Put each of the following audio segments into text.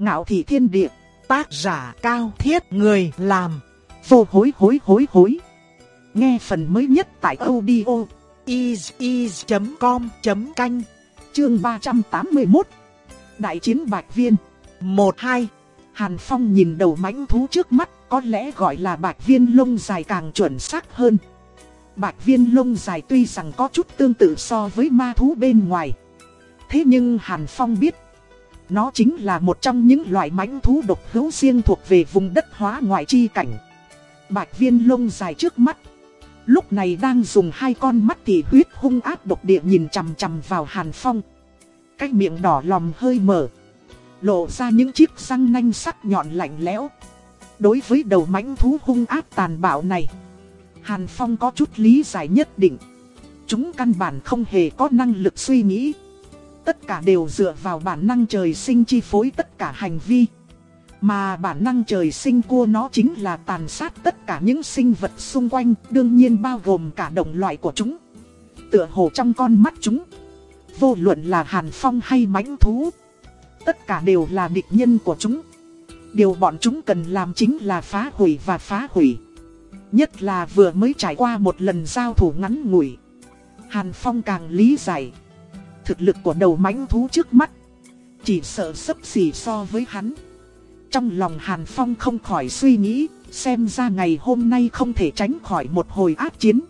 Ngạo thị thiên địa, tác giả cao thiết người làm, vô hối hối hối hối. Nghe phần mới nhất tại audio is.com.canh, chương 381. Đại chiến Bạch Viên 1-2 Hàn Phong nhìn đầu mãnh thú trước mắt, có lẽ gọi là bạch viên lông dài càng chuẩn xác hơn. Bạch viên lông dài tuy rằng có chút tương tự so với ma thú bên ngoài. Thế nhưng Hàn Phong biết, nó chính là một trong những loại mãnh thú độc hữu riêng thuộc về vùng đất hóa ngoại chi cảnh. Bạch viên lông dài trước mắt, lúc này đang dùng hai con mắt thì huyết hung ác độc địa nhìn chằm chằm vào Hàn Phong. Cái miệng đỏ lòm hơi mở, lộ ra những chiếc răng nanh sắc nhọn lạnh lẽo. Đối với đầu mãnh thú hung ác tàn bạo này, Hàn Phong có chút lý giải nhất định. Chúng căn bản không hề có năng lực suy nghĩ. Tất cả đều dựa vào bản năng trời sinh chi phối tất cả hành vi. Mà bản năng trời sinh của nó chính là tàn sát tất cả những sinh vật xung quanh, đương nhiên bao gồm cả đồng loại của chúng. Tựa hồ trong con mắt chúng, vô luận là Hàn Phong hay mãnh thú, tất cả đều là địch nhân của chúng. Điều bọn chúng cần làm chính là phá hủy và phá hủy. Nhất là vừa mới trải qua một lần giao thủ ngắn ngủi. Hàn Phong càng lý giải. Thực lực của đầu mãnh thú trước mắt. Chỉ sợ sấp xỉ so với hắn. Trong lòng Hàn Phong không khỏi suy nghĩ. Xem ra ngày hôm nay không thể tránh khỏi một hồi ác chiến.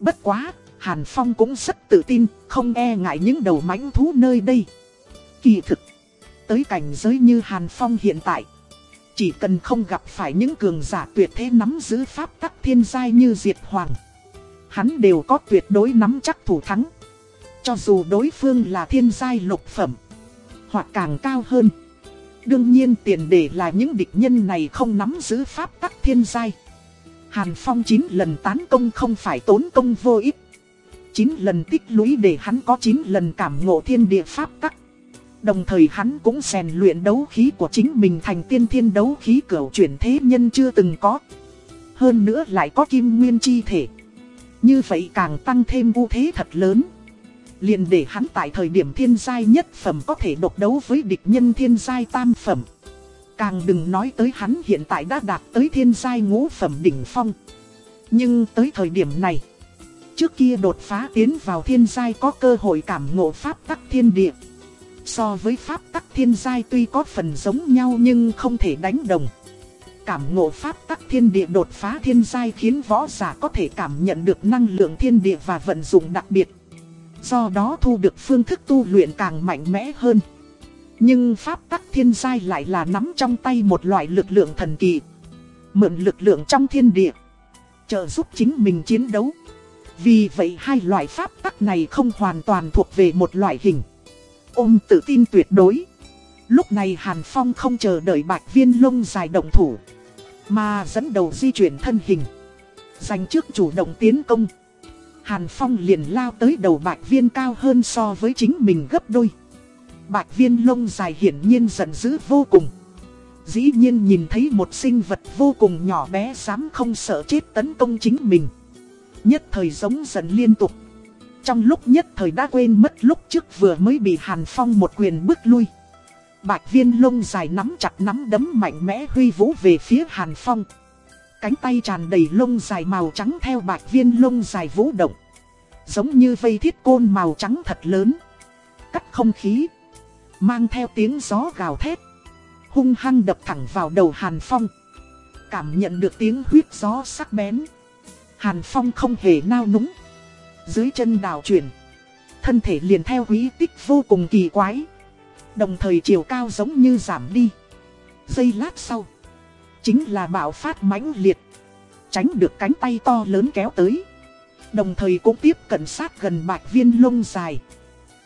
Bất quá, Hàn Phong cũng rất tự tin, không e ngại những đầu mãnh thú nơi đây. Kỳ thực, tới cảnh giới như Hàn Phong hiện tại, chỉ cần không gặp phải những cường giả tuyệt thế nắm giữ pháp tắc thiên giai như Diệt Hoàng. Hắn đều có tuyệt đối nắm chắc thủ thắng. Cho dù đối phương là thiên giai lục phẩm. Hoặc càng cao hơn. Đương nhiên tiền đề là những địch nhân này không nắm giữ pháp tắc thiên giai. Hàn Phong 9 lần tán công không phải tốn công vô ích. 9 lần tích lũy để hắn có 9 lần cảm ngộ thiên địa pháp tắc. Đồng thời hắn cũng rèn luyện đấu khí của chính mình thành tiên thiên đấu khí cửu chuyển thế nhân chưa từng có. Hơn nữa lại có kim nguyên chi thể. Như vậy càng tăng thêm ưu thế thật lớn liền để hắn tại thời điểm thiên giai nhất phẩm có thể độc đấu với địch nhân thiên giai tam phẩm. Càng đừng nói tới hắn hiện tại đã đạt tới thiên giai ngũ phẩm đỉnh phong. Nhưng tới thời điểm này, trước kia đột phá tiến vào thiên giai có cơ hội cảm ngộ pháp tắc thiên địa. So với pháp tắc thiên giai tuy có phần giống nhau nhưng không thể đánh đồng. Cảm ngộ pháp tắc thiên địa đột phá thiên giai khiến võ giả có thể cảm nhận được năng lượng thiên địa và vận dụng đặc biệt. Do đó thu được phương thức tu luyện càng mạnh mẽ hơn. Nhưng pháp tắc thiên giai lại là nắm trong tay một loại lực lượng thần kỳ. Mượn lực lượng trong thiên địa. Trợ giúp chính mình chiến đấu. Vì vậy hai loại pháp tắc này không hoàn toàn thuộc về một loại hình ôm tự tin tuyệt đối. Lúc này Hàn Phong không chờ đợi bạch viên lông dài động thủ, mà dẫn đầu di chuyển thân hình. Giành trước chủ động tiến công. Hàn Phong liền lao tới đầu bạch viên cao hơn so với chính mình gấp đôi. Bạch viên lông dài hiển nhiên giận dữ vô cùng. Dĩ nhiên nhìn thấy một sinh vật vô cùng nhỏ bé dám không sợ chết tấn công chính mình. Nhất thời giống giận liên tục. Trong lúc nhất thời đã quên mất lúc trước vừa mới bị Hàn Phong một quyền bước lui. Bạch viên lông dài nắm chặt nắm đấm mạnh mẽ huy vũ về phía Hàn Phong. Cánh tay tràn đầy lông dài màu trắng theo bạch viên lông dài vũ động. Giống như vây thiết côn màu trắng thật lớn. Cắt không khí. Mang theo tiếng gió gào thét. Hung hăng đập thẳng vào đầu Hàn Phong. Cảm nhận được tiếng huyết gió sắc bén. Hàn Phong không hề nao núng dưới chân đảo chuyển. Thân thể liền theo quý tích vô cùng kỳ quái. Đồng thời chiều cao giống như giảm đi. Giây lát sau. Chính là bạo phát mãnh liệt. Tránh được cánh tay to lớn kéo tới. Đồng thời cũng tiếp cận sát gần bạch viên lông dài.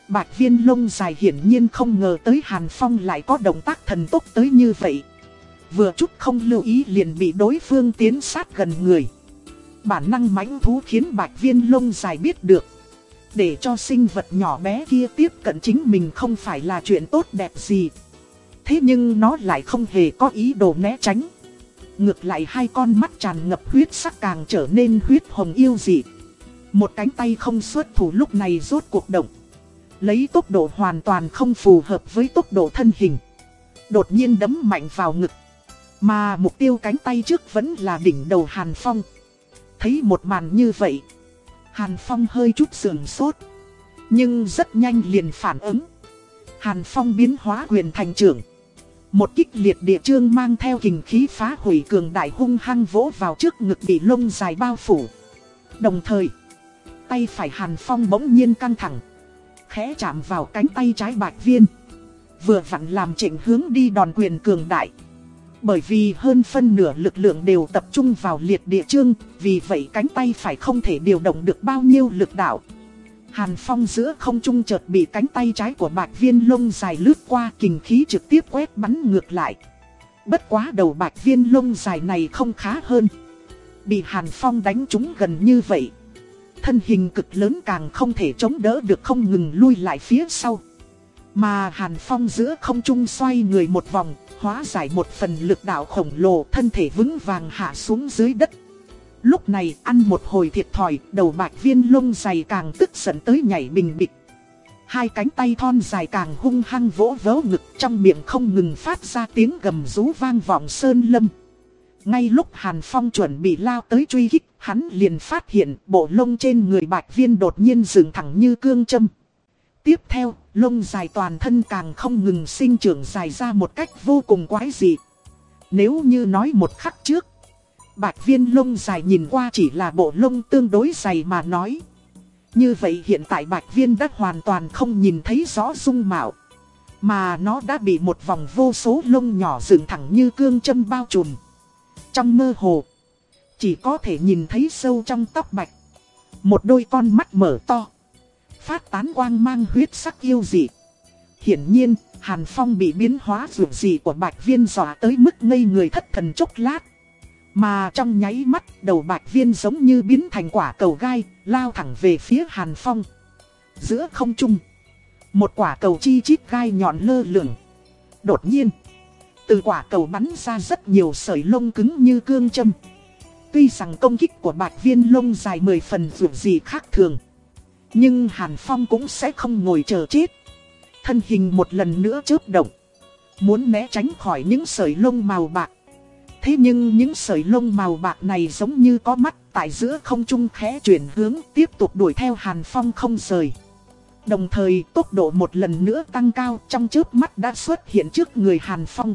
Bạch viên lông dài hiển nhiên không ngờ tới Hàn Phong lại có động tác thần tốc tới như vậy. Vừa chút không lưu ý liền bị đối phương tiến sát gần người. Bản năng mãnh thú khiến bạch viên lông dài biết được. Để cho sinh vật nhỏ bé kia tiếp cận chính mình không phải là chuyện tốt đẹp gì. Thế nhưng nó lại không hề có ý đồ né tránh. Ngược lại hai con mắt tràn ngập huyết sắc càng trở nên huyết hồng yêu dị. Một cánh tay không xuất thủ lúc này rốt cuộc động. Lấy tốc độ hoàn toàn không phù hợp với tốc độ thân hình. Đột nhiên đấm mạnh vào ngực. Mà mục tiêu cánh tay trước vẫn là đỉnh đầu Hàn Phong. Thấy một màn như vậy. Hàn Phong hơi chút sườn sốt. Nhưng rất nhanh liền phản ứng. Hàn Phong biến hóa quyền thành trưởng. Một kích liệt địa trương mang theo kình khí phá hủy cường đại hung hăng vỗ vào trước ngực bị lông dài bao phủ. Đồng thời, tay phải Hàn Phong bỗng nhiên căng thẳng. Khẽ chạm vào cánh tay trái bạch viên. Vừa vặn làm chỉnh hướng đi đòn quyền cường đại. Bởi vì hơn phân nửa lực lượng đều tập trung vào liệt địa trương, vì vậy cánh tay phải không thể điều động được bao nhiêu lực đạo. Hàn Phong giữa không trung chợt bị cánh tay trái của bạch viên lông dài lướt qua kình khí trực tiếp quét bắn ngược lại. Bất quá đầu bạch viên lông dài này không khá hơn. Bị Hàn Phong đánh trúng gần như vậy. Thân hình cực lớn càng không thể chống đỡ được không ngừng lui lại phía sau. Mà Hàn Phong giữa không trung xoay người một vòng, hóa giải một phần lực đạo khổng lồ thân thể vững vàng hạ xuống dưới đất. Lúc này ăn một hồi thiệt thòi, đầu bạch viên lông dày càng tức giận tới nhảy bình bịch. Hai cánh tay thon dài càng hung hăng vỗ vớ ngực trong miệng không ngừng phát ra tiếng gầm rú vang vọng sơn lâm. Ngay lúc Hàn Phong chuẩn bị lao tới truy kích, hắn liền phát hiện bộ lông trên người bạch viên đột nhiên dựng thẳng như cương châm. Tiếp theo, lông dài toàn thân càng không ngừng sinh trưởng dài ra một cách vô cùng quái dị. Nếu như nói một khắc trước, Bạch viên lông dài nhìn qua chỉ là bộ lông tương đối dày mà nói. Như vậy hiện tại bạch viên đã hoàn toàn không nhìn thấy rõ dung mạo. Mà nó đã bị một vòng vô số lông nhỏ dựng thẳng như cương châm bao trùm. Trong mơ hồ, chỉ có thể nhìn thấy sâu trong tóc bạch. Một đôi con mắt mở to. Phát tán quang mang huyết sắc yêu dị. Hiển nhiên, Hàn Phong bị biến hóa dù gì của bạch viên dọa tới mức ngây người thất thần chốc lát. Mà trong nháy mắt, đầu bạch viên giống như biến thành quả cầu gai, lao thẳng về phía Hàn Phong. Giữa không trung, một quả cầu chi chít gai nhọn lơ lửng. Đột nhiên, từ quả cầu bắn ra rất nhiều sợi lông cứng như cương châm. Tuy rằng công kích của bạch viên lông dài 10 phần dù gì khác thường. Nhưng Hàn Phong cũng sẽ không ngồi chờ chết. Thân hình một lần nữa chớp động. Muốn né tránh khỏi những sợi lông màu bạc. Thế nhưng những sợi lông màu bạc này giống như có mắt tại giữa không trung khẽ chuyển hướng tiếp tục đuổi theo Hàn Phong không rời. Đồng thời tốc độ một lần nữa tăng cao trong chớp mắt đã xuất hiện trước người Hàn Phong.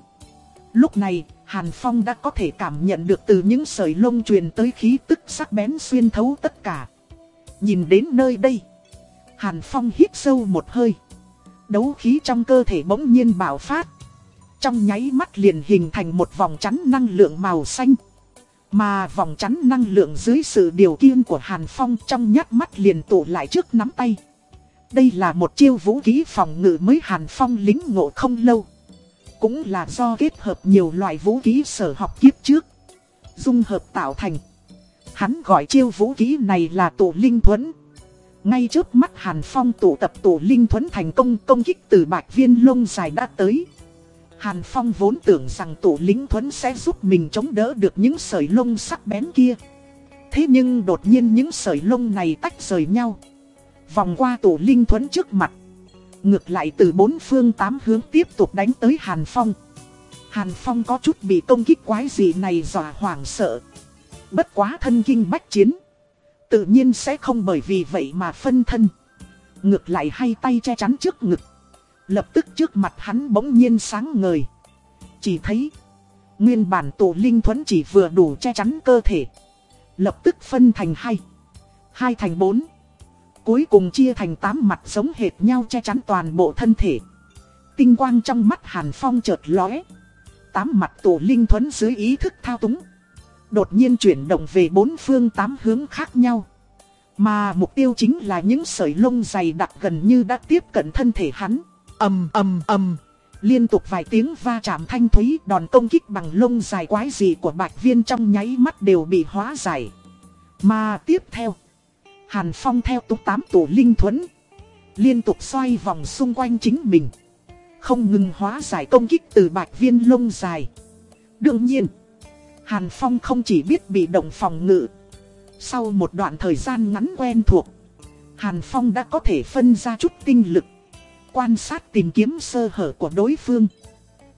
Lúc này, Hàn Phong đã có thể cảm nhận được từ những sợi lông truyền tới khí tức sắc bén xuyên thấu tất cả. Nhìn đến nơi đây, Hàn Phong hít sâu một hơi. Đấu khí trong cơ thể bỗng nhiên bạo phát. Trong nháy mắt liền hình thành một vòng chắn năng lượng màu xanh. Mà vòng chắn năng lượng dưới sự điều kiên của Hàn Phong trong nhát mắt liền tụ lại trước nắm tay. Đây là một chiêu vũ khí phòng ngự mới Hàn Phong lính ngộ không lâu. Cũng là do kết hợp nhiều loại vũ khí sở học kiếp trước. Dung hợp tạo thành. Hắn gọi chiêu vũ khí này là tụ linh thuẫn. Ngay trước mắt Hàn Phong tụ tập tụ linh thuẫn thành công công kích từ bạch viên lông dài đã tới. Hàn Phong vốn tưởng rằng tổ lính thuẫn sẽ giúp mình chống đỡ được những sợi lông sắc bén kia. Thế nhưng đột nhiên những sợi lông này tách rời nhau. Vòng qua tổ linh thuẫn trước mặt. Ngược lại từ bốn phương tám hướng tiếp tục đánh tới Hàn Phong. Hàn Phong có chút bị công kích quái dị này dọa hoảng sợ. Bất quá thân kinh bách chiến. Tự nhiên sẽ không bởi vì vậy mà phân thân. Ngược lại hai tay che chắn trước ngực. Lập tức trước mặt hắn bỗng nhiên sáng ngời. Chỉ thấy, nguyên bản tổ linh thuẫn chỉ vừa đủ che chắn cơ thể. Lập tức phân thành hai, hai thành bốn. Cuối cùng chia thành tám mặt giống hệt nhau che chắn toàn bộ thân thể. Tinh quang trong mắt Hàn Phong chợt lóe. Tám mặt tổ linh thuẫn dưới ý thức thao túng. Đột nhiên chuyển động về bốn phương tám hướng khác nhau. Mà mục tiêu chính là những sợi lông dày đặc gần như đã tiếp cận thân thể hắn ầm ầm ầm. Liên tục vài tiếng va chạm thanh thúy đòn công kích bằng lông dài quái dị của bạch viên trong nháy mắt đều bị hóa giải. Mà tiếp theo, Hàn Phong theo túc tám tổ linh thuẫn, liên tục xoay vòng xung quanh chính mình. Không ngừng hóa giải công kích từ bạch viên lông dài. Đương nhiên, Hàn Phong không chỉ biết bị động phòng ngự. Sau một đoạn thời gian ngắn quen thuộc, Hàn Phong đã có thể phân ra chút tinh lực quan sát tìm kiếm sơ hở của đối phương.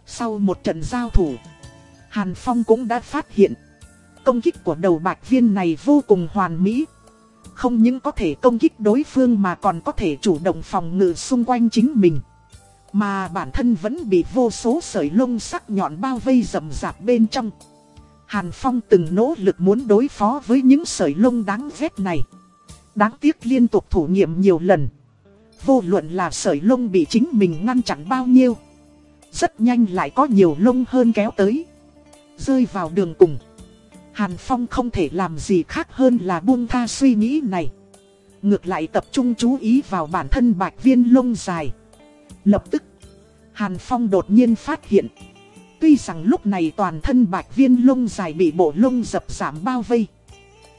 Sau một trận giao thủ, Hàn Phong cũng đã phát hiện công kích của đầu bạch viên này vô cùng hoàn mỹ. Không những có thể công kích đối phương mà còn có thể chủ động phòng ngự xung quanh chính mình. Mà bản thân vẫn bị vô số sợi lông sắc nhọn bao vây rậm rạp bên trong. Hàn Phong từng nỗ lực muốn đối phó với những sợi lông đáng ghét này. Đáng tiếc liên tục thử nghiệm nhiều lần. Vô luận là sợi lông bị chính mình ngăn chặn bao nhiêu. Rất nhanh lại có nhiều lông hơn kéo tới. Rơi vào đường cùng. Hàn Phong không thể làm gì khác hơn là buông tha suy nghĩ này. Ngược lại tập trung chú ý vào bản thân bạch viên lông dài. Lập tức, Hàn Phong đột nhiên phát hiện. Tuy rằng lúc này toàn thân bạch viên lông dài bị bộ lông dập giảm bao vây.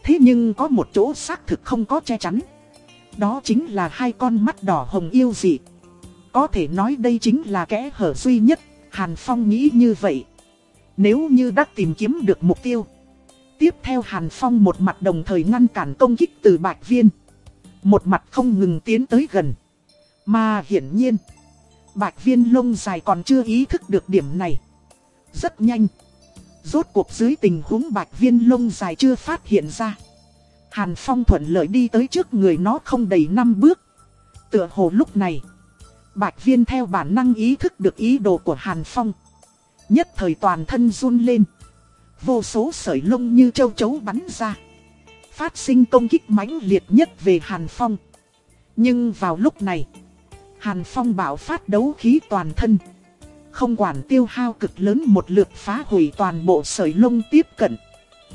Thế nhưng có một chỗ xác thực không có che chắn. Đó chính là hai con mắt đỏ hồng yêu dị. Có thể nói đây chính là kẽ hở duy nhất, Hàn Phong nghĩ như vậy. Nếu như đã tìm kiếm được mục tiêu. Tiếp theo Hàn Phong một mặt đồng thời ngăn cản công kích từ bạch viên. Một mặt không ngừng tiến tới gần. Mà hiển nhiên, bạch viên lông dài còn chưa ý thức được điểm này. Rất nhanh. Rốt cuộc dưới tình huống bạch viên lông dài chưa phát hiện ra. Hàn Phong thuận lợi đi tới trước người nó không đầy 5 bước. Tựa hồ lúc này, bạch viên theo bản năng ý thức được ý đồ của Hàn Phong. Nhất thời toàn thân run lên. Vô số sợi lông như châu chấu bắn ra. Phát sinh công kích mãnh liệt nhất về Hàn Phong. Nhưng vào lúc này, Hàn Phong bảo phát đấu khí toàn thân. Không quản tiêu hao cực lớn một lượt phá hủy toàn bộ sợi lông tiếp cận.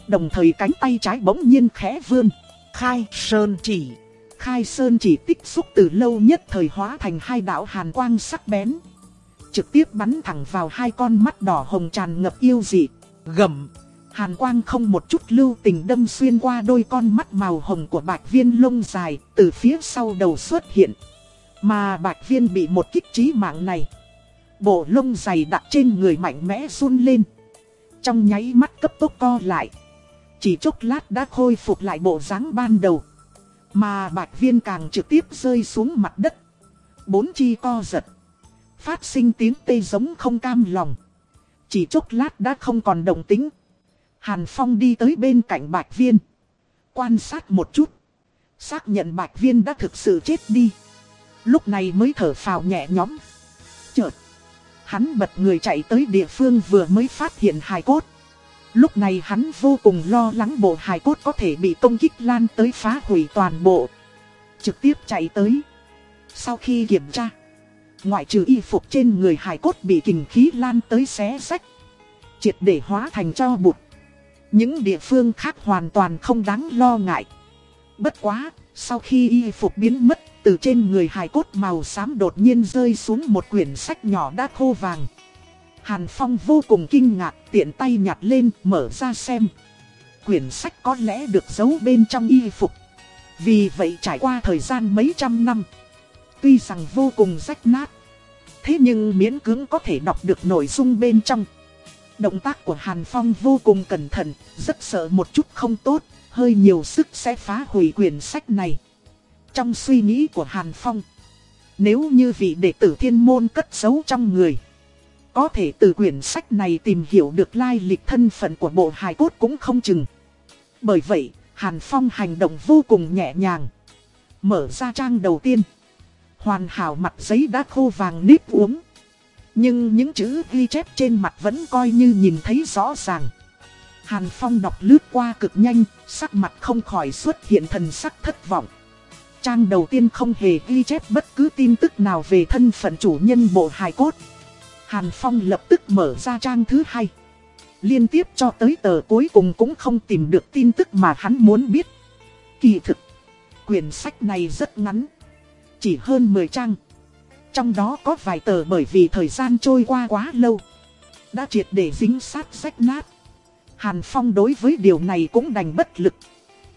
Đồng thời cánh tay trái bỗng nhiên khẽ vươn. Khai Sơn chỉ. Khai Sơn chỉ tích xúc từ lâu nhất thời hóa thành hai đạo hàn quang sắc bén. Trực tiếp bắn thẳng vào hai con mắt đỏ hồng tràn ngập yêu dị. Gầm. Hàn quang không một chút lưu tình đâm xuyên qua đôi con mắt màu hồng của bạch viên lông dài từ phía sau đầu xuất hiện. Mà bạch viên bị một kích trí mạng này. Bộ lông dày đặt trên người mạnh mẽ run lên. Trong nháy mắt cấp tốc co lại. Chỉ chốc lát đã khôi phục lại bộ dáng ban đầu. Mà bạch viên càng trực tiếp rơi xuống mặt đất. Bốn chi co giật. Phát sinh tiếng tê giống không cam lòng. Chỉ chốc lát đã không còn đồng tính. Hàn Phong đi tới bên cạnh bạch viên. Quan sát một chút. Xác nhận bạch viên đã thực sự chết đi. Lúc này mới thở phào nhẹ nhõm. Chợt. Hắn bật người chạy tới địa phương vừa mới phát hiện hài cốt. Lúc này hắn vô cùng lo lắng bộ hài cốt có thể bị công kích lan tới phá hủy toàn bộ. Trực tiếp chạy tới. Sau khi kiểm tra, ngoại trừ y phục trên người hài cốt bị kình khí lan tới xé sách. Triệt để hóa thành cho bụt. Những địa phương khác hoàn toàn không đáng lo ngại. Bất quá, sau khi y phục biến mất, từ trên người hài cốt màu xám đột nhiên rơi xuống một quyển sách nhỏ đã khô vàng. Hàn Phong vô cùng kinh ngạc, tiện tay nhặt lên, mở ra xem. Quyển sách có lẽ được giấu bên trong y phục. Vì vậy trải qua thời gian mấy trăm năm, tuy rằng vô cùng rách nát, thế nhưng miễn cưỡng có thể đọc được nội dung bên trong. Động tác của Hàn Phong vô cùng cẩn thận, rất sợ một chút không tốt, hơi nhiều sức sẽ phá hủy quyển sách này. Trong suy nghĩ của Hàn Phong, nếu như vị đệ tử thiên môn cất giấu trong người, có thể từ quyển sách này tìm hiểu được lai lịch thân phận của bộ hài cốt cũng không chừng. Bởi vậy, Hàn Phong hành động vô cùng nhẹ nhàng. Mở ra trang đầu tiên. Hoàn hảo mặt giấy đã khô vàng nếp uống. Nhưng những chữ ghi chép trên mặt vẫn coi như nhìn thấy rõ ràng. Hàn Phong đọc lướt qua cực nhanh, sắc mặt không khỏi xuất hiện thần sắc thất vọng. Trang đầu tiên không hề ghi chép bất cứ tin tức nào về thân phận chủ nhân bộ hài cốt. Hàn Phong lập tức mở ra trang thứ hai. Liên tiếp cho tới tờ cuối cùng cũng không tìm được tin tức mà hắn muốn biết. Kỳ thực, quyển sách này rất ngắn. Chỉ hơn 10 trang. Trong đó có vài tờ bởi vì thời gian trôi qua quá lâu. Đã triệt để dính sát sách nát. Hàn Phong đối với điều này cũng đành bất lực.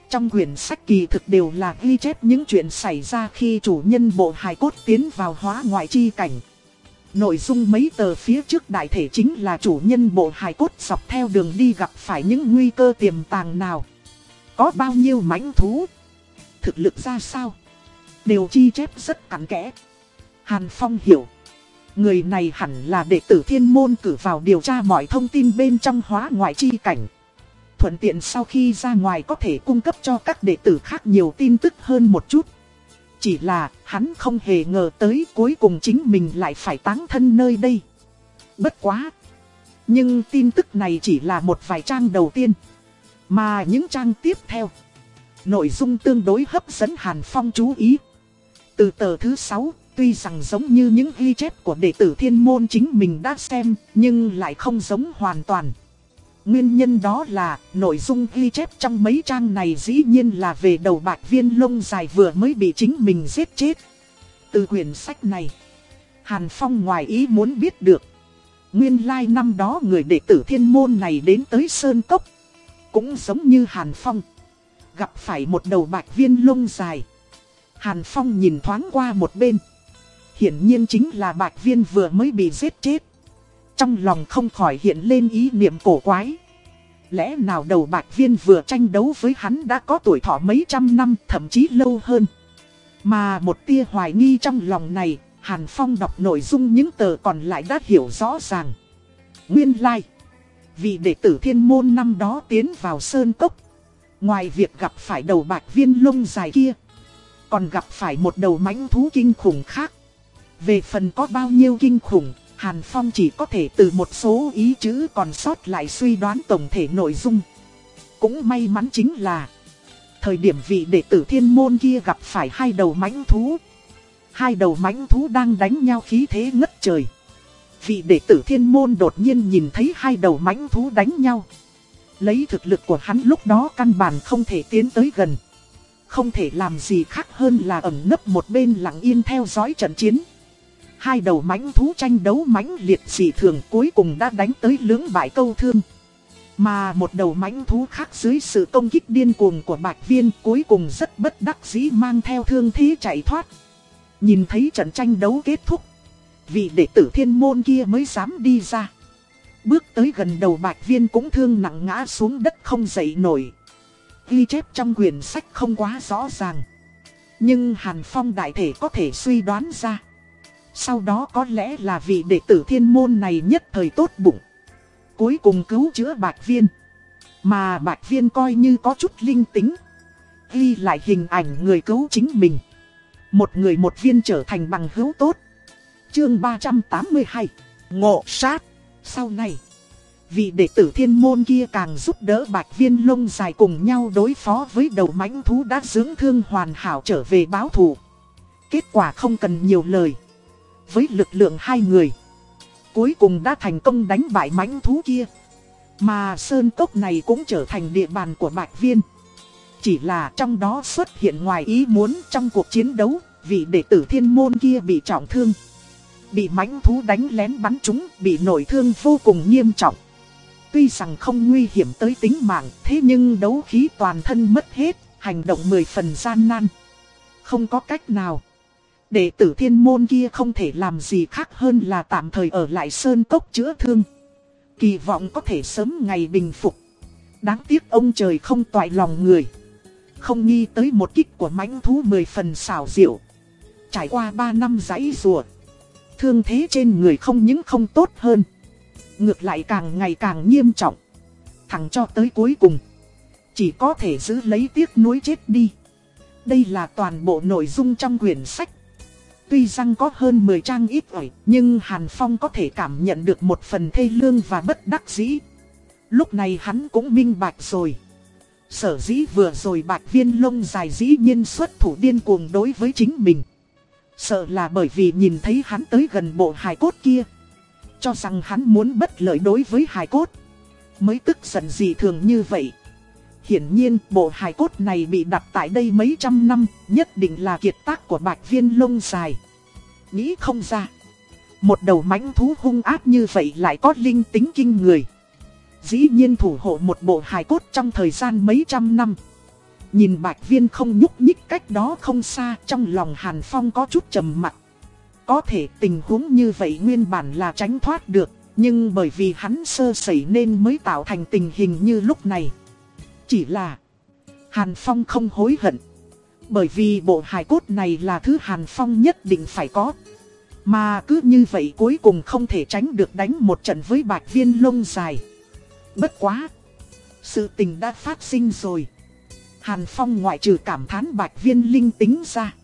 Trong quyển sách kỳ thực đều là ghi chép những chuyện xảy ra khi chủ nhân bộ hài cốt tiến vào hóa ngoại chi cảnh. Nội dung mấy tờ phía trước đại thể chính là chủ nhân bộ hài cốt dọc theo đường đi gặp phải những nguy cơ tiềm tàng nào. Có bao nhiêu mãnh thú? Thực lực ra sao? Đều chi chép rất cắn kẽ. Hàn Phong hiểu. Người này hẳn là đệ tử thiên môn cử vào điều tra mọi thông tin bên trong hóa ngoại chi cảnh. Thuận tiện sau khi ra ngoài có thể cung cấp cho các đệ tử khác nhiều tin tức hơn một chút. Chỉ là hắn không hề ngờ tới cuối cùng chính mình lại phải táng thân nơi đây. Bất quá. Nhưng tin tức này chỉ là một vài trang đầu tiên. Mà những trang tiếp theo. Nội dung tương đối hấp dẫn Hàn Phong chú ý. Từ tờ thứ 6, tuy rằng giống như những ghi chép của đệ tử thiên môn chính mình đã xem, nhưng lại không giống hoàn toàn. Nguyên nhân đó là nội dung ghi chép trong mấy trang này dĩ nhiên là về đầu bạch viên lông dài vừa mới bị chính mình giết chết. Từ quyển sách này, Hàn Phong ngoài ý muốn biết được. Nguyên lai năm đó người đệ tử thiên môn này đến tới Sơn Cốc. Cũng giống như Hàn Phong. Gặp phải một đầu bạch viên lông dài. Hàn Phong nhìn thoáng qua một bên. Hiển nhiên chính là bạch viên vừa mới bị giết chết. Trong lòng không khỏi hiện lên ý niệm cổ quái. Lẽ nào đầu bạch viên vừa tranh đấu với hắn đã có tuổi thọ mấy trăm năm, thậm chí lâu hơn. Mà một tia hoài nghi trong lòng này, Hàn Phong đọc nội dung những tờ còn lại đã hiểu rõ ràng. Nguyên lai, like. vì đệ tử thiên môn năm đó tiến vào sơn cốc. Ngoài việc gặp phải đầu bạch viên lông dài kia, còn gặp phải một đầu mãnh thú kinh khủng khác. Về phần có bao nhiêu kinh khủng, Hàn Phong chỉ có thể từ một số ý chữ còn sót lại suy đoán tổng thể nội dung. Cũng may mắn chính là, Thời điểm vị đệ tử thiên môn kia gặp phải hai đầu mãnh thú. Hai đầu mãnh thú đang đánh nhau khí thế ngất trời. Vị đệ tử thiên môn đột nhiên nhìn thấy hai đầu mãnh thú đánh nhau. Lấy thực lực của hắn lúc đó căn bản không thể tiến tới gần. Không thể làm gì khác hơn là ẩn nấp một bên lặng yên theo dõi trận chiến. Hai đầu mãnh thú tranh đấu mãnh liệt dị thường cuối cùng đã đánh tới lưỡng bại câu thương. Mà một đầu mãnh thú khác dưới sự công kích điên cuồng của bạch viên cuối cùng rất bất đắc dĩ mang theo thương thế chạy thoát. Nhìn thấy trận tranh đấu kết thúc, vị đệ tử thiên môn kia mới dám đi ra. Bước tới gần đầu bạch viên cũng thương nặng ngã xuống đất không dậy nổi. Ghi chép trong quyển sách không quá rõ ràng. Nhưng Hàn Phong đại thể có thể suy đoán ra. Sau đó có lẽ là vị đệ tử thiên môn này nhất thời tốt bụng. Cuối cùng cứu chữa bạch viên. Mà bạch viên coi như có chút linh tính. Ghi lại hình ảnh người cứu chính mình. Một người một viên trở thành bằng hữu tốt. Chương 382 Ngộ sát Sau này Vị đệ tử thiên môn kia càng giúp đỡ bạch viên lông dài cùng nhau đối phó với đầu mãnh thú đã dưỡng thương hoàn hảo trở về báo thù. Kết quả không cần nhiều lời với lực lượng hai người. Cuối cùng đã thành công đánh bại mãnh thú kia. Mà sơn cốc này cũng trở thành địa bàn của Bạch Viên. Chỉ là trong đó xuất hiện ngoài ý muốn trong cuộc chiến đấu, vị đệ tử thiên môn kia bị trọng thương. Bị mãnh thú đánh lén bắn trúng, bị nổi thương vô cùng nghiêm trọng. Tuy rằng không nguy hiểm tới tính mạng, thế nhưng đấu khí toàn thân mất hết, hành động mười phần gian nan. Không có cách nào. Đệ tử thiên môn kia không thể làm gì khác hơn là tạm thời ở lại sơn cốc chữa thương. Kỳ vọng có thể sớm ngày bình phục. Đáng tiếc ông trời không toại lòng người. Không nghi tới một kích của mãnh thú mười phần xảo diệu. Trải qua ba năm giãy rùa. Thương thế trên người không những không tốt hơn. Ngược lại càng ngày càng nghiêm trọng. Thẳng cho tới cuối cùng. Chỉ có thể giữ lấy tiếc nuối chết đi. Đây là toàn bộ nội dung trong quyển sách. Tuy rằng có hơn 10 trang ít ỏi, nhưng Hàn Phong có thể cảm nhận được một phần thê lương và bất đắc dĩ. Lúc này hắn cũng minh bạch rồi. Sở dĩ vừa rồi bạch viên lông dài dĩ nhiên xuất thủ điên cuồng đối với chính mình. Sợ là bởi vì nhìn thấy hắn tới gần bộ hài cốt kia. Cho rằng hắn muốn bất lợi đối với hài cốt. Mới tức giận gì thường như vậy. Hiển nhiên bộ hài cốt này bị đặt tại đây mấy trăm năm, nhất định là kiệt tác của bạch viên lông dài. Nghĩ không ra. Một đầu mãnh thú hung ác như vậy lại có linh tính kinh người. Dĩ nhiên thủ hộ một bộ hài cốt trong thời gian mấy trăm năm. Nhìn bạch viên không nhúc nhích cách đó không xa trong lòng Hàn Phong có chút trầm mặt. Có thể tình huống như vậy nguyên bản là tránh thoát được, nhưng bởi vì hắn sơ sẩy nên mới tạo thành tình hình như lúc này. Chỉ là Hàn Phong không hối hận. Bởi vì bộ hài cốt này là thứ Hàn Phong nhất định phải có. Mà cứ như vậy cuối cùng không thể tránh được đánh một trận với bạch viên lông dài. Bất quá. Sự tình đã phát sinh rồi. Hàn Phong ngoại trừ cảm thán bạch viên linh tính ra.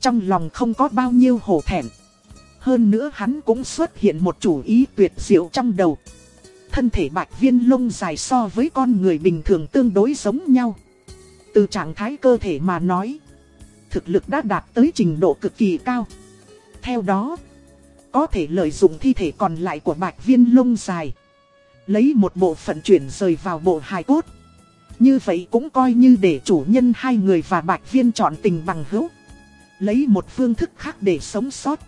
Trong lòng không có bao nhiêu hổ thẹn. Hơn nữa hắn cũng xuất hiện một chủ ý tuyệt diệu trong đầu. Thân thể bạch viên lông dài so với con người bình thường tương đối giống nhau. Từ trạng thái cơ thể mà nói, thực lực đã đạt tới trình độ cực kỳ cao. Theo đó, có thể lợi dụng thi thể còn lại của bạch viên lông dài. Lấy một bộ phận chuyển rời vào bộ hài cốt. Như vậy cũng coi như để chủ nhân hai người và bạch viên chọn tình bằng hữu. Lấy một phương thức khác để sống sót.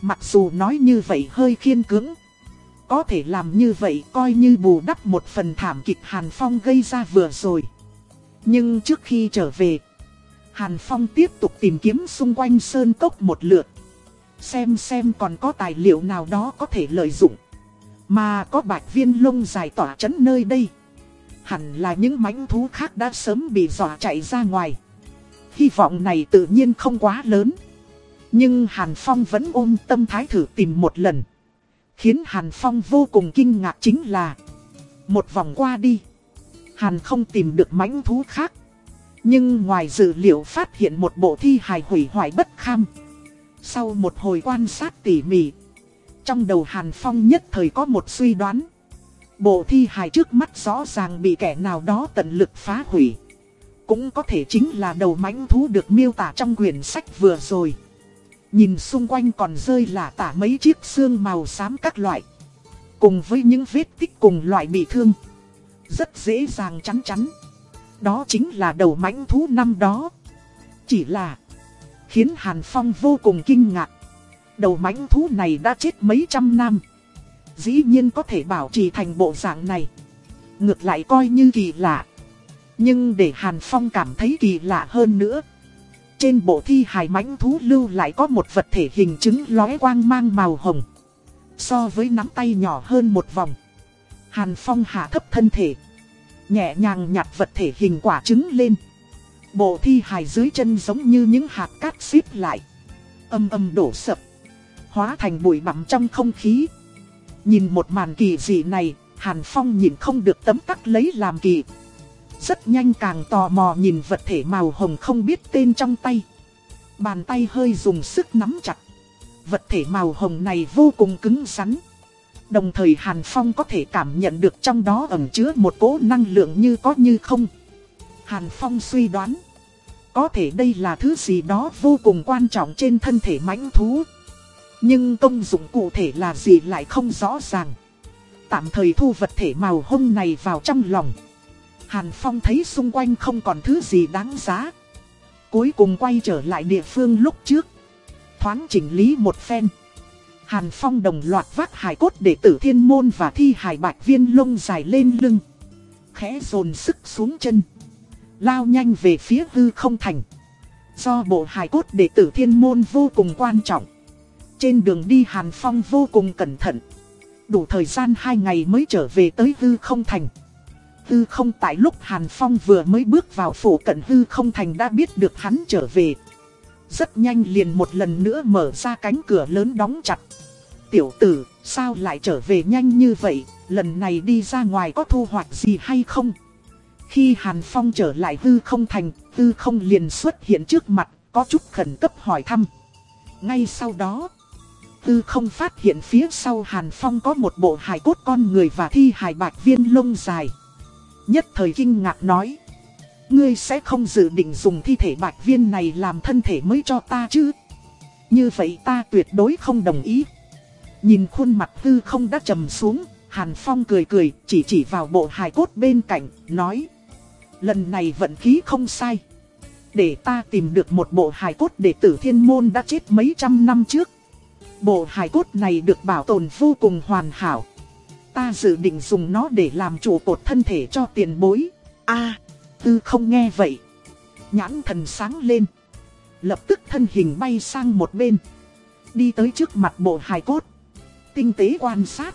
Mặc dù nói như vậy hơi khiên cứng. Có thể làm như vậy coi như bù đắp một phần thảm kịch Hàn Phong gây ra vừa rồi. Nhưng trước khi trở về, Hàn Phong tiếp tục tìm kiếm xung quanh sơn cốc một lượt. Xem xem còn có tài liệu nào đó có thể lợi dụng. Mà có bạch viên lông dài tỏa chấn nơi đây. Hẳn là những mãnh thú khác đã sớm bị dọa chạy ra ngoài. Hy vọng này tự nhiên không quá lớn. Nhưng Hàn Phong vẫn ôm tâm thái thử tìm một lần. Khiến Hàn Phong vô cùng kinh ngạc chính là, Một vòng qua đi, Hàn không tìm được mãnh thú khác. Nhưng ngoài dự liệu phát hiện một bộ thi hài hủy hoại bất kham. Sau một hồi quan sát tỉ mỉ, Trong đầu Hàn Phong nhất thời có một suy đoán. Bộ thi hài trước mắt rõ ràng bị kẻ nào đó tận lực phá hủy. Cũng có thể chính là đầu mãnh thú được miêu tả trong quyển sách vừa rồi. Nhìn xung quanh còn rơi là tả mấy chiếc xương màu xám các loại. Cùng với những vết tích cùng loại bị thương. Rất dễ dàng chắn chắn. Đó chính là đầu mãnh thú năm đó. Chỉ là khiến Hàn Phong vô cùng kinh ngạc. Đầu mãnh thú này đã chết mấy trăm năm. Dĩ nhiên có thể bảo trì thành bộ dạng này. Ngược lại coi như kỳ lạ. Nhưng để Hàn Phong cảm thấy kỳ lạ hơn nữa trên bộ thi hài mãnh thú lưu lại có một vật thể hình chứng lóe quang mang màu hồng. So với nắm tay nhỏ hơn một vòng. Hàn Phong hạ thấp thân thể. Nhẹ nhàng nhặt vật thể hình quả trứng lên. Bộ thi hài dưới chân giống như những hạt cát xếp lại. Âm âm đổ sập. Hóa thành bụi bặm trong không khí. Nhìn một màn kỳ dị này, Hàn Phong nhìn không được tấm tắc lấy làm kỳ. Rất nhanh càng tò mò nhìn vật thể màu hồng không biết tên trong tay. Bàn tay hơi dùng sức nắm chặt. Vật thể màu hồng này vô cùng cứng rắn. Đồng thời Hàn Phong có thể cảm nhận được trong đó ẩn chứa một cỗ năng lượng như có như không. Hàn Phong suy đoán. Có thể đây là thứ gì đó vô cùng quan trọng trên thân thể mãnh thú. Nhưng công dụng cụ thể là gì lại không rõ ràng. Tạm thời thu vật thể màu hồng này vào trong lòng. Hàn Phong thấy xung quanh không còn thứ gì đáng giá. Cuối cùng quay trở lại địa phương lúc trước. Thoáng chỉnh lý một phen. Hàn Phong đồng loạt vác hài cốt để tử thiên môn và thi hài bạch viên lông dài lên lưng. Khẽ dồn sức xuống chân. Lao nhanh về phía hư không thành. Do bộ hài cốt đệ tử thiên môn vô cùng quan trọng. Trên đường đi Hàn Phong vô cùng cẩn thận. Đủ thời gian 2 ngày mới trở về tới hư không thành hư không tại lúc Hàn Phong vừa mới bước vào phủ cận hư không thành đã biết được hắn trở về. Rất nhanh liền một lần nữa mở ra cánh cửa lớn đóng chặt. Tiểu tử, sao lại trở về nhanh như vậy, lần này đi ra ngoài có thu hoạch gì hay không? Khi Hàn Phong trở lại hư không thành, hư không liền xuất hiện trước mặt, có chút khẩn cấp hỏi thăm. Ngay sau đó, hư không phát hiện phía sau Hàn Phong có một bộ hài cốt con người và thi hài bạch viên lông dài. Nhất thời kinh ngạc nói. Ngươi sẽ không dự định dùng thi thể bạch viên này làm thân thể mới cho ta chứ? Như vậy ta tuyệt đối không đồng ý. Nhìn khuôn mặt hư không đã trầm xuống, Hàn Phong cười cười, chỉ chỉ vào bộ hài cốt bên cạnh, nói. Lần này vận khí không sai. Để ta tìm được một bộ hài cốt đệ tử thiên môn đã chết mấy trăm năm trước. Bộ hài cốt này được bảo tồn vô cùng hoàn hảo. Ta dự định dùng nó để làm trụ cột thân thể cho tiền bối. a tư không nghe vậy. Nhãn thần sáng lên. Lập tức thân hình bay sang một bên. Đi tới trước mặt bộ hài cốt. Tinh tế quan sát.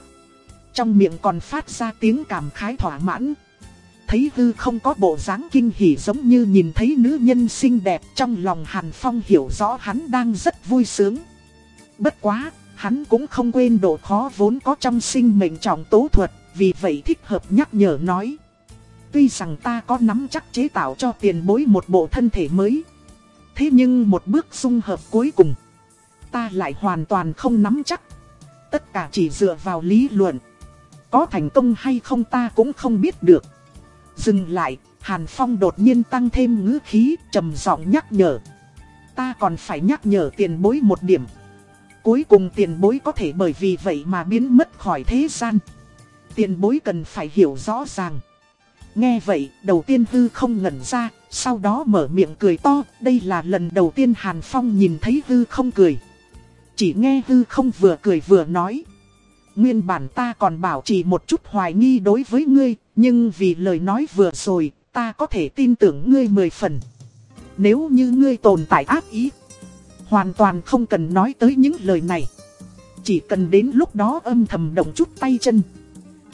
Trong miệng còn phát ra tiếng cảm khái thỏa mãn. Thấy hư không có bộ dáng kinh hỉ giống như nhìn thấy nữ nhân xinh đẹp trong lòng Hàn Phong hiểu rõ hắn đang rất vui sướng. Bất quá, hắn cũng không quên độ khó vốn có trong sinh mệnh trọng tố thuật, vì vậy thích hợp nhắc nhở nói. Tuy rằng ta có nắm chắc chế tạo cho tiền bối một bộ thân thể mới. Thế nhưng một bước dung hợp cuối cùng, ta lại hoàn toàn không nắm chắc. Tất cả chỉ dựa vào lý luận. Có thành công hay không ta cũng không biết được. Dừng lại, Hàn Phong đột nhiên tăng thêm ngữ khí, trầm giọng nhắc nhở. Ta còn phải nhắc nhở tiền bối một điểm. Cuối cùng tiền bối có thể bởi vì vậy mà biến mất khỏi thế gian. Tiền bối cần phải hiểu rõ ràng. Nghe vậy, đầu tiên Hư không ngẩn ra, sau đó mở miệng cười to. Đây là lần đầu tiên Hàn Phong nhìn thấy Hư không cười. Chỉ nghe Hư không vừa cười vừa nói. Nguyên bản ta còn bảo chỉ một chút hoài nghi đối với ngươi, nhưng vì lời nói vừa rồi, ta có thể tin tưởng ngươi mười phần. Nếu như ngươi tồn tại ác ý, hoàn toàn không cần nói tới những lời này. Chỉ cần đến lúc đó âm thầm động chút tay chân.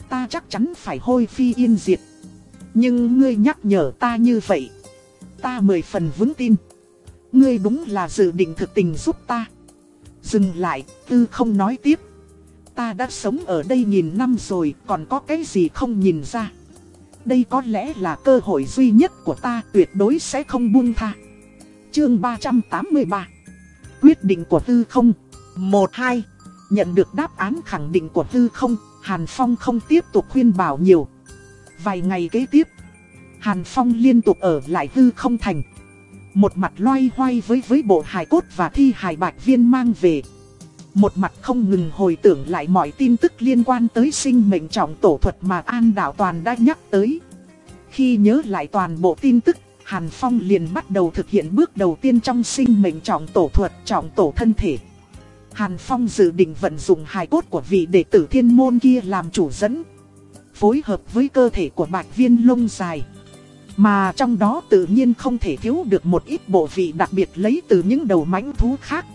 Ta chắc chắn phải hôi phi yên diệt. Nhưng ngươi nhắc nhở ta như vậy. Ta mười phần vững tin. Ngươi đúng là dự định thực tình giúp ta. Dừng lại, tư không nói tiếp. Ta đã sống ở đây nghìn năm rồi, còn có cái gì không nhìn ra. Đây có lẽ là cơ hội duy nhất của ta tuyệt đối sẽ không buông tha. Chương 383 Quyết định của tư không. 1-2 Nhận được đáp án khẳng định của tư không, Hàn Phong không tiếp tục khuyên bảo nhiều. Vài ngày kế tiếp, Hàn Phong liên tục ở lại tư không thành. Một mặt loay hoay với với bộ hài cốt và thi hài bạch viên mang về. Một mặt không ngừng hồi tưởng lại mọi tin tức liên quan tới sinh mệnh trọng tổ thuật mà An Đạo Toàn đã nhắc tới. Khi nhớ lại toàn bộ tin tức Hàn Phong liền bắt đầu thực hiện bước đầu tiên trong sinh mệnh trọng tổ thuật trọng tổ thân thể. Hàn Phong dự định vận dụng hài cốt của vị đệ tử thiên môn kia làm chủ dẫn. Phối hợp với cơ thể của bạch viên lông dài. Mà trong đó tự nhiên không thể thiếu được một ít bộ vị đặc biệt lấy từ những đầu mãnh thú khác.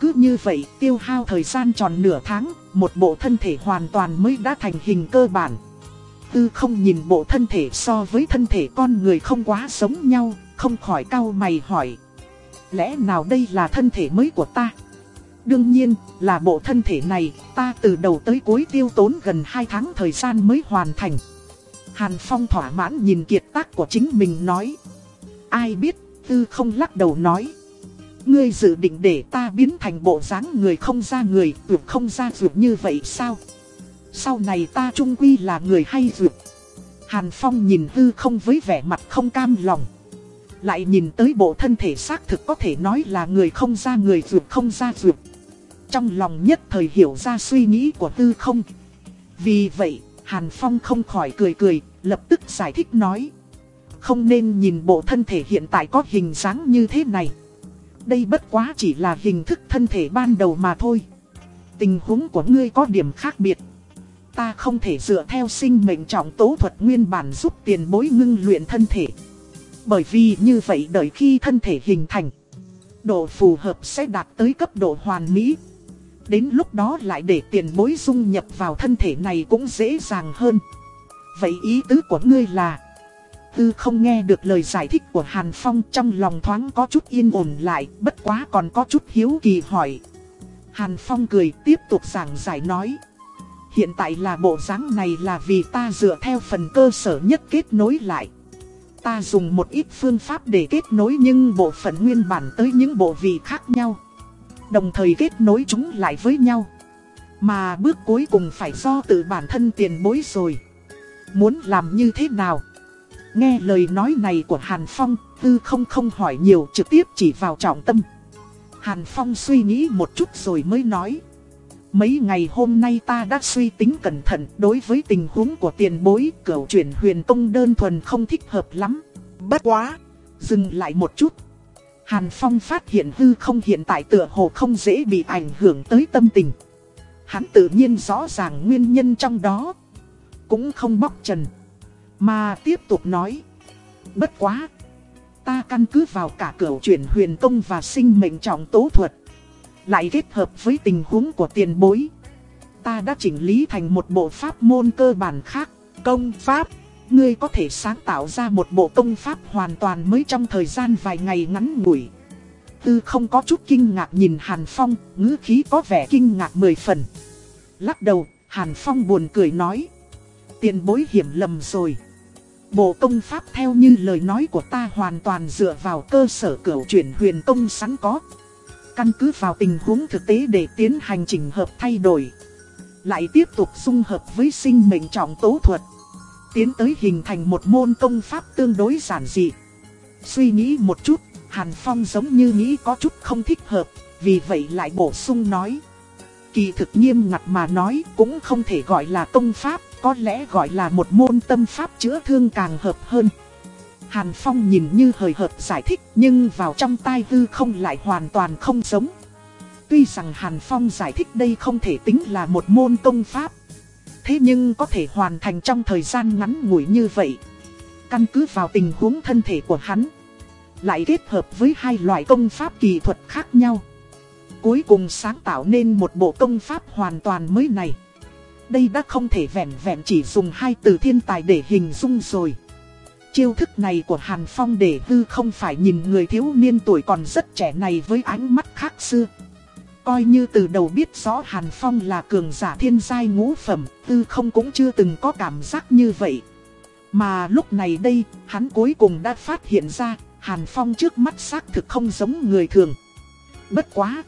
Cứ như vậy tiêu hao thời gian tròn nửa tháng, một bộ thân thể hoàn toàn mới đã thành hình cơ bản. Tư không nhìn bộ thân thể so với thân thể con người không quá giống nhau, không khỏi cau mày hỏi. Lẽ nào đây là thân thể mới của ta? Đương nhiên, là bộ thân thể này, ta từ đầu tới cuối tiêu tốn gần 2 tháng thời gian mới hoàn thành. Hàn Phong thỏa mãn nhìn kiệt tác của chính mình nói. Ai biết, tư không lắc đầu nói. Ngươi dự định để ta biến thành bộ dáng người không ra người, tuyệt không ra ruột như vậy sao? Sau này ta trung quy là người hay vượt. Hàn Phong nhìn hư không với vẻ mặt không cam lòng. Lại nhìn tới bộ thân thể xác thực có thể nói là người không ra người vượt không ra vượt. Trong lòng nhất thời hiểu ra suy nghĩ của tư không. Vì vậy, Hàn Phong không khỏi cười cười, lập tức giải thích nói. Không nên nhìn bộ thân thể hiện tại có hình dáng như thế này. Đây bất quá chỉ là hình thức thân thể ban đầu mà thôi. Tình huống của ngươi có điểm khác biệt ta không thể dựa theo sinh mệnh trọng tố thuật nguyên bản giúp tiền bối ngưng luyện thân thể. Bởi vì như vậy đợi khi thân thể hình thành, độ phù hợp sẽ đạt tới cấp độ hoàn mỹ. Đến lúc đó lại để tiền bối dung nhập vào thân thể này cũng dễ dàng hơn. Vậy ý tứ của ngươi là... Tư không nghe được lời giải thích của Hàn Phong trong lòng thoáng có chút yên ổn lại, bất quá còn có chút hiếu kỳ hỏi. Hàn Phong cười tiếp tục giảng giải nói. Hiện tại là bộ dáng này là vì ta dựa theo phần cơ sở nhất kết nối lại. Ta dùng một ít phương pháp để kết nối những bộ phận nguyên bản tới những bộ vị khác nhau. Đồng thời kết nối chúng lại với nhau. Mà bước cuối cùng phải do tự bản thân tiền bối rồi. Muốn làm như thế nào? Nghe lời nói này của Hàn Phong, tư không không hỏi nhiều trực tiếp chỉ vào trọng tâm. Hàn Phong suy nghĩ một chút rồi mới nói. Mấy ngày hôm nay ta đã suy tính cẩn thận đối với tình huống của tiền bối cửu chuyển huyền tông đơn thuần không thích hợp lắm. Bất quá, dừng lại một chút. Hàn Phong phát hiện hư không hiện tại tựa hồ không dễ bị ảnh hưởng tới tâm tình. Hắn tự nhiên rõ ràng nguyên nhân trong đó. Cũng không bóc trần. Mà tiếp tục nói. Bất quá. Ta căn cứ vào cả cửu chuyển huyền tông và sinh mệnh trọng tố thuật. Lại kết hợp với tình huống của tiền bối Ta đã chỉnh lý thành một bộ pháp môn cơ bản khác Công pháp Ngươi có thể sáng tạo ra một bộ công pháp hoàn toàn mới trong thời gian vài ngày ngắn ngủi tư không có chút kinh ngạc nhìn Hàn Phong, ngữ khí có vẻ kinh ngạc mười phần. Lắc đầu, Hàn Phong buồn cười nói. Tiền bối hiểm lầm rồi. Bộ công pháp theo như lời nói của ta hoàn toàn dựa vào cơ sở cửu chuyển huyền công sẵn có. Căn cứ vào tình huống thực tế để tiến hành chỉnh hợp thay đổi. Lại tiếp tục dung hợp với sinh mệnh trọng tố thuật. Tiến tới hình thành một môn công pháp tương đối giản dị. Suy nghĩ một chút, Hàn Phong giống như nghĩ có chút không thích hợp, vì vậy lại bổ sung nói. Kỳ thực nghiêm ngặt mà nói cũng không thể gọi là công pháp, có lẽ gọi là một môn tâm pháp chữa thương càng hợp hơn. Hàn Phong nhìn như hời hợt giải thích, nhưng vào trong tai hư không lại hoàn toàn không giống. Tuy rằng Hàn Phong giải thích đây không thể tính là một môn công pháp. Thế nhưng có thể hoàn thành trong thời gian ngắn ngủi như vậy. Căn cứ vào tình huống thân thể của hắn. Lại kết hợp với hai loại công pháp kỳ thuật khác nhau. Cuối cùng sáng tạo nên một bộ công pháp hoàn toàn mới này. Đây đã không thể vẹn vẹn chỉ dùng hai từ thiên tài để hình dung rồi. Chiêu thức này của Hàn Phong để hư không phải nhìn người thiếu niên tuổi còn rất trẻ này với ánh mắt khác xưa. Coi như từ đầu biết rõ Hàn Phong là cường giả thiên giai ngũ phẩm, tư không cũng chưa từng có cảm giác như vậy. Mà lúc này đây, hắn cuối cùng đã phát hiện ra, Hàn Phong trước mắt xác thực không giống người thường. Bất quá!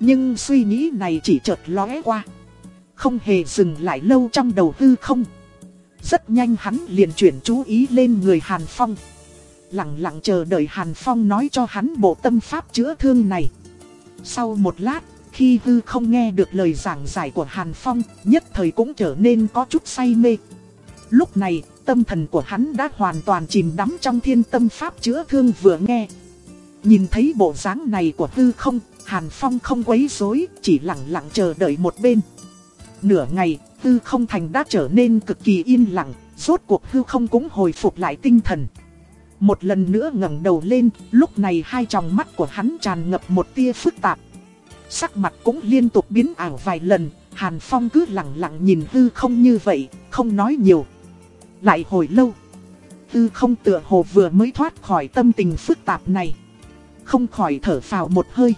Nhưng suy nghĩ này chỉ chợt lóe qua. Không hề dừng lại lâu trong đầu hư không. Rất nhanh hắn liền chuyển chú ý lên người Hàn Phong. Lặng lặng chờ đợi Hàn Phong nói cho hắn bộ tâm pháp chữa thương này. Sau một lát, khi hư không nghe được lời giảng giải của Hàn Phong, nhất thời cũng trở nên có chút say mê. Lúc này, tâm thần của hắn đã hoàn toàn chìm đắm trong thiên tâm pháp chữa thương vừa nghe. Nhìn thấy bộ dáng này của hư không, Hàn Phong không quấy rối, chỉ lặng lặng chờ đợi một bên. Nửa ngày, Tư không thành đã trở nên cực kỳ yên lặng, rốt cuộc hư không cũng hồi phục lại tinh thần. Một lần nữa ngẩng đầu lên, lúc này hai tròng mắt của hắn tràn ngập một tia phức tạp. Sắc mặt cũng liên tục biến ảo vài lần, Hàn Phong cứ lặng lặng nhìn hư không như vậy, không nói nhiều. Lại hồi lâu, hư không tựa hồ vừa mới thoát khỏi tâm tình phức tạp này. Không khỏi thở phào một hơi.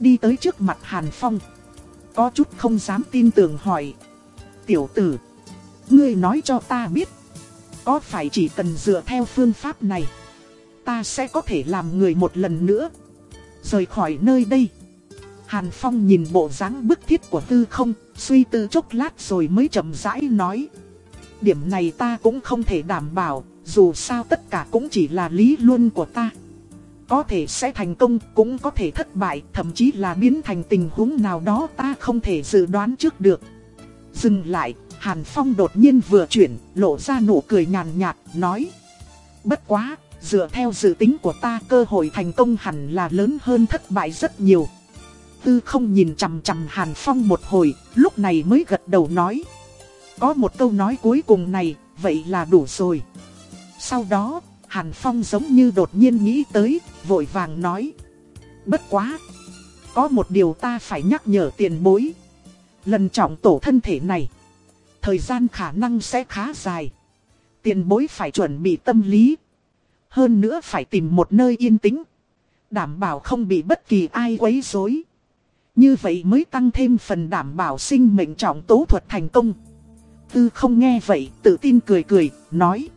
Đi tới trước mặt Hàn Phong. Có chút không dám tin tưởng hỏi. Tiểu tử, ngươi nói cho ta biết. Có phải chỉ cần dựa theo phương pháp này, ta sẽ có thể làm người một lần nữa. Rời khỏi nơi đây. Hàn Phong nhìn bộ dáng bức thiết của tư không, suy tư chốc lát rồi mới chậm rãi nói. Điểm này ta cũng không thể đảm bảo, dù sao tất cả cũng chỉ là lý luân của ta. Có thể sẽ thành công, cũng có thể thất bại, thậm chí là biến thành tình huống nào đó ta không thể dự đoán trước được. Dừng lại, Hàn Phong đột nhiên vừa chuyển, lộ ra nụ cười nhàn nhạt, nói. Bất quá, dựa theo dự tính của ta cơ hội thành công hẳn là lớn hơn thất bại rất nhiều. Tư không nhìn chằm chằm Hàn Phong một hồi, lúc này mới gật đầu nói. Có một câu nói cuối cùng này, vậy là đủ rồi. Sau đó, Hàn Phong giống như đột nhiên nghĩ tới, vội vàng nói. Bất quá! Có một điều ta phải nhắc nhở tiền bối. Lần trọng tổ thân thể này, thời gian khả năng sẽ khá dài. Tiền bối phải chuẩn bị tâm lý. Hơn nữa phải tìm một nơi yên tĩnh. Đảm bảo không bị bất kỳ ai quấy rối. Như vậy mới tăng thêm phần đảm bảo sinh mệnh trọng tố thuật thành công. Tư không nghe vậy, tự tin cười cười, nói.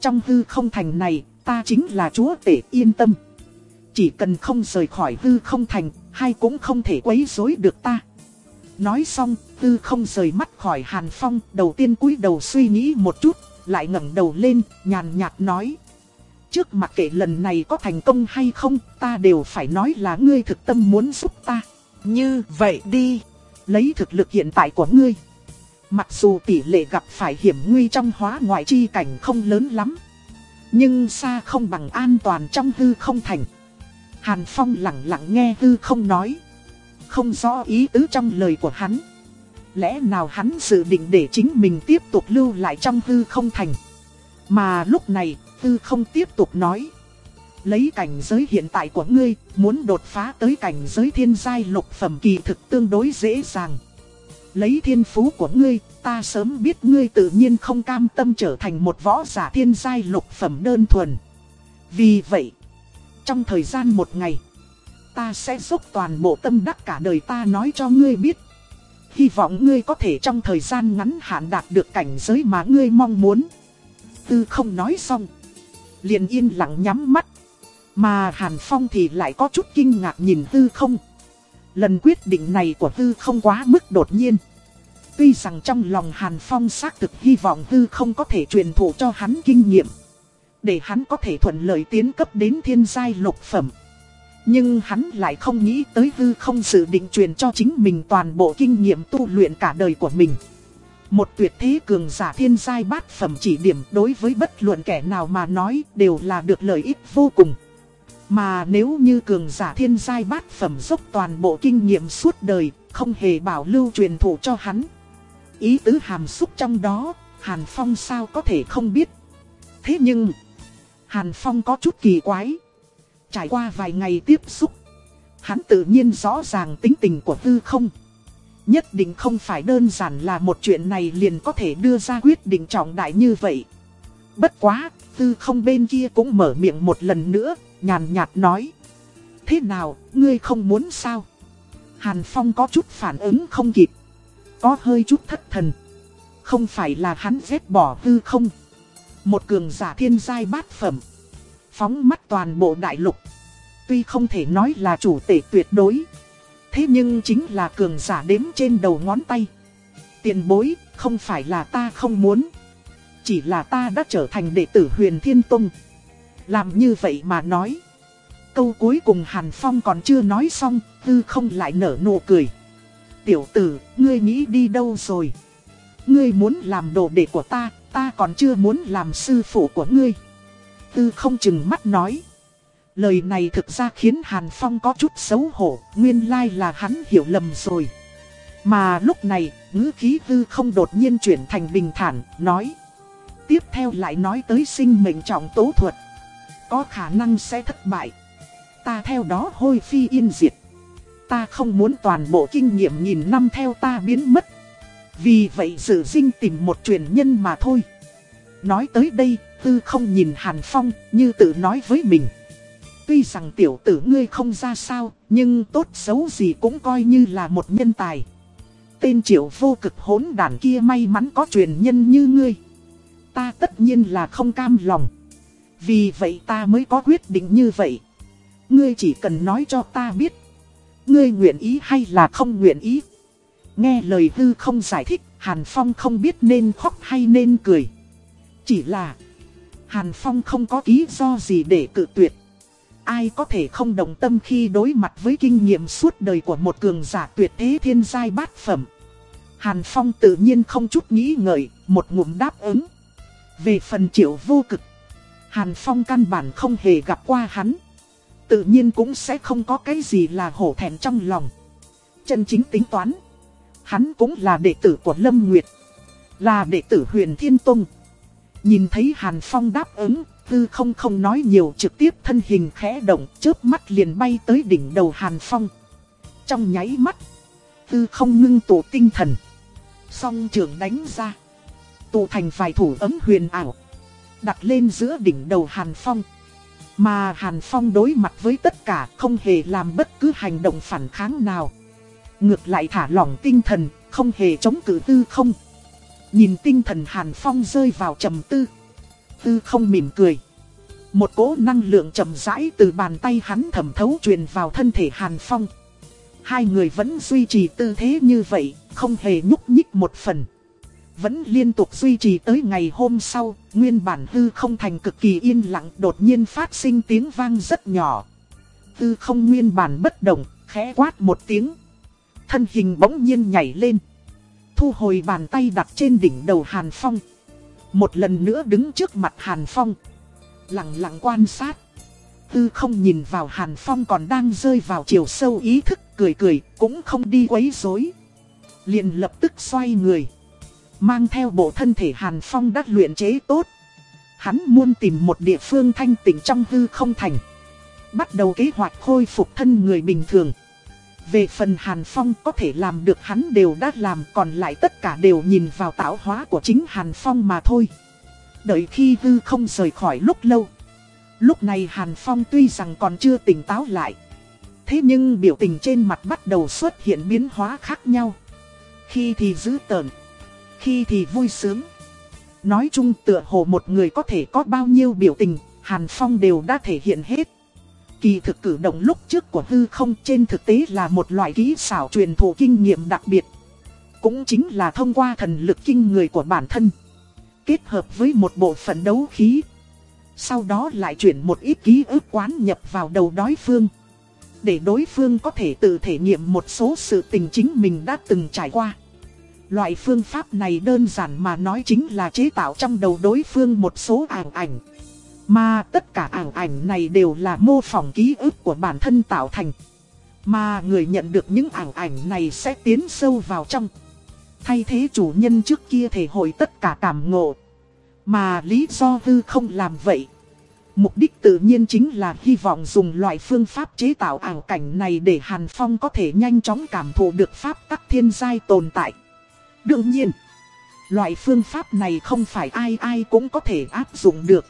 Trong hư không thành này, ta chính là chúa tể yên tâm. Chỉ cần không rời khỏi hư không thành, hay cũng không thể quấy rối được ta. Nói xong, tư không rời mắt khỏi Hàn Phong, đầu tiên cúi đầu suy nghĩ một chút, lại ngẩng đầu lên, nhàn nhạt nói. Trước mặt kệ lần này có thành công hay không, ta đều phải nói là ngươi thực tâm muốn giúp ta. Như vậy đi, lấy thực lực hiện tại của ngươi. Mặc dù tỷ lệ gặp phải hiểm nguy trong hóa ngoại chi cảnh không lớn lắm. Nhưng xa không bằng an toàn trong hư không thành. Hàn Phong lặng lặng nghe hư không nói. Không rõ ý tứ trong lời của hắn. Lẽ nào hắn dự định để chính mình tiếp tục lưu lại trong hư không thành. Mà lúc này, hư không tiếp tục nói. Lấy cảnh giới hiện tại của ngươi, muốn đột phá tới cảnh giới thiên giai lục phẩm kỳ thực tương đối dễ dàng. Lấy thiên phú của ngươi, ta sớm biết ngươi tự nhiên không cam tâm trở thành một võ giả thiên giai lục phẩm đơn thuần. Vì vậy, trong thời gian một ngày, ta sẽ dốc toàn bộ tâm đắc cả đời ta nói cho ngươi biết. Hy vọng ngươi có thể trong thời gian ngắn hạn đạt được cảnh giới mà ngươi mong muốn. Tư không nói xong. Liền yên lặng nhắm mắt. Mà Hàn Phong thì lại có chút kinh ngạc nhìn Tư không. Lần quyết định này của Tư không quá mức đột nhiên. Tuy rằng trong lòng Hàn Phong xác thực hy vọng Tư không có thể truyền thụ cho hắn kinh nghiệm. Để hắn có thể thuận lợi tiến cấp đến thiên giai lục phẩm. Nhưng hắn lại không nghĩ tới hư không dự định truyền cho chính mình toàn bộ kinh nghiệm tu luyện cả đời của mình. Một tuyệt thế cường giả thiên giai bát phẩm chỉ điểm đối với bất luận kẻ nào mà nói đều là được lợi ích vô cùng. Mà nếu như cường giả thiên giai bát phẩm dốc toàn bộ kinh nghiệm suốt đời, không hề bảo lưu truyền thụ cho hắn. Ý tứ hàm xúc trong đó, Hàn Phong sao có thể không biết. Thế nhưng, Hàn Phong có chút kỳ quái. Trải qua vài ngày tiếp xúc, hắn tự nhiên rõ ràng tính tình của tư không. Nhất định không phải đơn giản là một chuyện này liền có thể đưa ra quyết định trọng đại như vậy. Bất quá, tư không bên kia cũng mở miệng một lần nữa, nhàn nhạt nói. Thế nào, ngươi không muốn sao? Hàn Phong có chút phản ứng không kịp. Có hơi chút thất thần. Không phải là hắn ghét bỏ tư không. Một cường giả thiên giai bát phẩm. Phóng mắt toàn bộ đại lục. Tuy không thể nói là chủ tể tuyệt đối. Thế nhưng chính là cường giả đếm trên đầu ngón tay. Tiền bối, không phải là ta không muốn. Chỉ là ta đã trở thành đệ tử huyền thiên tông. Làm như vậy mà nói. Câu cuối cùng Hàn Phong còn chưa nói xong, tư không lại nở nụ cười. Tiểu tử, ngươi nghĩ đi đâu rồi? Ngươi muốn làm đồ đệ của ta, ta còn chưa muốn làm sư phụ của ngươi. Tư không chừng mắt nói. Lời này thực ra khiến Hàn Phong có chút xấu hổ, nguyên lai là hắn hiểu lầm rồi. Mà lúc này, ngữ khí tư không đột nhiên chuyển thành bình thản, nói. Tiếp theo lại nói tới sinh mệnh trọng tố thuật. Có khả năng sẽ thất bại. Ta theo đó hôi phi yên diệt. Ta không muốn toàn bộ kinh nghiệm nghìn năm theo ta biến mất. Vì vậy sự dinh tìm một truyền nhân mà thôi. Nói tới đây, tư không nhìn Hàn Phong như tự nói với mình. Tuy rằng tiểu tử ngươi không ra sao, nhưng tốt xấu gì cũng coi như là một nhân tài. Tên triệu vô cực hỗn đàn kia may mắn có truyền nhân như ngươi. Ta tất nhiên là không cam lòng. Vì vậy ta mới có quyết định như vậy. Ngươi chỉ cần nói cho ta biết. Ngươi nguyện ý hay là không nguyện ý. Nghe lời hư không giải thích, Hàn Phong không biết nên khóc hay nên cười. Chỉ là, Hàn Phong không có lý do gì để cự tuyệt. Ai có thể không đồng tâm khi đối mặt với kinh nghiệm suốt đời của một cường giả tuyệt thế thiên giai bát phẩm. Hàn Phong tự nhiên không chút nghĩ ngợi, một ngụm đáp ứng. Về phần triệu vô cực, Hàn Phong căn bản không hề gặp qua hắn. Tự nhiên cũng sẽ không có cái gì là hổ thẹn trong lòng. Chân chính tính toán. Hắn cũng là đệ tử của Lâm Nguyệt. Là đệ tử huyền Thiên Tông. Nhìn thấy Hàn Phong đáp ứng, tư không không nói nhiều trực tiếp thân hình khẽ động, chớp mắt liền bay tới đỉnh đầu Hàn Phong. Trong nháy mắt, tư không ngưng tụ tinh thần. Song trường đánh ra. Tụ thành vài thủ ấm huyền ảo. Đặt lên giữa đỉnh đầu Hàn Phong. Mà Hàn Phong đối mặt với tất cả không hề làm bất cứ hành động phản kháng nào. Ngược lại thả lỏng tinh thần, không hề chống cự tư không. Nhìn tinh thần Hàn Phong rơi vào trầm tư. Tư không mỉm cười. Một cỗ năng lượng chậm rãi từ bàn tay hắn thẩm thấu truyền vào thân thể Hàn Phong. Hai người vẫn duy trì tư thế như vậy, không hề nhúc nhích một phần. Vẫn liên tục duy trì tới ngày hôm sau, nguyên bản hư không thành cực kỳ yên lặng đột nhiên phát sinh tiếng vang rất nhỏ. Hư không nguyên bản bất động, khẽ quát một tiếng. Thân hình bỗng nhiên nhảy lên. Thu hồi bàn tay đặt trên đỉnh đầu Hàn Phong. Một lần nữa đứng trước mặt Hàn Phong. Lặng lặng quan sát. Tư không nhìn vào Hàn Phong còn đang rơi vào chiều sâu ý thức, cười cười, cũng không đi quấy rối. Liền lập tức xoay người. Mang theo bộ thân thể Hàn Phong đã luyện chế tốt. Hắn muốn tìm một địa phương thanh tịnh trong hư không thành. Bắt đầu kế hoạch khôi phục thân người bình thường. Về phần Hàn Phong có thể làm được hắn đều đã làm còn lại tất cả đều nhìn vào tạo hóa của chính Hàn Phong mà thôi. Đợi khi hư không rời khỏi lúc lâu. Lúc này Hàn Phong tuy rằng còn chưa tỉnh táo lại. Thế nhưng biểu tình trên mặt bắt đầu xuất hiện biến hóa khác nhau. Khi thì dữ tợn, khi thì vui sướng. Nói chung tựa hồ một người có thể có bao nhiêu biểu tình, Hàn Phong đều đã thể hiện hết. Kỳ thực cử động lúc trước của hư không trên thực tế là một loại kỹ xảo truyền thụ kinh nghiệm đặc biệt. Cũng chính là thông qua thần lực kinh người của bản thân. Kết hợp với một bộ phận đấu khí. Sau đó lại chuyển một ít ký ức quán nhập vào đầu đối phương. Để đối phương có thể tự thể nghiệm một số sự tình chính mình đã từng trải qua. Loại phương pháp này đơn giản mà nói chính là chế tạo trong đầu đối phương một số ảng ảnh. Mà tất cả ảng ảnh này đều là mô phỏng ký ức của bản thân tạo thành. Mà người nhận được những ảng ảnh này sẽ tiến sâu vào trong. Thay thế chủ nhân trước kia thể hội tất cả cảm ngộ. Mà lý do hư không làm vậy. Mục đích tự nhiên chính là hy vọng dùng loại phương pháp chế tạo ảo cảnh này để Hàn Phong có thể nhanh chóng cảm thụ được pháp tắc thiên giai tồn tại. Đương nhiên, loại phương pháp này không phải ai ai cũng có thể áp dụng được.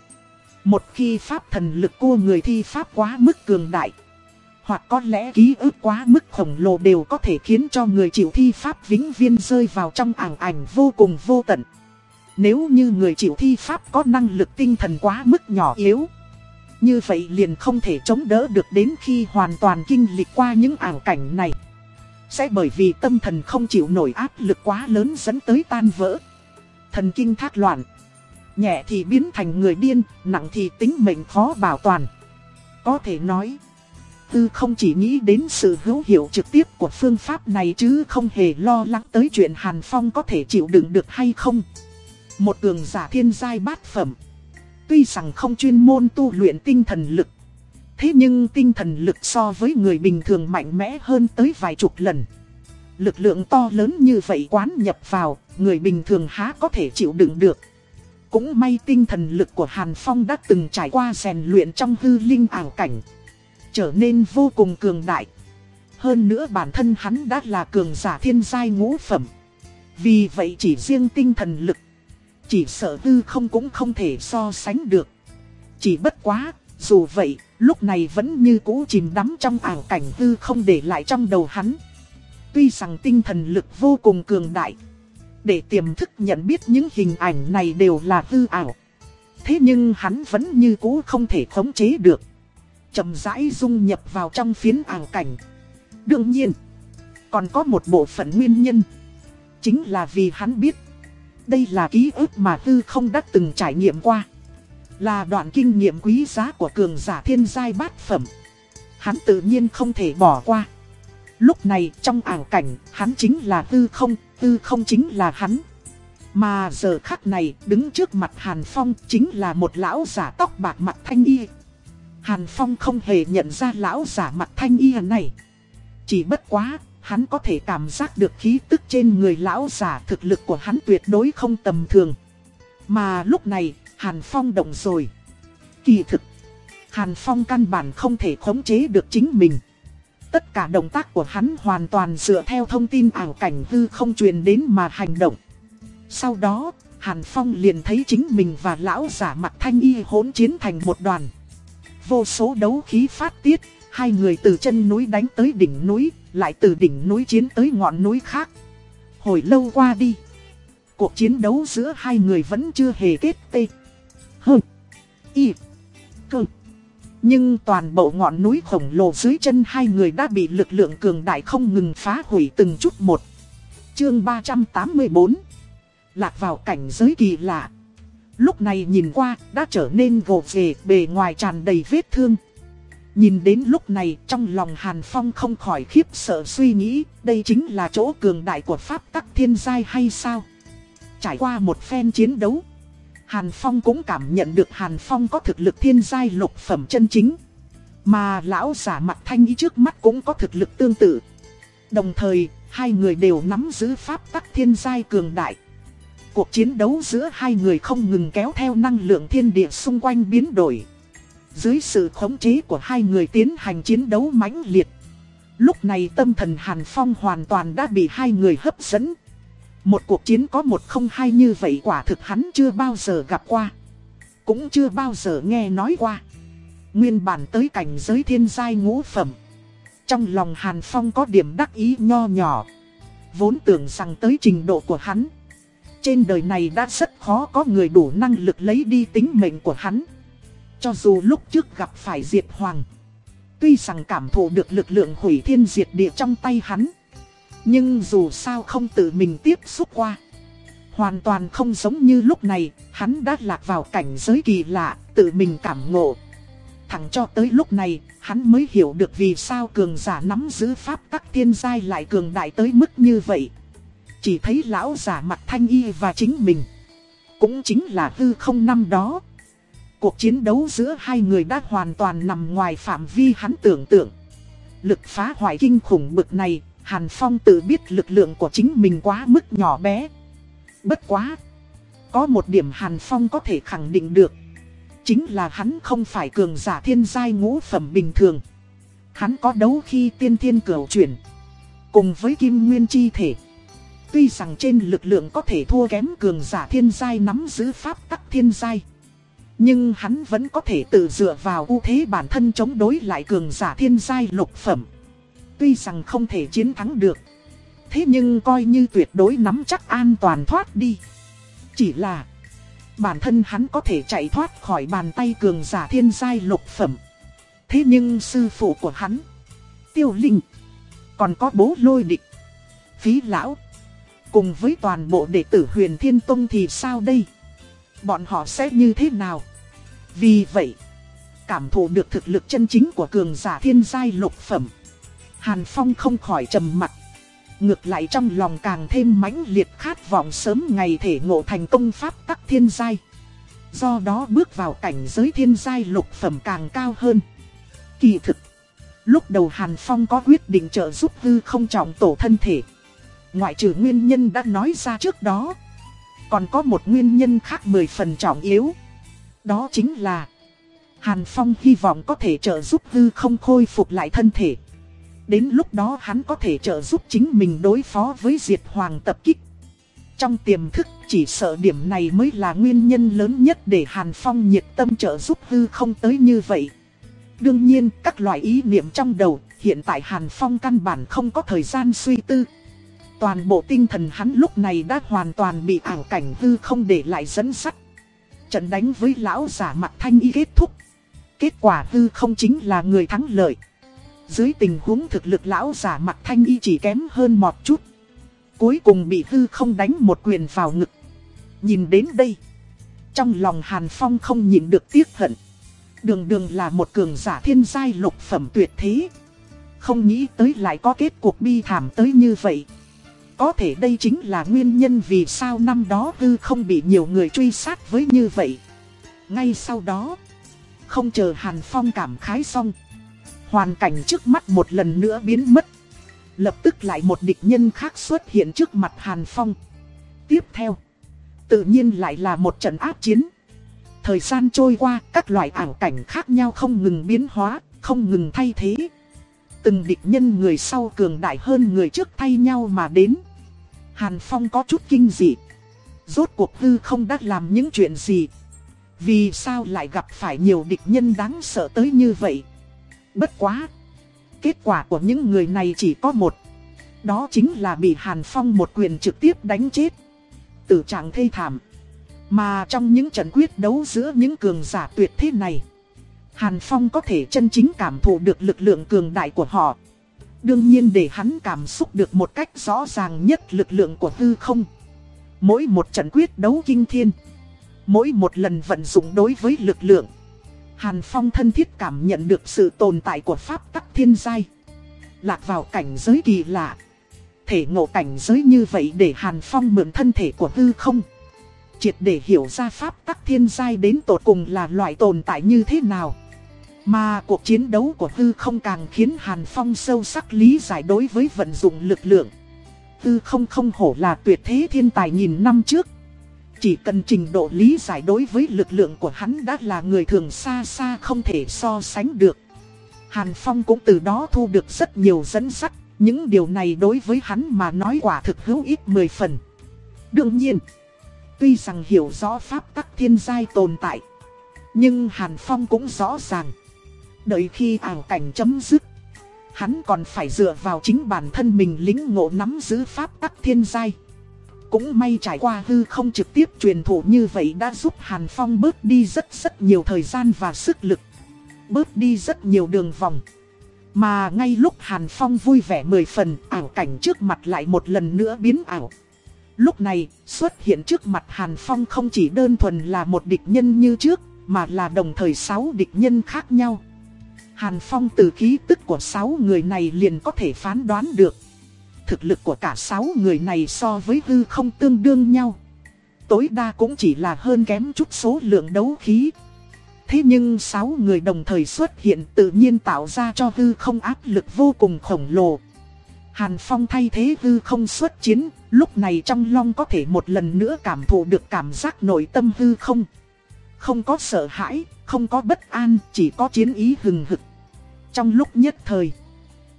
Một khi pháp thần lực của người thi pháp quá mức cường đại, hoặc có lẽ ký ức quá mức khổng lồ đều có thể khiến cho người chịu thi pháp vĩnh viên rơi vào trong ảng ảnh vô cùng vô tận. Nếu như người chịu thi pháp có năng lực tinh thần quá mức nhỏ yếu, như vậy liền không thể chống đỡ được đến khi hoàn toàn kinh lịch qua những ảng cảnh này. Sẽ bởi vì tâm thần không chịu nổi áp lực quá lớn dẫn tới tan vỡ. Thần kinh thác loạn. Nhẹ thì biến thành người điên, nặng thì tính mệnh khó bảo toàn. Có thể nói, tư không chỉ nghĩ đến sự hữu hiệu trực tiếp của phương pháp này chứ không hề lo lắng tới chuyện Hàn Phong có thể chịu đựng được hay không. Một cường giả thiên giai bát phẩm. Tuy rằng không chuyên môn tu luyện tinh thần lực. Thế nhưng tinh thần lực so với người bình thường mạnh mẽ hơn tới vài chục lần. Lực lượng to lớn như vậy quán nhập vào, người bình thường há có thể chịu đựng được. Cũng may tinh thần lực của Hàn Phong đã từng trải qua rèn luyện trong hư linh ảo cảnh. Trở nên vô cùng cường đại. Hơn nữa bản thân hắn đã là cường giả thiên giai ngũ phẩm. Vì vậy chỉ riêng tinh thần lực. Chỉ sợ tư không cũng không thể so sánh được. Chỉ bất quá, dù vậy, lúc này vẫn như cũ chìm đắm trong ảo cảnh tư không để lại trong đầu hắn. Tuy rằng tinh thần lực vô cùng cường đại. Để tiềm thức nhận biết những hình ảnh này đều là hư ảo. Thế nhưng hắn vẫn như cũ không thể khống chế được. chậm rãi dung nhập vào trong phiến ảo cảnh. Đương nhiên, còn có một bộ phận nguyên nhân. Chính là vì hắn biết, đây là ký ức mà Tư không đã từng trải nghiệm qua. Là đoạn kinh nghiệm quý giá của cường giả thiên giai bát phẩm. Hắn tự nhiên không thể bỏ qua. Lúc này trong ảo cảnh, hắn chính là Tư không, Tư không chính là hắn. Mà giờ khắc này, đứng trước mặt Hàn Phong chính là một lão giả tóc bạc mặt thanh y. Hàn Phong không hề nhận ra lão giả mặt thanh y này. Chỉ bất quá, hắn có thể cảm giác được khí tức trên người lão giả thực lực của hắn tuyệt đối không tầm thường. Mà lúc này, Hàn Phong động rồi. Kỳ thực, Hàn Phong căn bản không thể khống chế được chính mình. Tất cả động tác của hắn hoàn toàn dựa theo thông tin ảo cảnh hư không truyền đến mà hành động. Sau đó, Hàn Phong liền thấy chính mình và lão giả mặt thanh y hỗn chiến thành một đoàn. Vô số đấu khí phát tiết, hai người từ chân núi đánh tới đỉnh núi, lại từ đỉnh núi chiến tới ngọn núi khác. Hồi lâu qua đi, cuộc chiến đấu giữa hai người vẫn chưa hề kết tê. Hừ, y, cơ. Nhưng toàn bộ ngọn núi khổng lồ dưới chân hai người đã bị lực lượng cường đại không ngừng phá hủy từng chút một. Chương 384 Lạc vào cảnh giới kỳ lạ. Lúc này nhìn qua đã trở nên gồ ghề, bề ngoài tràn đầy vết thương. Nhìn đến lúc này trong lòng Hàn Phong không khỏi khiếp sợ suy nghĩ, đây chính là chỗ cường đại của Pháp tắc thiên giai hay sao? Trải qua một phen chiến đấu Hàn Phong cũng cảm nhận được Hàn Phong có thực lực thiên giai lục phẩm chân chính. Mà lão giả mặt thanh ý trước mắt cũng có thực lực tương tự. Đồng thời, hai người đều nắm giữ pháp tắc thiên giai cường đại. Cuộc chiến đấu giữa hai người không ngừng kéo theo năng lượng thiên địa xung quanh biến đổi. Dưới sự khống chế của hai người tiến hành chiến đấu mãnh liệt. Lúc này tâm thần Hàn Phong hoàn toàn đã bị hai người hấp dẫn. Một cuộc chiến có một không hai như vậy quả thực hắn chưa bao giờ gặp qua. Cũng chưa bao giờ nghe nói qua. Nguyên bản tới cảnh giới thiên giai ngũ phẩm. Trong lòng Hàn Phong có điểm đắc ý nho nhỏ. Vốn tưởng rằng tới trình độ của hắn. Trên đời này đã rất khó có người đủ năng lực lấy đi tính mệnh của hắn. Cho dù lúc trước gặp phải Diệt Hoàng. Tuy rằng cảm thụ được lực lượng hủy thiên diệt địa trong tay hắn. Nhưng dù sao không tự mình tiếp xúc qua. Hoàn toàn không giống như lúc này, hắn đã lạc vào cảnh giới kỳ lạ, tự mình cảm ngộ. Thẳng cho tới lúc này, hắn mới hiểu được vì sao cường giả nắm giữ pháp tắc tiên giai lại cường đại tới mức như vậy. Chỉ thấy lão giả mặt thanh y và chính mình. Cũng chính là hư không năm đó. Cuộc chiến đấu giữa hai người đã hoàn toàn nằm ngoài phạm vi hắn tưởng tượng. Lực phá hoại kinh khủng bực này, Hàn Phong tự biết lực lượng của chính mình quá mức nhỏ bé. Bất quá. Có một điểm Hàn Phong có thể khẳng định được. Chính là hắn không phải cường giả thiên giai ngũ phẩm bình thường. Hắn có đấu khi tiên thiên cửu chuyển. Cùng với kim nguyên chi thể. Tuy rằng trên lực lượng có thể thua kém cường giả thiên giai nắm giữ pháp tắc thiên giai. Nhưng hắn vẫn có thể tự dựa vào ưu thế bản thân chống đối lại cường giả thiên giai lục phẩm. Tuy rằng không thể chiến thắng được. Thế nhưng coi như tuyệt đối nắm chắc an toàn thoát đi. Chỉ là bản thân hắn có thể chạy thoát khỏi bàn tay cường giả thiên giai lục phẩm. Thế nhưng sư phụ của hắn, Tiêu Linh, còn có bố lôi địch, phí lão, cùng với toàn bộ đệ tử huyền thiên tông thì sao đây? Bọn họ sẽ như thế nào? Vì vậy, cảm thụ được thực lực chân chính của cường giả thiên giai lục phẩm. Hàn Phong không khỏi trầm mặt. Ngược lại trong lòng càng thêm mãnh liệt khát vọng sớm ngày thể ngộ thành công pháp tắc thiên giai. Do đó bước vào cảnh giới thiên giai lục phẩm càng cao hơn. Kỳ thực, lúc đầu Hàn Phong có quyết định trợ giúp hư không trọng tổ thân thể. Ngoại trừ nguyên nhân đã nói ra trước đó. Còn có một nguyên nhân khác mười phần trọng yếu. Đó chính là Hàn Phong hy vọng có thể trợ giúp hư không khôi phục lại thân thể. Đến lúc đó hắn có thể trợ giúp chính mình đối phó với diệt hoàng tập kích. Trong tiềm thức, chỉ sợ điểm này mới là nguyên nhân lớn nhất để Hàn Phong nhiệt tâm trợ giúp hư không tới như vậy. Đương nhiên, các loại ý niệm trong đầu, hiện tại Hàn Phong căn bản không có thời gian suy tư. Toàn bộ tinh thần hắn lúc này đã hoàn toàn bị ảo cảnh hư không để lại dẫn sắt. Trận đánh với lão giả mặt thanh y kết thúc. Kết quả hư không chính là người thắng lợi. Dưới tình huống thực lực lão giả mặt thanh y chỉ kém hơn một chút. Cuối cùng bị hư không đánh một quyền vào ngực. Nhìn đến đây. Trong lòng Hàn Phong không nhìn được tiếc hận. Đường đường là một cường giả thiên giai lục phẩm tuyệt thế. Không nghĩ tới lại có kết cuộc bi thảm tới như vậy. Có thể đây chính là nguyên nhân vì sao năm đó hư không bị nhiều người truy sát với như vậy. Ngay sau đó, không chờ Hàn Phong cảm khái xong. Hoàn cảnh trước mắt một lần nữa biến mất. Lập tức lại một địch nhân khác xuất hiện trước mặt Hàn Phong. Tiếp theo, tự nhiên lại là một trận áp chiến. Thời gian trôi qua, các loại ảo cảnh khác nhau không ngừng biến hóa, không ngừng thay thế. Từng địch nhân người sau cường đại hơn người trước thay nhau mà đến. Hàn Phong có chút kinh dị. Rốt cuộc hư không đã làm những chuyện gì? Vì sao lại gặp phải nhiều địch nhân đáng sợ tới như vậy? Bất quá. Kết quả của những người này chỉ có một. Đó chính là bị Hàn Phong một quyền trực tiếp đánh chết. Tử trạng thê thảm. Mà trong những trận quyết đấu giữa những cường giả tuyệt thế này. Hàn Phong có thể chân chính cảm thụ được lực lượng cường đại của họ. Đương nhiên để hắn cảm xúc được một cách rõ ràng nhất lực lượng của hư không. Mỗi một trận quyết đấu kinh thiên. Mỗi một lần vận dụng đối với lực lượng. Hàn Phong thân thiết cảm nhận được sự tồn tại của pháp tắc thiên giai. Lạc vào cảnh giới kỳ lạ. Thể ngộ cảnh giới như vậy để Hàn Phong mượn thân thể của hư không. Triệt để hiểu ra pháp tắc thiên giai đến tột cùng là loại tồn tại như thế nào. Mà cuộc chiến đấu của hư không càng khiến Hàn Phong sâu sắc lý giải đối với vận dụng lực lượng. hư không không hổ là tuyệt thế thiên tài nghìn năm trước. Chỉ cần trình độ lý giải đối với lực lượng của hắn đã là người thường xa xa không thể so sánh được. Hàn Phong cũng từ đó thu được rất nhiều dẫn sắc, những điều này đối với hắn mà nói quả thực hữu ích mười phần. Đương nhiên, tuy rằng hiểu rõ pháp tắc thiên giai tồn tại, nhưng Hàn Phong cũng rõ ràng Đợi khi ảo cảnh chấm dứt Hắn còn phải dựa vào chính bản thân mình lính ngộ nắm giữ pháp tắc thiên giai. Cũng may trải qua hư không trực tiếp truyền thụ như vậy đã giúp Hàn Phong bớt đi rất rất nhiều thời gian và sức lực. Bớt đi rất nhiều đường vòng. Mà ngay lúc Hàn Phong vui vẻ mười phần, ảo cảnh trước mặt lại một lần nữa biến ảo. Lúc này, xuất hiện trước mặt Hàn Phong không chỉ đơn thuần là một địch nhân như trước, mà là đồng thời sáu địch nhân khác nhau. Hàn Phong từ khí tức của sáu người này liền có thể phán đoán được. Thực lực của cả sáu người này so với hư không tương đương nhau. Tối đa cũng chỉ là hơn kém chút số lượng đấu khí. Thế nhưng sáu người đồng thời xuất hiện tự nhiên tạo ra cho hư không áp lực vô cùng khổng lồ. Hàn Phong thay thế hư không xuất chiến, lúc này trong long có thể một lần nữa cảm thụ được cảm giác nội tâm hư không. Không có sợ hãi, không có bất an, chỉ có chiến ý hừng hực. Trong lúc nhất thời,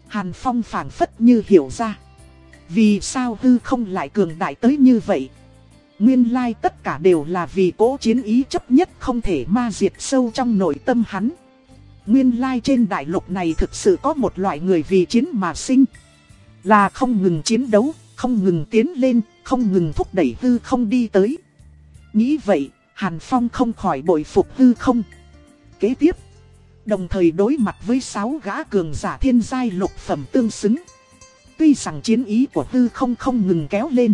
Hàn Phong phảng phất như hiểu ra. Vì sao hư không lại cường đại tới như vậy? Nguyên lai tất cả đều là vì cố chiến ý chấp nhất không thể ma diệt sâu trong nội tâm hắn. Nguyên lai trên đại lục này thực sự có một loại người vì chiến mà sinh. Là không ngừng chiến đấu, không ngừng tiến lên, không ngừng thúc đẩy hư không đi tới. Nghĩ vậy, Hàn Phong không khỏi bội phục hư không. Kế tiếp, đồng thời đối mặt với sáu gã cường giả thiên giai lục phẩm tương xứng. Tuy rằng chiến ý của hư không không ngừng kéo lên.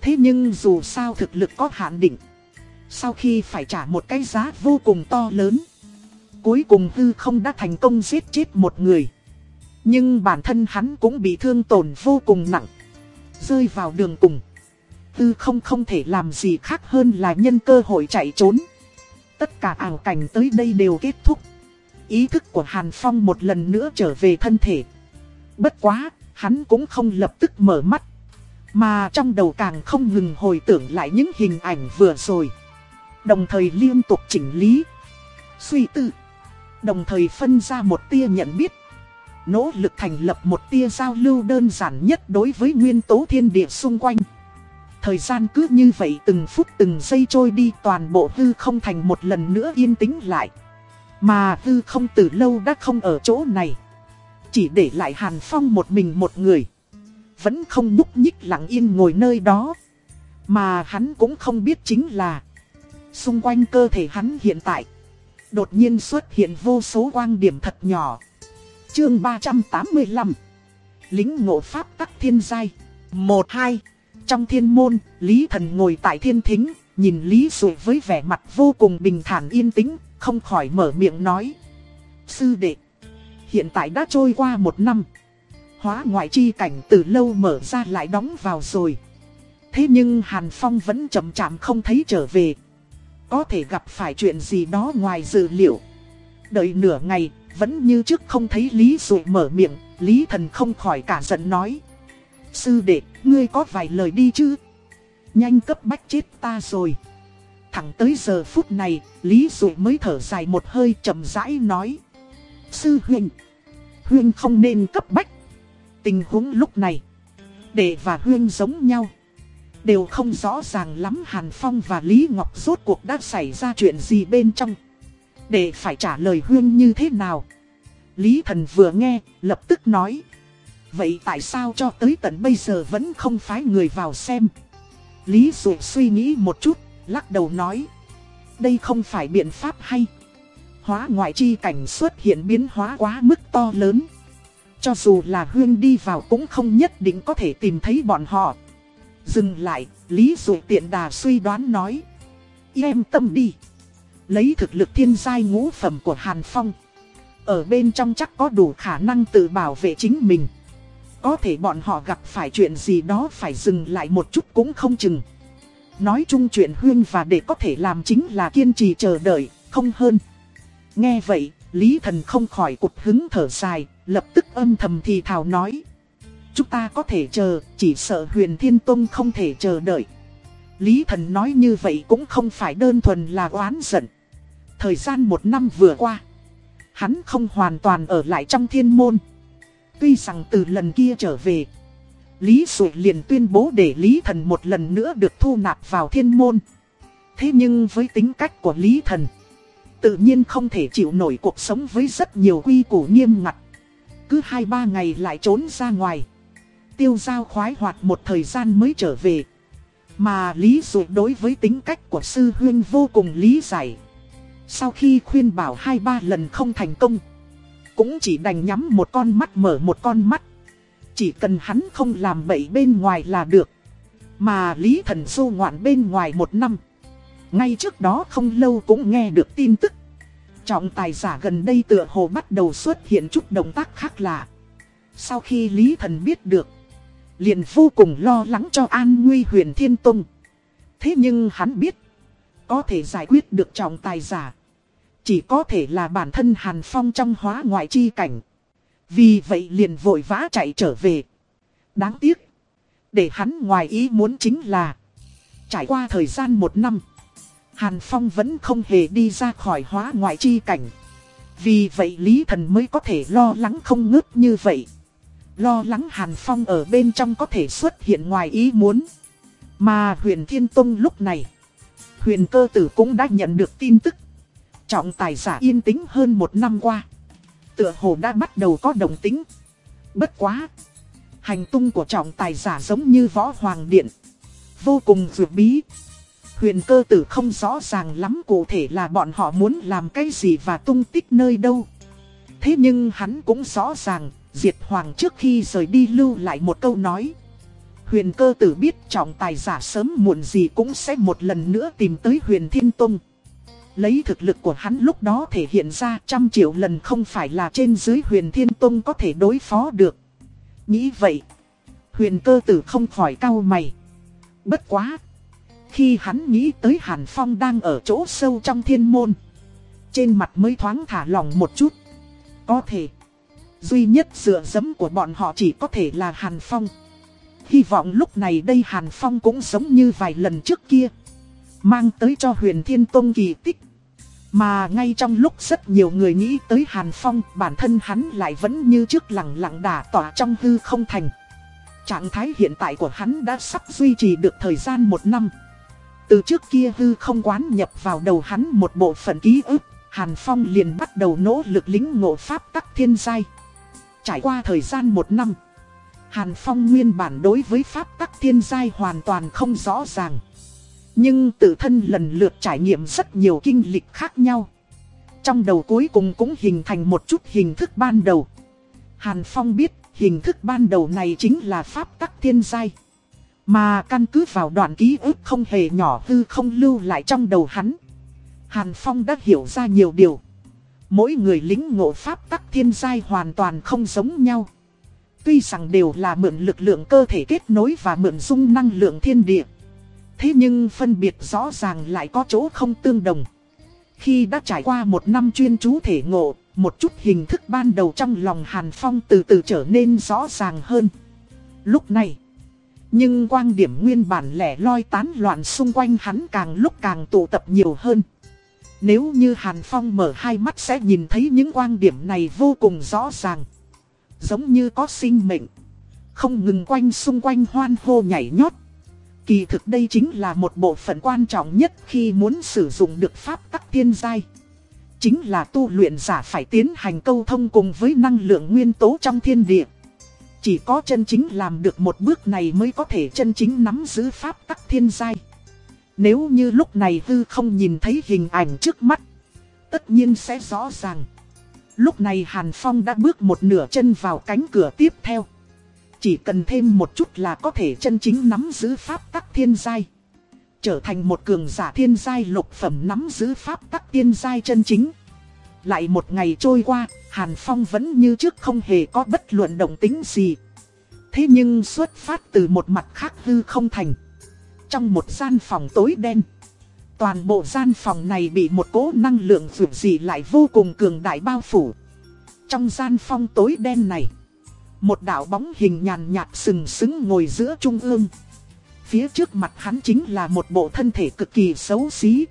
Thế nhưng dù sao thực lực có hạn định. Sau khi phải trả một cái giá vô cùng to lớn. Cuối cùng hư không đã thành công giết chết một người. Nhưng bản thân hắn cũng bị thương tổn vô cùng nặng. Rơi vào đường cùng. Tư không không thể làm gì khác hơn là nhân cơ hội chạy trốn. Tất cả ảo cảnh tới đây đều kết thúc. Ý thức của Hàn Phong một lần nữa trở về thân thể. Bất quá, hắn cũng không lập tức mở mắt. Mà trong đầu càng không ngừng hồi tưởng lại những hình ảnh vừa rồi. Đồng thời liên tục chỉnh lý, suy tư. Đồng thời phân ra một tia nhận biết. Nỗ lực thành lập một tia giao lưu đơn giản nhất đối với nguyên tố thiên địa xung quanh. Thời gian cứ như vậy từng phút từng giây trôi đi toàn bộ hư không thành một lần nữa yên tĩnh lại. Mà hư không từ lâu đã không ở chỗ này. Chỉ để lại Hàn Phong một mình một người. Vẫn không nhúc nhích lặng yên ngồi nơi đó. Mà hắn cũng không biết chính là Xung quanh cơ thể hắn hiện tại Đột nhiên xuất hiện vô số quang điểm thật nhỏ Chương 385 Lính ngộ pháp tắc thiên giai 1-2 Trong thiên môn, Lý Thần ngồi tại thiên thính Nhìn Lý Dụ với vẻ mặt vô cùng bình thản yên tĩnh Không khỏi mở miệng nói Sư đệ Hiện tại đã trôi qua một năm Hóa ngoại chi cảnh từ lâu mở ra lại đóng vào rồi Thế nhưng Hàn Phong vẫn chậm chạm không thấy trở về Có thể gặp phải chuyện gì đó ngoài dự liệu Đợi nửa ngày vẫn như trước không thấy Lý Dụ mở miệng, Lý Thần không khỏi cả giận nói. Sư đệ, ngươi có vài lời đi chứ? Nhanh cấp bách chết ta rồi. Thẳng tới giờ phút này, Lý Dụ mới thở dài một hơi chậm rãi nói. Sư huynh, huynh không nên cấp bách. Tình huống lúc này, đệ và huynh giống nhau. Đều không rõ ràng lắm Hàn Phong và Lý Ngọc rốt cuộc đã xảy ra chuyện gì bên trong. đệ phải trả lời Huyên như thế nào? Lý thần vừa nghe, lập tức nói. Vậy tại sao cho tới tận bây giờ vẫn không phái người vào xem? Lý dụ suy nghĩ một chút, lắc đầu nói. Đây không phải biện pháp hay. Hóa ngoại chi cảnh xuất hiện biến hóa quá mức to lớn. Cho dù là Huyên đi vào cũng không nhất định có thể tìm thấy bọn họ. Dừng lại, Lý dụ tiện đà suy đoán nói. Em tâm đi. Lấy thực lực thiên giai ngũ phẩm của Hàn Phong Ở bên trong chắc có đủ khả năng tự bảo vệ chính mình Có thể bọn họ gặp phải chuyện gì đó phải dừng lại một chút cũng không chừng Nói chung chuyện huyên và để có thể làm chính là kiên trì chờ đợi, không hơn Nghe vậy, Lý Thần không khỏi cụt hứng thở dài, lập tức âm thầm thì thào nói Chúng ta có thể chờ, chỉ sợ huyền Thiên Tông không thể chờ đợi Lý Thần nói như vậy cũng không phải đơn thuần là oán giận Thời gian một năm vừa qua, hắn không hoàn toàn ở lại trong thiên môn. Tuy rằng từ lần kia trở về, Lý Sụ liền tuyên bố để Lý Thần một lần nữa được thu nạp vào thiên môn. Thế nhưng với tính cách của Lý Thần, tự nhiên không thể chịu nổi cuộc sống với rất nhiều quy củ nghiêm ngặt. cứ 2-3 ngày lại trốn ra ngoài. Tiêu giao khoái hoạt một thời gian mới trở về. Mà Lý Dụ đối với tính cách của sư huyên vô cùng lý giải. Sau khi khuyên bảo 2-3 lần không thành công, cũng chỉ đành nhắm một con mắt mở một con mắt. Chỉ cần hắn không làm bậy bên ngoài là được. Mà Lý Thần Du ngoạn bên ngoài một năm. Ngay trước đó không lâu cũng nghe được tin tức. Trọng tài giả gần đây tựa hồ bắt đầu xuất hiện chút động tác khác lạ. Sau khi Lý Thần biết được, liền vô cùng lo lắng cho an nguy huyền Thiên Tông. Thế nhưng hắn biết, có thể giải quyết được trọng tài giả. Chỉ có thể là bản thân Hàn Phong trong hóa ngoại chi cảnh. Vì vậy liền vội vã chạy trở về. Đáng tiếc. Để hắn ngoài ý muốn chính là. Trải qua thời gian một năm. Hàn Phong vẫn không hề đi ra khỏi hóa ngoại chi cảnh. Vì vậy Lý Thần mới có thể lo lắng không ngớt như vậy. Lo lắng Hàn Phong ở bên trong có thể xuất hiện ngoài ý muốn. Mà huyền Thiên Tông lúc này. Huyền cơ tử cũng đã nhận được tin tức. Trọng tài giả yên tĩnh hơn một năm qua. Tựa hồ đã bắt đầu có đồng tính. Bất quá. Hành tung của trọng tài giả giống như võ hoàng điện. Vô cùng vượt bí. Huyền cơ tử không rõ ràng lắm cụ thể là bọn họ muốn làm cái gì và tung tích nơi đâu. Thế nhưng hắn cũng rõ ràng, Diệt Hoàng trước khi rời đi lưu lại một câu nói. Huyền cơ tử biết trọng tài giả sớm muộn gì cũng sẽ một lần nữa tìm tới huyền thiên tông. Lấy thực lực của hắn lúc đó thể hiện ra trăm triệu lần không phải là trên dưới huyền thiên tông có thể đối phó được. Nghĩ vậy, huyền cơ tử không khỏi cau mày. Bất quá! Khi hắn nghĩ tới Hàn Phong đang ở chỗ sâu trong thiên môn. Trên mặt mới thoáng thả lỏng một chút. Có thể. Duy nhất dựa dẫm của bọn họ chỉ có thể là Hàn Phong. Hy vọng lúc này đây Hàn Phong cũng giống như vài lần trước kia. Mang tới cho huyền thiên tôn kỳ tích. Mà ngay trong lúc rất nhiều người nghĩ tới Hàn Phong, bản thân hắn lại vẫn như trước lặng lặng đả tỏa trong hư không thành. Trạng thái hiện tại của hắn đã sắp duy trì được thời gian một năm. Từ trước kia hư không quán nhập vào đầu hắn một bộ phận ký ức, Hàn Phong liền bắt đầu nỗ lực lính ngộ pháp tắc thiên giai. Trải qua thời gian một năm, Hàn Phong nguyên bản đối với pháp tắc thiên giai hoàn toàn không rõ ràng. Nhưng tự thân lần lượt trải nghiệm rất nhiều kinh lịch khác nhau. Trong đầu cuối cùng cũng hình thành một chút hình thức ban đầu. Hàn Phong biết hình thức ban đầu này chính là pháp tắc thiên giai. Mà căn cứ vào đoạn ký ức không hề nhỏ hư không lưu lại trong đầu hắn. Hàn Phong đã hiểu ra nhiều điều. Mỗi người lính ngộ pháp tắc thiên giai hoàn toàn không giống nhau. Tuy rằng đều là mượn lực lượng cơ thể kết nối và mượn dung năng lượng thiên địa. Thế nhưng phân biệt rõ ràng lại có chỗ không tương đồng. Khi đã trải qua một năm chuyên chú thể ngộ, một chút hình thức ban đầu trong lòng Hàn Phong từ từ trở nên rõ ràng hơn. Lúc này, nhưng quang điểm nguyên bản lẻ loi tán loạn xung quanh hắn càng lúc càng tụ tập nhiều hơn. Nếu như Hàn Phong mở hai mắt sẽ nhìn thấy những quang điểm này vô cùng rõ ràng. Giống như có sinh mệnh. Không ngừng quanh xung quanh hoan hô nhảy nhót. Kỳ thực đây chính là một bộ phận quan trọng nhất khi muốn sử dụng được pháp tắc thiên giai. Chính là tu luyện giả phải tiến hành câu thông cùng với năng lượng nguyên tố trong thiên địa. Chỉ có chân chính làm được một bước này mới có thể chân chính nắm giữ pháp tắc thiên giai. Nếu như lúc này hư không nhìn thấy hình ảnh trước mắt, tất nhiên sẽ rõ ràng. Lúc này Hàn Phong đã bước một nửa chân vào cánh cửa tiếp theo. Chỉ cần thêm một chút là có thể chân chính nắm giữ pháp tắc thiên giai. Trở thành một cường giả thiên giai lục phẩm nắm giữ pháp tắc thiên giai chân chính. Lại một ngày trôi qua, Hàn Phong vẫn như trước không hề có bất luận động tính gì. Thế nhưng xuất phát từ một mặt khác hư không thành. Trong một gian phòng tối đen. Toàn bộ gian phòng này bị một cỗ năng lượng dù dị lại vô cùng cường đại bao phủ. Trong gian phong tối đen này. Một đạo bóng hình nhàn nhạt sừng sững ngồi giữa trung ương. Phía trước mặt hắn chính là một bộ thân thể cực kỳ xấu xí.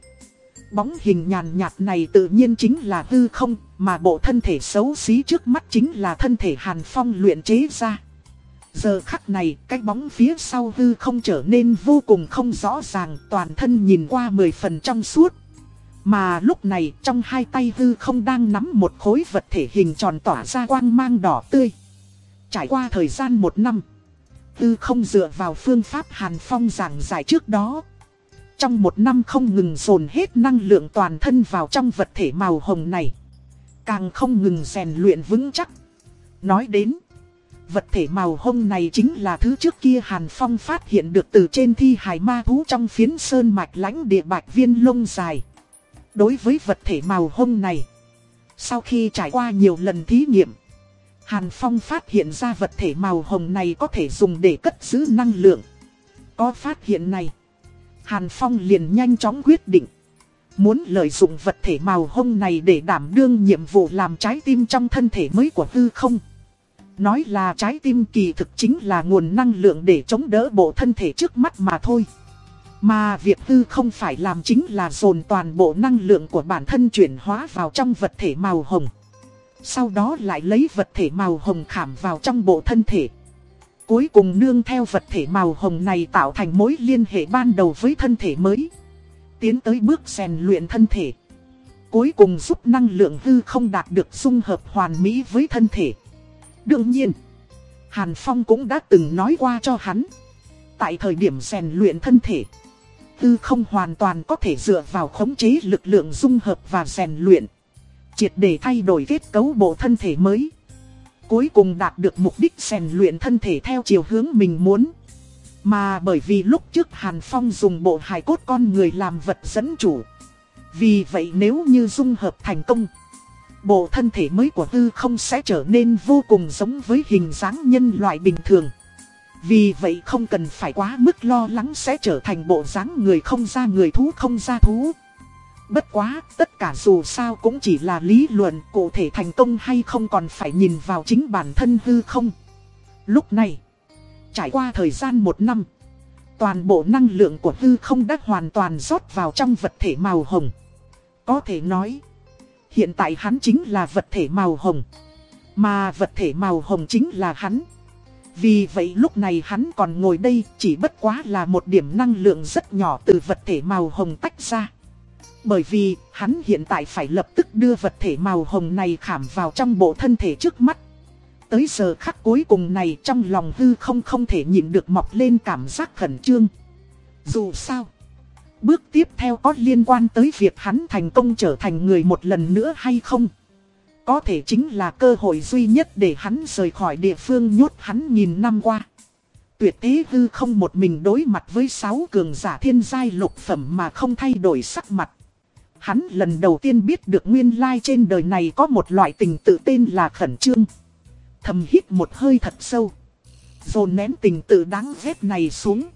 Bóng hình nhàn nhạt này tự nhiên chính là hư không, mà bộ thân thể xấu xí trước mắt chính là thân thể Hàn Phong luyện chế ra. Giờ khắc này, cái bóng phía sau hư không trở nên vô cùng không rõ ràng, toàn thân nhìn qua mười phần trong suốt. Mà lúc này trong hai tay hư không đang nắm một khối vật thể hình tròn tỏa ra quang mang đỏ tươi. Trải qua thời gian một năm, hư không dựa vào phương pháp Hàn Phong giảng giải trước đó. Trong một năm không ngừng dồn hết năng lượng toàn thân vào trong vật thể màu hồng này. Càng không ngừng rèn luyện vững chắc. Nói đến, vật thể màu hồng này chính là thứ trước kia Hàn Phong phát hiện được từ trên thi hải ma thú trong phiến sơn mạch lãnh địa bạch viên lông dài. Đối với vật thể màu hồng này, sau khi trải qua nhiều lần thí nghiệm, Hàn Phong phát hiện ra vật thể màu hồng này có thể dùng để cất giữ năng lượng. Có phát hiện này, Hàn Phong liền nhanh chóng quyết định. Muốn lợi dụng vật thể màu hồng này để đảm đương nhiệm vụ làm trái tim trong thân thể mới của hư không. Nói là trái tim kỳ thực chính là nguồn năng lượng để chống đỡ bộ thân thể trước mắt mà thôi. Mà việc hư không phải làm chính là dồn toàn bộ năng lượng của bản thân chuyển hóa vào trong vật thể màu hồng. Sau đó lại lấy vật thể màu hồng khảm vào trong bộ thân thể. Cuối cùng nương theo vật thể màu hồng này tạo thành mối liên hệ ban đầu với thân thể mới. Tiến tới bước rèn luyện thân thể. Cuối cùng giúp năng lượng hư không đạt được dung hợp hoàn mỹ với thân thể. Đương nhiên, Hàn Phong cũng đã từng nói qua cho hắn. Tại thời điểm rèn luyện thân thể, hư không hoàn toàn có thể dựa vào khống chế lực lượng dung hợp và rèn luyện. Triệt để thay đổi kết cấu bộ thân thể mới. Cuối cùng đạt được mục đích rèn luyện thân thể theo chiều hướng mình muốn. Mà bởi vì lúc trước Hàn Phong dùng bộ hài cốt con người làm vật dẫn chủ. Vì vậy nếu như dung hợp thành công, bộ thân thể mới của tư không sẽ trở nên vô cùng giống với hình dáng nhân loại bình thường. Vì vậy không cần phải quá mức lo lắng sẽ trở thành bộ dáng người không ra người thú không ra thú. Bất quá, tất cả dù sao cũng chỉ là lý luận cụ thể thành công hay không còn phải nhìn vào chính bản thân hư không. Lúc này, trải qua thời gian một năm, toàn bộ năng lượng của hư không đã hoàn toàn rót vào trong vật thể màu hồng. Có thể nói, hiện tại hắn chính là vật thể màu hồng, mà vật thể màu hồng chính là hắn. Vì vậy lúc này hắn còn ngồi đây chỉ bất quá là một điểm năng lượng rất nhỏ từ vật thể màu hồng tách ra. Bởi vì hắn hiện tại phải lập tức đưa vật thể màu hồng này khảm vào trong bộ thân thể trước mắt. Tới giờ khắc cuối cùng này trong lòng hư không không thể nhịn được mọc lên cảm giác khẩn trương. Dù sao, bước tiếp theo có liên quan tới việc hắn thành công trở thành người một lần nữa hay không. Có thể chính là cơ hội duy nhất để hắn rời khỏi địa phương nhốt hắn nghìn năm qua. Tuyệt thế hư không một mình đối mặt với sáu cường giả thiên giai lục phẩm mà không thay đổi sắc mặt. Hắn lần đầu tiên biết được nguyên lai trên đời này có một loại tình tự tên là khẩn trương. Thầm hít một hơi thật sâu. Dồn nén tình tự đáng ghét này xuống.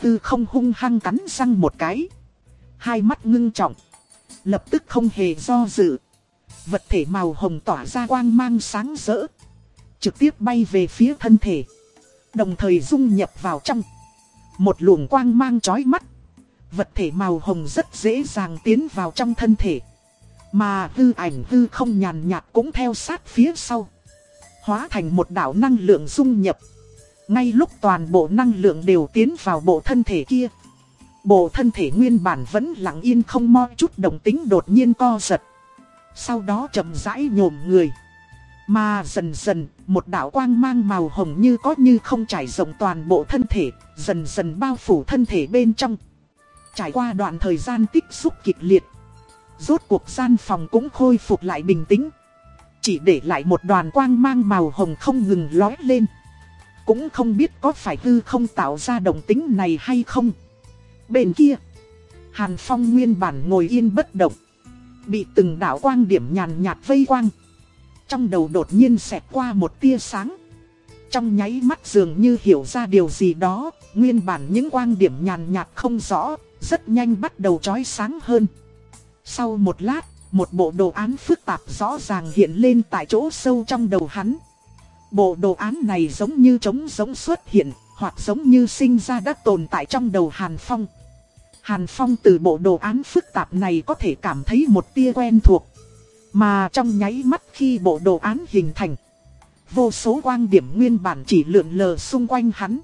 Tư không hung hăng cắn răng một cái. Hai mắt ngưng trọng. Lập tức không hề do dự. Vật thể màu hồng tỏa ra quang mang sáng rỡ. Trực tiếp bay về phía thân thể. Đồng thời dung nhập vào trong. Một luồng quang mang chói mắt vật thể màu hồng rất dễ dàng tiến vào trong thân thể. Mà hư ảnh hư không nhàn nhạt cũng theo sát phía sau. Hóa thành một đạo năng lượng dung nhập. Ngay lúc toàn bộ năng lượng đều tiến vào bộ thân thể kia. Bộ thân thể nguyên bản vẫn lặng yên không mo chút đồng tính đột nhiên co giật. Sau đó chậm rãi nhổm người. Mà dần dần, một đạo quang mang màu hồng như có như không trải rộng toàn bộ thân thể, dần dần bao phủ thân thể bên trong. Trải qua đoạn thời gian tích xúc kịch liệt, Rốt cuộc gian phòng cũng khôi phục lại bình tĩnh. Chỉ để lại một đoàn quang mang màu hồng không ngừng lói lên. Cũng không biết có phải hư không tạo ra động tính này hay không. Bên kia, Hàn Phong nguyên bản ngồi yên bất động, Bị từng đạo quang điểm nhàn nhạt vây quang. Trong đầu đột nhiên xẹt qua một tia sáng. Trong nháy mắt dường như hiểu ra điều gì đó, Nguyên bản những quang điểm nhàn nhạt không rõ rất nhanh bắt đầu trói sáng hơn. Sau một lát, một bộ đồ án phức tạp rõ ràng hiện lên tại chỗ sâu trong đầu hắn. Bộ đồ án này giống như trống giống xuất hiện, hoặc giống như sinh ra đã tồn tại trong đầu Hàn Phong. Hàn Phong từ bộ đồ án phức tạp này có thể cảm thấy một tia quen thuộc. Mà trong nháy mắt khi bộ đồ án hình thành, vô số quang điểm nguyên bản chỉ lượn lờ xung quanh hắn.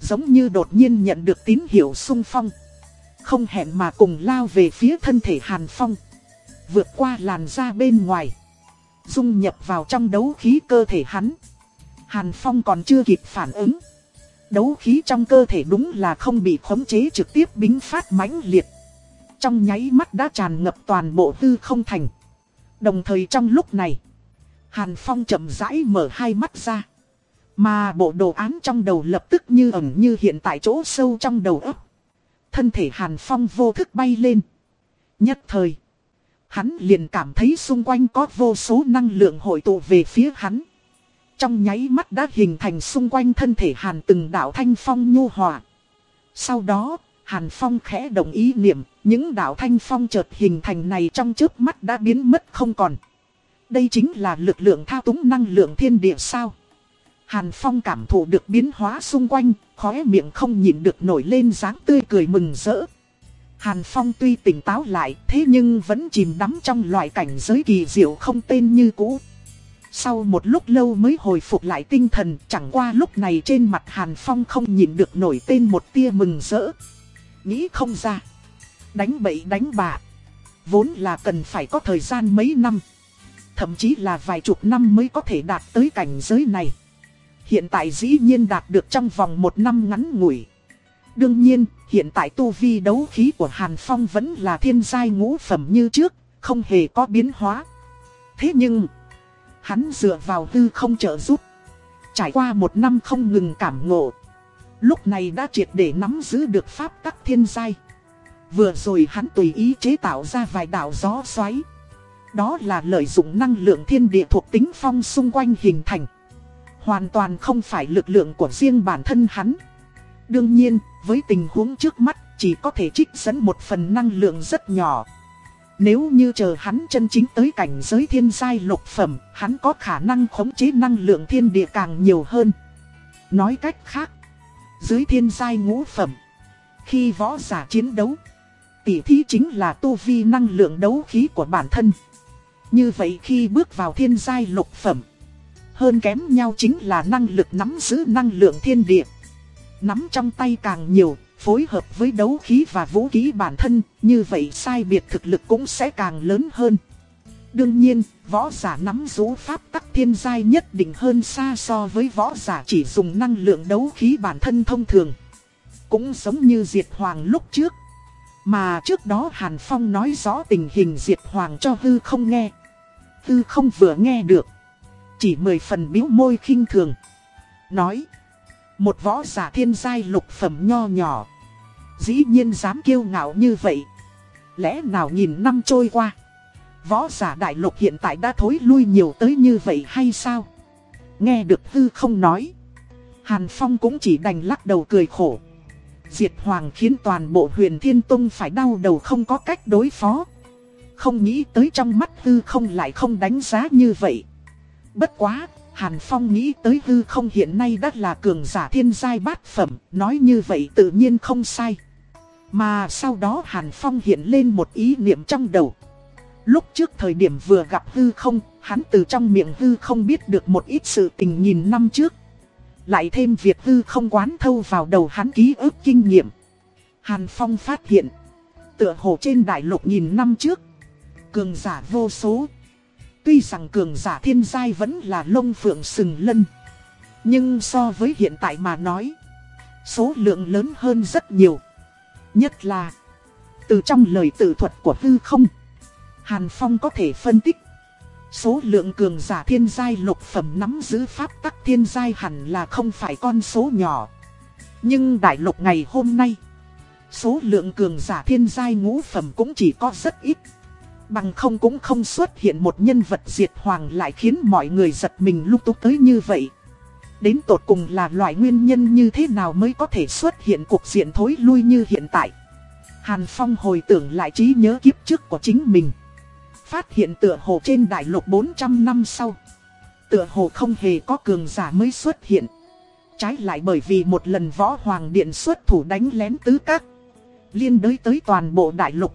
Giống như đột nhiên nhận được tín hiệu sung phong. Không hẹn mà cùng lao về phía thân thể Hàn Phong. Vượt qua làn da bên ngoài. Dung nhập vào trong đấu khí cơ thể hắn. Hàn Phong còn chưa kịp phản ứng. Đấu khí trong cơ thể đúng là không bị khống chế trực tiếp bính phát mãnh liệt. Trong nháy mắt đã tràn ngập toàn bộ tư không thành. Đồng thời trong lúc này, Hàn Phong chậm rãi mở hai mắt ra. Mà bộ đồ án trong đầu lập tức như ẩn như hiện tại chỗ sâu trong đầu ấp. Thân thể Hàn Phong vô thức bay lên. Nhất thời, hắn liền cảm thấy xung quanh có vô số năng lượng hội tụ về phía hắn. Trong nháy mắt đã hình thành xung quanh thân thể Hàn từng đạo thanh phong nhu hòa. Sau đó, Hàn Phong khẽ đồng ý niệm, những đạo thanh phong chợt hình thành này trong trước mắt đã biến mất không còn. Đây chính là lực lượng thao túng năng lượng thiên địa sao. Hàn Phong cảm thụ được biến hóa xung quanh, khóe miệng không nhìn được nổi lên dáng tươi cười mừng rỡ. Hàn Phong tuy tỉnh táo lại, thế nhưng vẫn chìm đắm trong loại cảnh giới kỳ diệu không tên như cũ. Sau một lúc lâu mới hồi phục lại tinh thần, chẳng qua lúc này trên mặt Hàn Phong không nhìn được nổi tên một tia mừng rỡ. Nghĩ không ra. Đánh bậy đánh bạ. Vốn là cần phải có thời gian mấy năm. Thậm chí là vài chục năm mới có thể đạt tới cảnh giới này. Hiện tại dĩ nhiên đạt được trong vòng một năm ngắn ngủi. Đương nhiên, hiện tại tu vi đấu khí của Hàn Phong vẫn là thiên giai ngũ phẩm như trước, không hề có biến hóa. Thế nhưng, hắn dựa vào tư không trợ giúp. Trải qua một năm không ngừng cảm ngộ. Lúc này đã triệt để nắm giữ được pháp tắc thiên giai. Vừa rồi hắn tùy ý chế tạo ra vài đạo gió xoáy. Đó là lợi dụng năng lượng thiên địa thuộc tính phong xung quanh hình thành. Hoàn toàn không phải lực lượng của riêng bản thân hắn. Đương nhiên, với tình huống trước mắt, chỉ có thể trích dẫn một phần năng lượng rất nhỏ. Nếu như chờ hắn chân chính tới cảnh giới thiên giai lục phẩm, hắn có khả năng khống chế năng lượng thiên địa càng nhiều hơn. Nói cách khác, dưới thiên giai ngũ phẩm, khi võ giả chiến đấu, tỷ thí chính là tu vi năng lượng đấu khí của bản thân. Như vậy khi bước vào thiên giai lục phẩm, hơn kém nhau chính là năng lực nắm giữ năng lượng thiên địa. Nắm trong tay càng nhiều, phối hợp với đấu khí và vũ khí bản thân, như vậy sai biệt thực lực cũng sẽ càng lớn hơn. Đương nhiên, võ giả nắm giữ pháp tắc thiên giai nhất định hơn xa so với võ giả chỉ dùng năng lượng đấu khí bản thân thông thường. Cũng giống như Diệt Hoàng lúc trước. Mà trước đó Hàn Phong nói rõ tình hình Diệt Hoàng cho Hư không nghe. Hư không vừa nghe được. Chỉ mười phần biếu môi khinh thường. Nói. Một võ giả thiên giai lục phẩm nho nhỏ. Dĩ nhiên dám kiêu ngạo như vậy. Lẽ nào nhìn năm trôi qua. Võ giả đại lục hiện tại đã thối lui nhiều tới như vậy hay sao? Nghe được hư không nói. Hàn Phong cũng chỉ đành lắc đầu cười khổ. Diệt Hoàng khiến toàn bộ huyền Thiên Tông phải đau đầu không có cách đối phó. Không nghĩ tới trong mắt hư không lại không đánh giá như vậy. Bất quá, Hàn Phong nghĩ tới hư không hiện nay đã là cường giả thiên giai bát phẩm, nói như vậy tự nhiên không sai. Mà sau đó Hàn Phong hiện lên một ý niệm trong đầu. Lúc trước thời điểm vừa gặp hư không, hắn từ trong miệng hư không biết được một ít sự tình nhìn năm trước. Lại thêm việc hư không quán thâu vào đầu hắn ký ức kinh nghiệm. Hàn Phong phát hiện, tựa hồ trên đại lục nhìn năm trước, cường giả vô số. Tuy rằng cường giả thiên giai vẫn là lông phượng sừng lân. Nhưng so với hiện tại mà nói, số lượng lớn hơn rất nhiều. Nhất là, từ trong lời tự thuật của hư không, Hàn Phong có thể phân tích. Số lượng cường giả thiên giai lục phẩm nắm giữ pháp tắc thiên giai hẳn là không phải con số nhỏ. Nhưng đại lục ngày hôm nay, số lượng cường giả thiên giai ngũ phẩm cũng chỉ có rất ít. Bằng không cũng không xuất hiện một nhân vật diệt hoàng lại khiến mọi người giật mình lúc túc tới như vậy. Đến tột cùng là loại nguyên nhân như thế nào mới có thể xuất hiện cuộc diện thối lui như hiện tại. Hàn Phong hồi tưởng lại trí nhớ kiếp trước của chính mình. Phát hiện tựa hồ trên đại lục 400 năm sau. Tựa hồ không hề có cường giả mới xuất hiện. Trái lại bởi vì một lần võ hoàng điện xuất thủ đánh lén tứ các. Liên đới tới toàn bộ đại lục.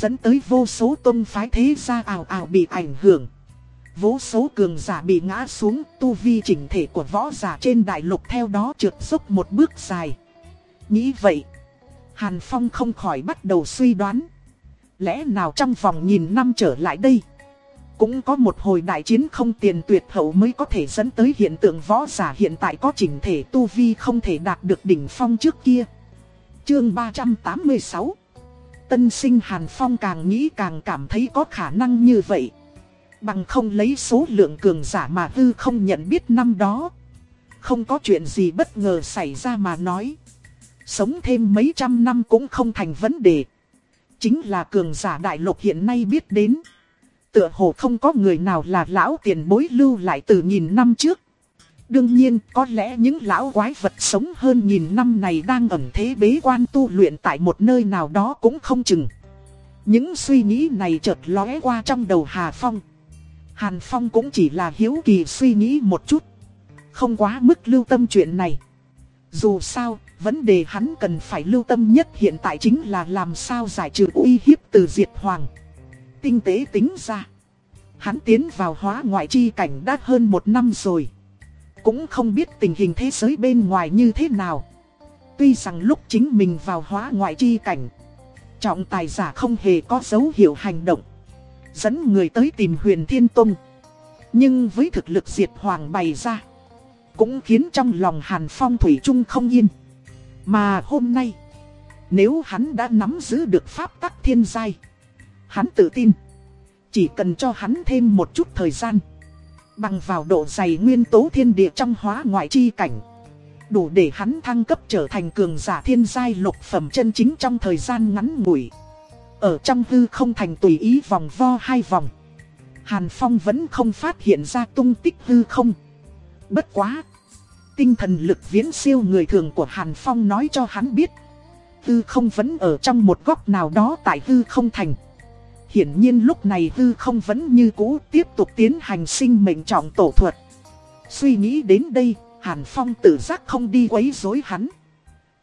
Dẫn tới vô số tôn phái thế gia ảo ảo bị ảnh hưởng. Vô số cường giả bị ngã xuống, tu vi chỉnh thể của võ giả trên đại lục theo đó trượt dốc một bước dài. Nghĩ vậy, Hàn Phong không khỏi bắt đầu suy đoán. Lẽ nào trong vòng nghìn năm trở lại đây Cũng có một hồi đại chiến không tiền tuyệt hậu mới có thể dẫn tới hiện tượng võ giả hiện tại có chỉnh thể tu vi không thể đạt được đỉnh phong trước kia Chương 386 Tân sinh Hàn Phong càng nghĩ càng cảm thấy có khả năng như vậy Bằng không lấy số lượng cường giả mà hư không nhận biết năm đó Không có chuyện gì bất ngờ xảy ra mà nói Sống thêm mấy trăm năm cũng không thành vấn đề Chính là cường giả đại lục hiện nay biết đến. Tựa hồ không có người nào là lão tiền bối lưu lại từ nghìn năm trước. Đương nhiên, có lẽ những lão quái vật sống hơn nghìn năm này đang ẩn thế bế quan tu luyện tại một nơi nào đó cũng không chừng. Những suy nghĩ này chợt lóe qua trong đầu Hà Phong. Hàn Phong cũng chỉ là hiếu kỳ suy nghĩ một chút. Không quá mức lưu tâm chuyện này. Dù sao, Vấn đề hắn cần phải lưu tâm nhất hiện tại chính là làm sao giải trừ uy hiếp từ diệt hoàng. Tinh tế tính ra. Hắn tiến vào hóa ngoại chi cảnh đã hơn một năm rồi. Cũng không biết tình hình thế giới bên ngoài như thế nào. Tuy rằng lúc chính mình vào hóa ngoại chi cảnh. Trọng tài giả không hề có dấu hiệu hành động. Dẫn người tới tìm huyền thiên tông. Nhưng với thực lực diệt hoàng bày ra. Cũng khiến trong lòng Hàn Phong Thủy Trung không yên. Mà hôm nay, nếu hắn đã nắm giữ được pháp tắc thiên giai, hắn tự tin. Chỉ cần cho hắn thêm một chút thời gian, bằng vào độ dày nguyên tố thiên địa trong hóa ngoại chi cảnh. Đủ để hắn thăng cấp trở thành cường giả thiên giai lục phẩm chân chính trong thời gian ngắn ngủi. Ở trong hư không thành tùy ý vòng vo hai vòng. Hàn Phong vẫn không phát hiện ra tung tích hư không. Bất quá. Tinh thần lực viễn siêu người thường của Hàn Phong nói cho hắn biết. Hư không vẫn ở trong một góc nào đó tại hư không thành. Hiển nhiên lúc này hư không vẫn như cũ tiếp tục tiến hành sinh mệnh trọng tổ thuật. Suy nghĩ đến đây, Hàn Phong tự giác không đi quấy rối hắn.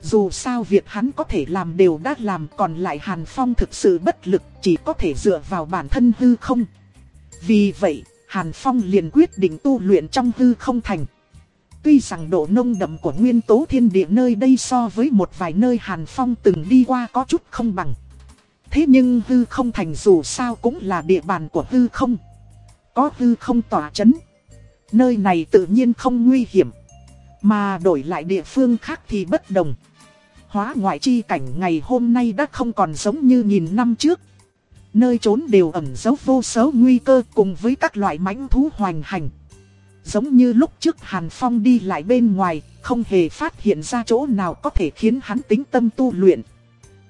Dù sao việc hắn có thể làm đều đã làm còn lại Hàn Phong thực sự bất lực chỉ có thể dựa vào bản thân hư không. Vì vậy, Hàn Phong liền quyết định tu luyện trong hư không thành. Tuy rằng độ nông đậm của nguyên tố thiên địa nơi đây so với một vài nơi Hàn Phong từng đi qua có chút không bằng. Thế nhưng hư không thành dù sao cũng là địa bàn của hư không. Có hư không tỏa chấn. Nơi này tự nhiên không nguy hiểm. Mà đổi lại địa phương khác thì bất đồng. Hóa ngoại chi cảnh ngày hôm nay đã không còn giống như nghìn năm trước. Nơi trốn đều ẩn dấu vô số nguy cơ cùng với các loại mãnh thú hoành hành. Giống như lúc trước Hàn Phong đi lại bên ngoài, không hề phát hiện ra chỗ nào có thể khiến hắn tính tâm tu luyện.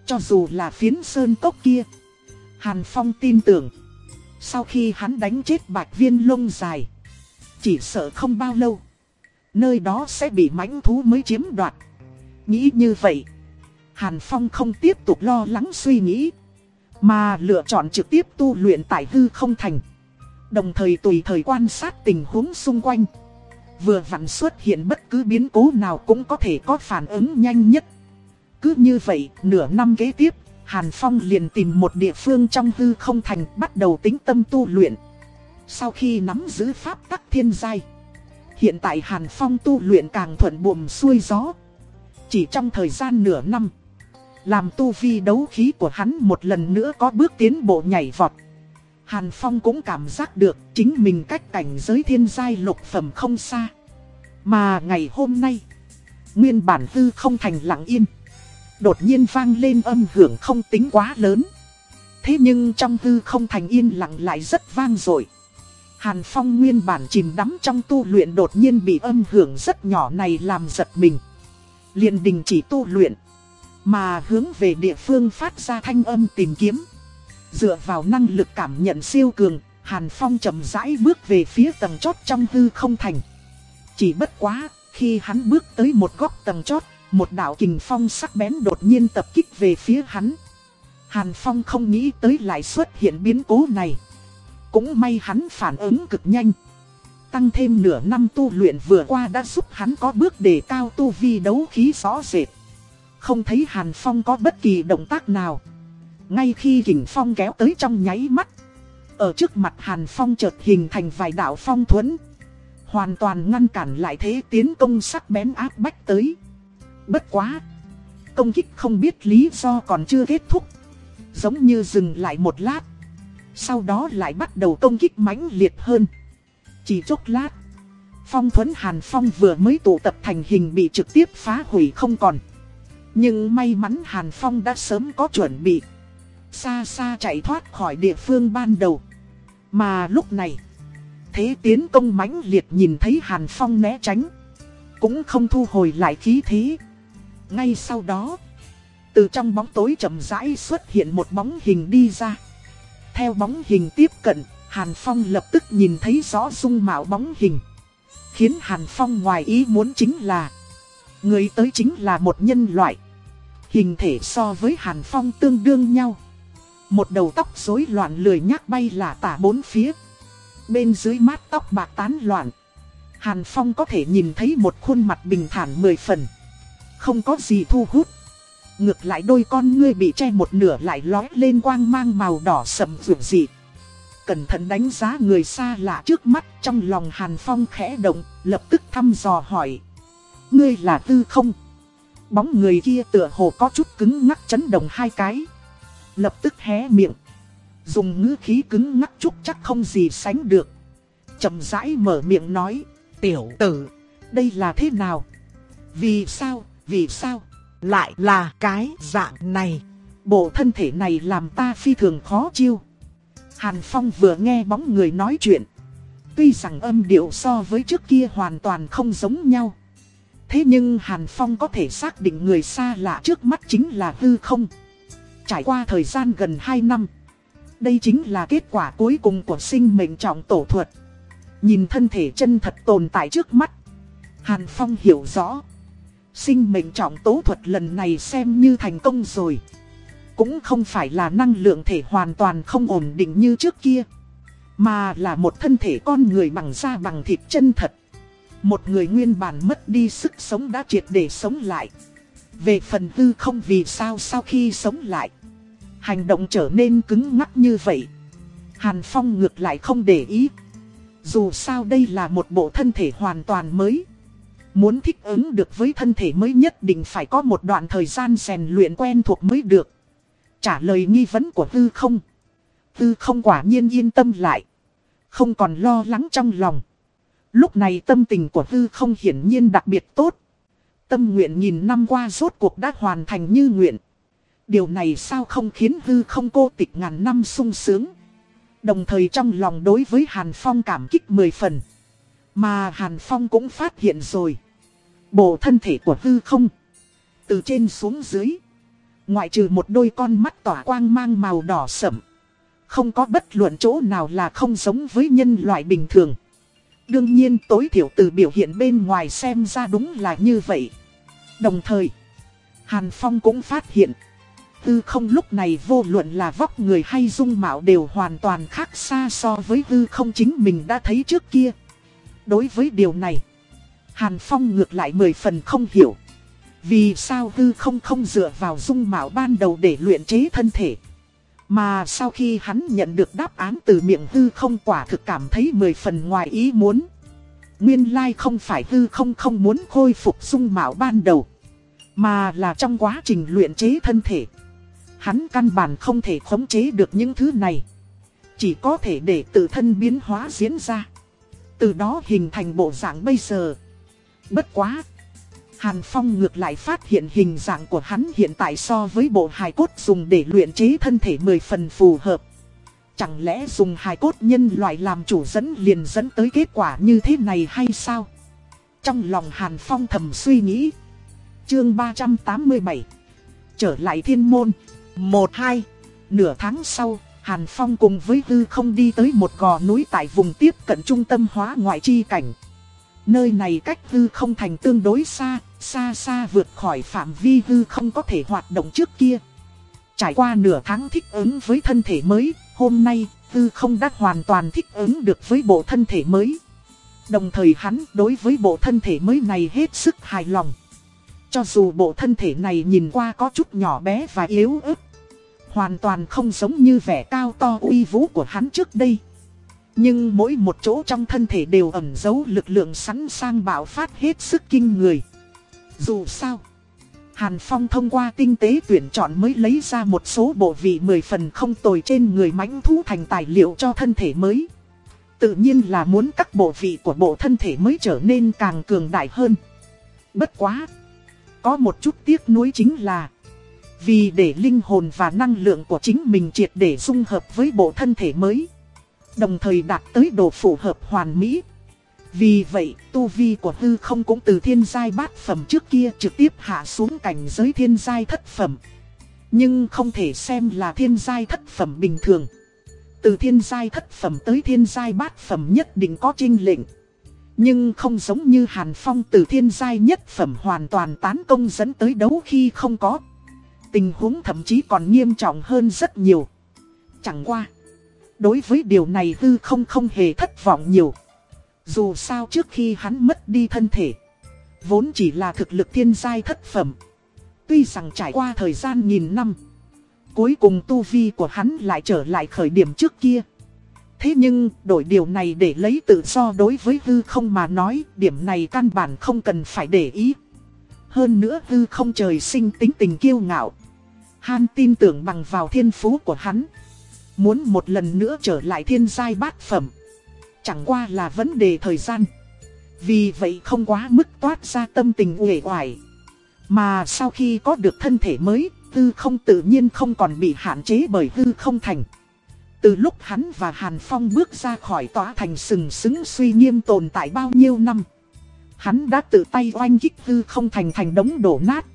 Cho dù là phiến sơn cốc kia. Hàn Phong tin tưởng. Sau khi hắn đánh chết bạch viên lông dài. Chỉ sợ không bao lâu. Nơi đó sẽ bị mãnh thú mới chiếm đoạt. Nghĩ như vậy. Hàn Phong không tiếp tục lo lắng suy nghĩ. Mà lựa chọn trực tiếp tu luyện tại hư không thành. Đồng thời tùy thời quan sát tình huống xung quanh, Vừa vặn xuất hiện bất cứ biến cố nào cũng có thể có phản ứng nhanh nhất cứ như vậy, nửa năm kế tiếp, Hàn Phong liền tìm một địa phương trong hư không thành bắt đầu tính tâm tu luyện Sau khi nắm giữ pháp tắc thiên giai Hiện tại Hàn Phong tu luyện càng thuận buồm xuôi gió Chỉ trong thời gian nửa năm Làm tu vi đấu khí của hắn một lần nữa có bước tiến bộ nhảy vọt Hàn Phong cũng cảm giác được chính mình cách cảnh giới thiên giai lục phẩm không xa. Mà ngày hôm nay, nguyên bản hư không thành lặng yên. Đột nhiên vang lên âm hưởng không tính quá lớn. Thế nhưng trong hư không thành yên lặng lại rất vang dội. Hàn Phong nguyên bản chìm đắm trong tu luyện đột nhiên bị âm hưởng rất nhỏ này làm giật mình. liền đình chỉ tu luyện. Mà hướng về địa phương phát ra thanh âm tìm kiếm. Dựa vào năng lực cảm nhận siêu cường, Hàn Phong chậm rãi bước về phía tầng chót trong hư không thành. Chỉ bất quá, khi hắn bước tới một góc tầng chót, một đạo kình phong sắc bén đột nhiên tập kích về phía hắn. Hàn Phong không nghĩ tới lại xuất hiện biến cố này. Cũng may hắn phản ứng cực nhanh. Tăng thêm nửa năm tu luyện vừa qua đã giúp hắn có bước đề cao tu vi đấu khí rõ rệt. Không thấy Hàn Phong có bất kỳ động tác nào. Ngay khi kình phong kéo tới trong nháy mắt, Ở trước mặt Hàn Phong chợt hình thành vài đạo phong thuẫn Hoàn toàn ngăn cản lại thế tiến công sắc bén áp bách tới Bất quá công kích không biết lý do còn chưa kết thúc. Giống như dừng lại một lát. Sau đó lại bắt đầu công kích mãnh liệt hơn. Chỉ chốc lát. Phong thuẫn Hàn Phong vừa mới tụ tập thành hình bị trực tiếp phá hủy không còn. Nhưng may mắn Hàn Phong đã sớm có chuẩn bị. Xa xa chạy thoát khỏi địa phương ban đầu. Mà lúc này, thế tiến công mãnh liệt nhìn thấy Hàn Phong né tránh. Cũng không thu hồi lại khí thế. Ngay sau đó, từ trong bóng tối chậm rãi xuất hiện một bóng hình đi ra. Theo bóng hình tiếp cận, Hàn Phong lập tức nhìn thấy rõ dung mạo bóng hình. Khiến Hàn Phong ngoài ý muốn chính là Người tới chính là một nhân loại. Hình thể so với Hàn Phong tương đương nhau. Một đầu tóc rối loạn lười nhác bay là tả bốn phía. Bên dưới mát tóc bạc tán loạn. Hàn Phong có thể nhìn thấy một khuôn mặt bình thản mười phần. Không có gì thu hút Ngược lại đôi con ngươi bị che một nửa lại lói lên quang mang màu đỏ sầm vượt dị Cẩn thận đánh giá người xa lạ trước mắt trong lòng Hàn Phong khẽ động, lập tức thăm dò hỏi. Ngươi là tư không? Bóng người kia tựa hồ có chút cứng ngắc chấn động hai cái. Lập tức hé miệng. Dùng ngữ khí cứng ngắc chút chắc không gì sánh được. chậm rãi mở miệng nói. Tiểu tử, đây là thế nào? Vì sao, vì sao? Lại là cái dạng này. Bộ thân thể này làm ta phi thường khó chiêu. Hàn Phong vừa nghe bóng người nói chuyện. Tuy rằng âm điệu so với trước kia hoàn toàn không giống nhau. Thế nhưng Hàn Phong có thể xác định người xa lạ trước mắt chính là hư không. Trải qua thời gian gần 2 năm. Đây chính là kết quả cuối cùng của sinh mệnh trọng tổ thuật. Nhìn thân thể chân thật tồn tại trước mắt. Hàn Phong hiểu rõ. Sinh mệnh trọng tố thuật lần này xem như thành công rồi. Cũng không phải là năng lượng thể hoàn toàn không ổn định như trước kia, Mà là một thân thể con người bằng da bằng thịt chân thật. Một người nguyên bản mất đi sức sống đã triệt để sống lại. Về phần tư không vì sao sau khi sống lại, Hành động trở nên cứng ngắc như vậy. Hàn Phong ngược lại không để ý. Dù sao đây là một bộ thân thể hoàn toàn mới. Muốn thích ứng được với thân thể mới nhất định phải có một đoạn thời gian rèn luyện quen thuộc mới được Trả lời nghi vấn của Tư không. Tư không quả nhiên yên tâm lại. Không còn lo lắng trong lòng. Lúc này tâm tình của Tư không hiển nhiên đặc biệt tốt. Tâm nguyện nhìn năm qua rốt cuộc đã hoàn thành như nguyện. Điều này sao không khiến Tư không cô tịch ngàn năm sung sướng. Đồng thời trong lòng đối với Hàn Phong cảm kích mười phần. Mà Hàn Phong cũng phát hiện rồi. Bộ thân thể của hư không. Từ trên xuống dưới. Ngoại trừ một đôi con mắt tỏa quang mang màu đỏ sẫm. Không có bất luận chỗ nào là không giống với nhân loại bình thường. Đương nhiên tối thiểu từ biểu hiện bên ngoài xem ra đúng là như vậy. Đồng thời, Hàn Phong cũng phát hiện. Tư không lúc này vô luận là vóc người hay dung mạo đều hoàn toàn khác xa so với tư không chính mình đã thấy trước kia. Đối với điều này, Hàn Phong ngược lại mười phần không hiểu. Vì sao hư không không dựa vào dung mạo ban đầu để luyện chế thân thể. Mà sau khi hắn nhận được đáp án từ miệng hư không quả thực cảm thấy mười phần ngoài ý muốn. Nguyên lai không phải hư không không muốn khôi phục dung mạo ban đầu. Mà là trong quá trình luyện chế thân thể. Hắn căn bản không thể khống chế được những thứ này. Chỉ có thể để tự thân biến hóa diễn ra. Từ đó hình thành bộ dạng bây giờ. Bất quá. Hàn Phong ngược lại phát hiện hình dạng của hắn hiện tại so với bộ hài cốt dùng để luyện chế thân thể 10 phần phù hợp. Chẳng lẽ dùng hài cốt nhân loại làm chủ dẫn liền dẫn tới kết quả như thế này hay sao? Trong lòng Hàn Phong thầm suy nghĩ. Chương 387 Trở lại thiên môn 1-2 Nửa tháng sau, Hàn Phong cùng với Hư không đi tới một gò núi tại vùng tiếp cận trung tâm hóa ngoại chi cảnh. Nơi này cách Hư không thành tương đối xa, xa xa vượt khỏi phạm vi hư không có thể hoạt động trước kia. Trải qua nửa tháng thích ứng với thân thể mới, hôm nay, hư không đã hoàn toàn thích ứng được với bộ thân thể mới. Đồng thời hắn đối với bộ thân thể mới này hết sức hài lòng. Cho dù bộ thân thể này nhìn qua có chút nhỏ bé và yếu ớt, hoàn toàn không giống như vẻ cao to uy vũ của hắn trước đây. Nhưng mỗi một chỗ trong thân thể đều ẩn giấu lực lượng sẵn sàng bạo phát hết sức kinh người. Dù sao, Hàn Phong thông qua tinh tế tuyển chọn mới lấy ra một số bộ vị 10 phần không tồi trên người mãnh thú thành tài liệu cho thân thể mới. Tự nhiên là muốn các bộ vị của bộ thân thể mới trở nên càng cường đại hơn. Bất quá! Có một chút tiếc nuối chính là Vì để linh hồn và năng lượng của chính mình triệt để dung hợp với bộ thân thể mới Đồng thời đạt tới độ phù hợp hoàn mỹ Vì vậy, tu vi của hư không cũng từ thiên giai bát phẩm trước kia trực tiếp hạ xuống cảnh giới thiên giai thất phẩm Nhưng không thể xem là thiên giai thất phẩm bình thường Từ thiên giai thất phẩm tới thiên giai bát phẩm nhất định có trinh lệnh nhưng không giống như Hàn Phong từ thiên giai nhất phẩm hoàn toàn tán công dẫn tới đấu khi không có. Tình huống thậm chí còn nghiêm trọng hơn rất nhiều. Chẳng qua. Đối với điều này hư không không hề thất vọng nhiều. Dù sao trước khi hắn mất đi thân thể. Vốn chỉ là thực lực thiên giai thất phẩm. Tuy rằng trải qua thời gian nghìn năm. Cuối cùng tu vi của hắn lại trở lại khởi điểm trước kia. Thế nhưng, đổi điều này để lấy tự do đối với hư không mà nói, điểm này căn bản không cần phải để ý. Hơn nữa hư không trời sinh tính tình kiêu ngạo. Han tin tưởng bằng vào thiên phú của hắn. Muốn một lần nữa trở lại thiên giai bát phẩm. Chẳng qua là vấn đề thời gian. Vì vậy không quá mức toát ra tâm tình uể oải. Mà sau khi có được thân thể mới, hư không tự nhiên không còn bị hạn chế bởi hư không thành. Từ lúc hắn và Hàn Phong bước ra khỏi tòa thành sừng sững suy nghiêm tồn tại bao nhiêu năm. Hắn đã tự tay oanh kích tư không thành thành đống đổ nát.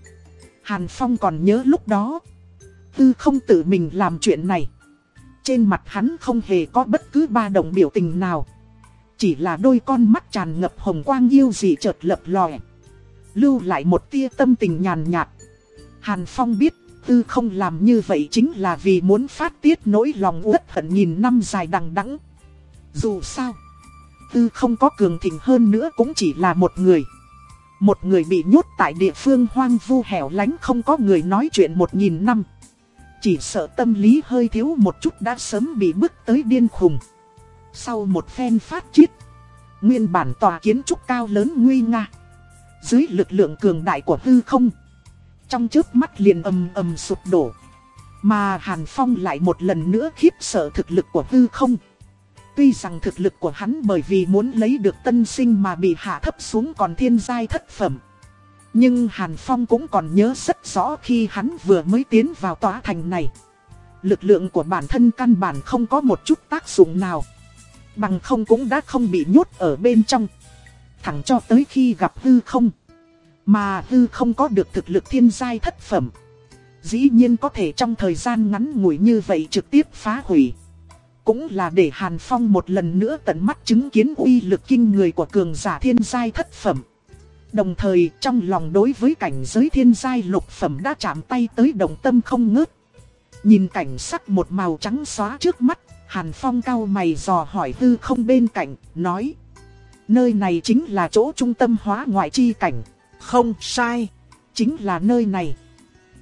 Hàn Phong còn nhớ lúc đó. Tư không tự mình làm chuyện này. Trên mặt hắn không hề có bất cứ ba động biểu tình nào. Chỉ là đôi con mắt tràn ngập hồng quang yêu dị chợt lập lòe. Lưu lại một tia tâm tình nhàn nhạt. Hàn Phong biết tư không làm như vậy chính là vì muốn phát tiết nỗi lòng uất hận nghìn năm dài đằng đẵng. Dù sao, tư không có cường thịnh hơn nữa cũng chỉ là một người. Một người bị nhốt tại địa phương hoang vu hẻo lánh không có người nói chuyện một nghìn năm. Chỉ sợ tâm lý hơi thiếu một chút đã sớm bị bước tới điên khùng. Sau một phen phát chiết, nguyên bản tòa kiến trúc cao lớn nguy nga. Dưới lực lượng cường đại của hư không trong trước mắt liền ầm ầm sụp đổ. Mà Hàn Phong lại một lần nữa khiếp sợ thực lực của hư không. Tuy rằng thực lực của hắn bởi vì muốn lấy được tân sinh mà bị hạ thấp xuống còn thiên giai thất phẩm. Nhưng Hàn Phong cũng còn nhớ rất rõ khi hắn vừa mới tiến vào tòa thành này. Lực lượng của bản thân căn bản không có một chút tác dụng nào. Bằng không cũng đã không bị nhốt ở bên trong. Thẳng cho tới khi gặp hư không. Mà hư không có được thực lực thiên giai thất phẩm. Dĩ nhiên có thể trong thời gian ngắn ngủi như vậy trực tiếp phá hủy. Cũng là để Hàn Phong một lần nữa tận mắt chứng kiến uy lực kinh người của cường giả thiên giai thất phẩm. Đồng thời trong lòng đối với cảnh giới thiên giai lục phẩm đã chạm tay tới đồng tâm không ngớt. Nhìn cảnh sắc một màu trắng xóa trước mắt, Hàn Phong cao mày dò hỏi hư không bên cạnh, nói. Nơi này chính là chỗ trung tâm hóa ngoại chi cảnh. Không sai, chính là nơi này.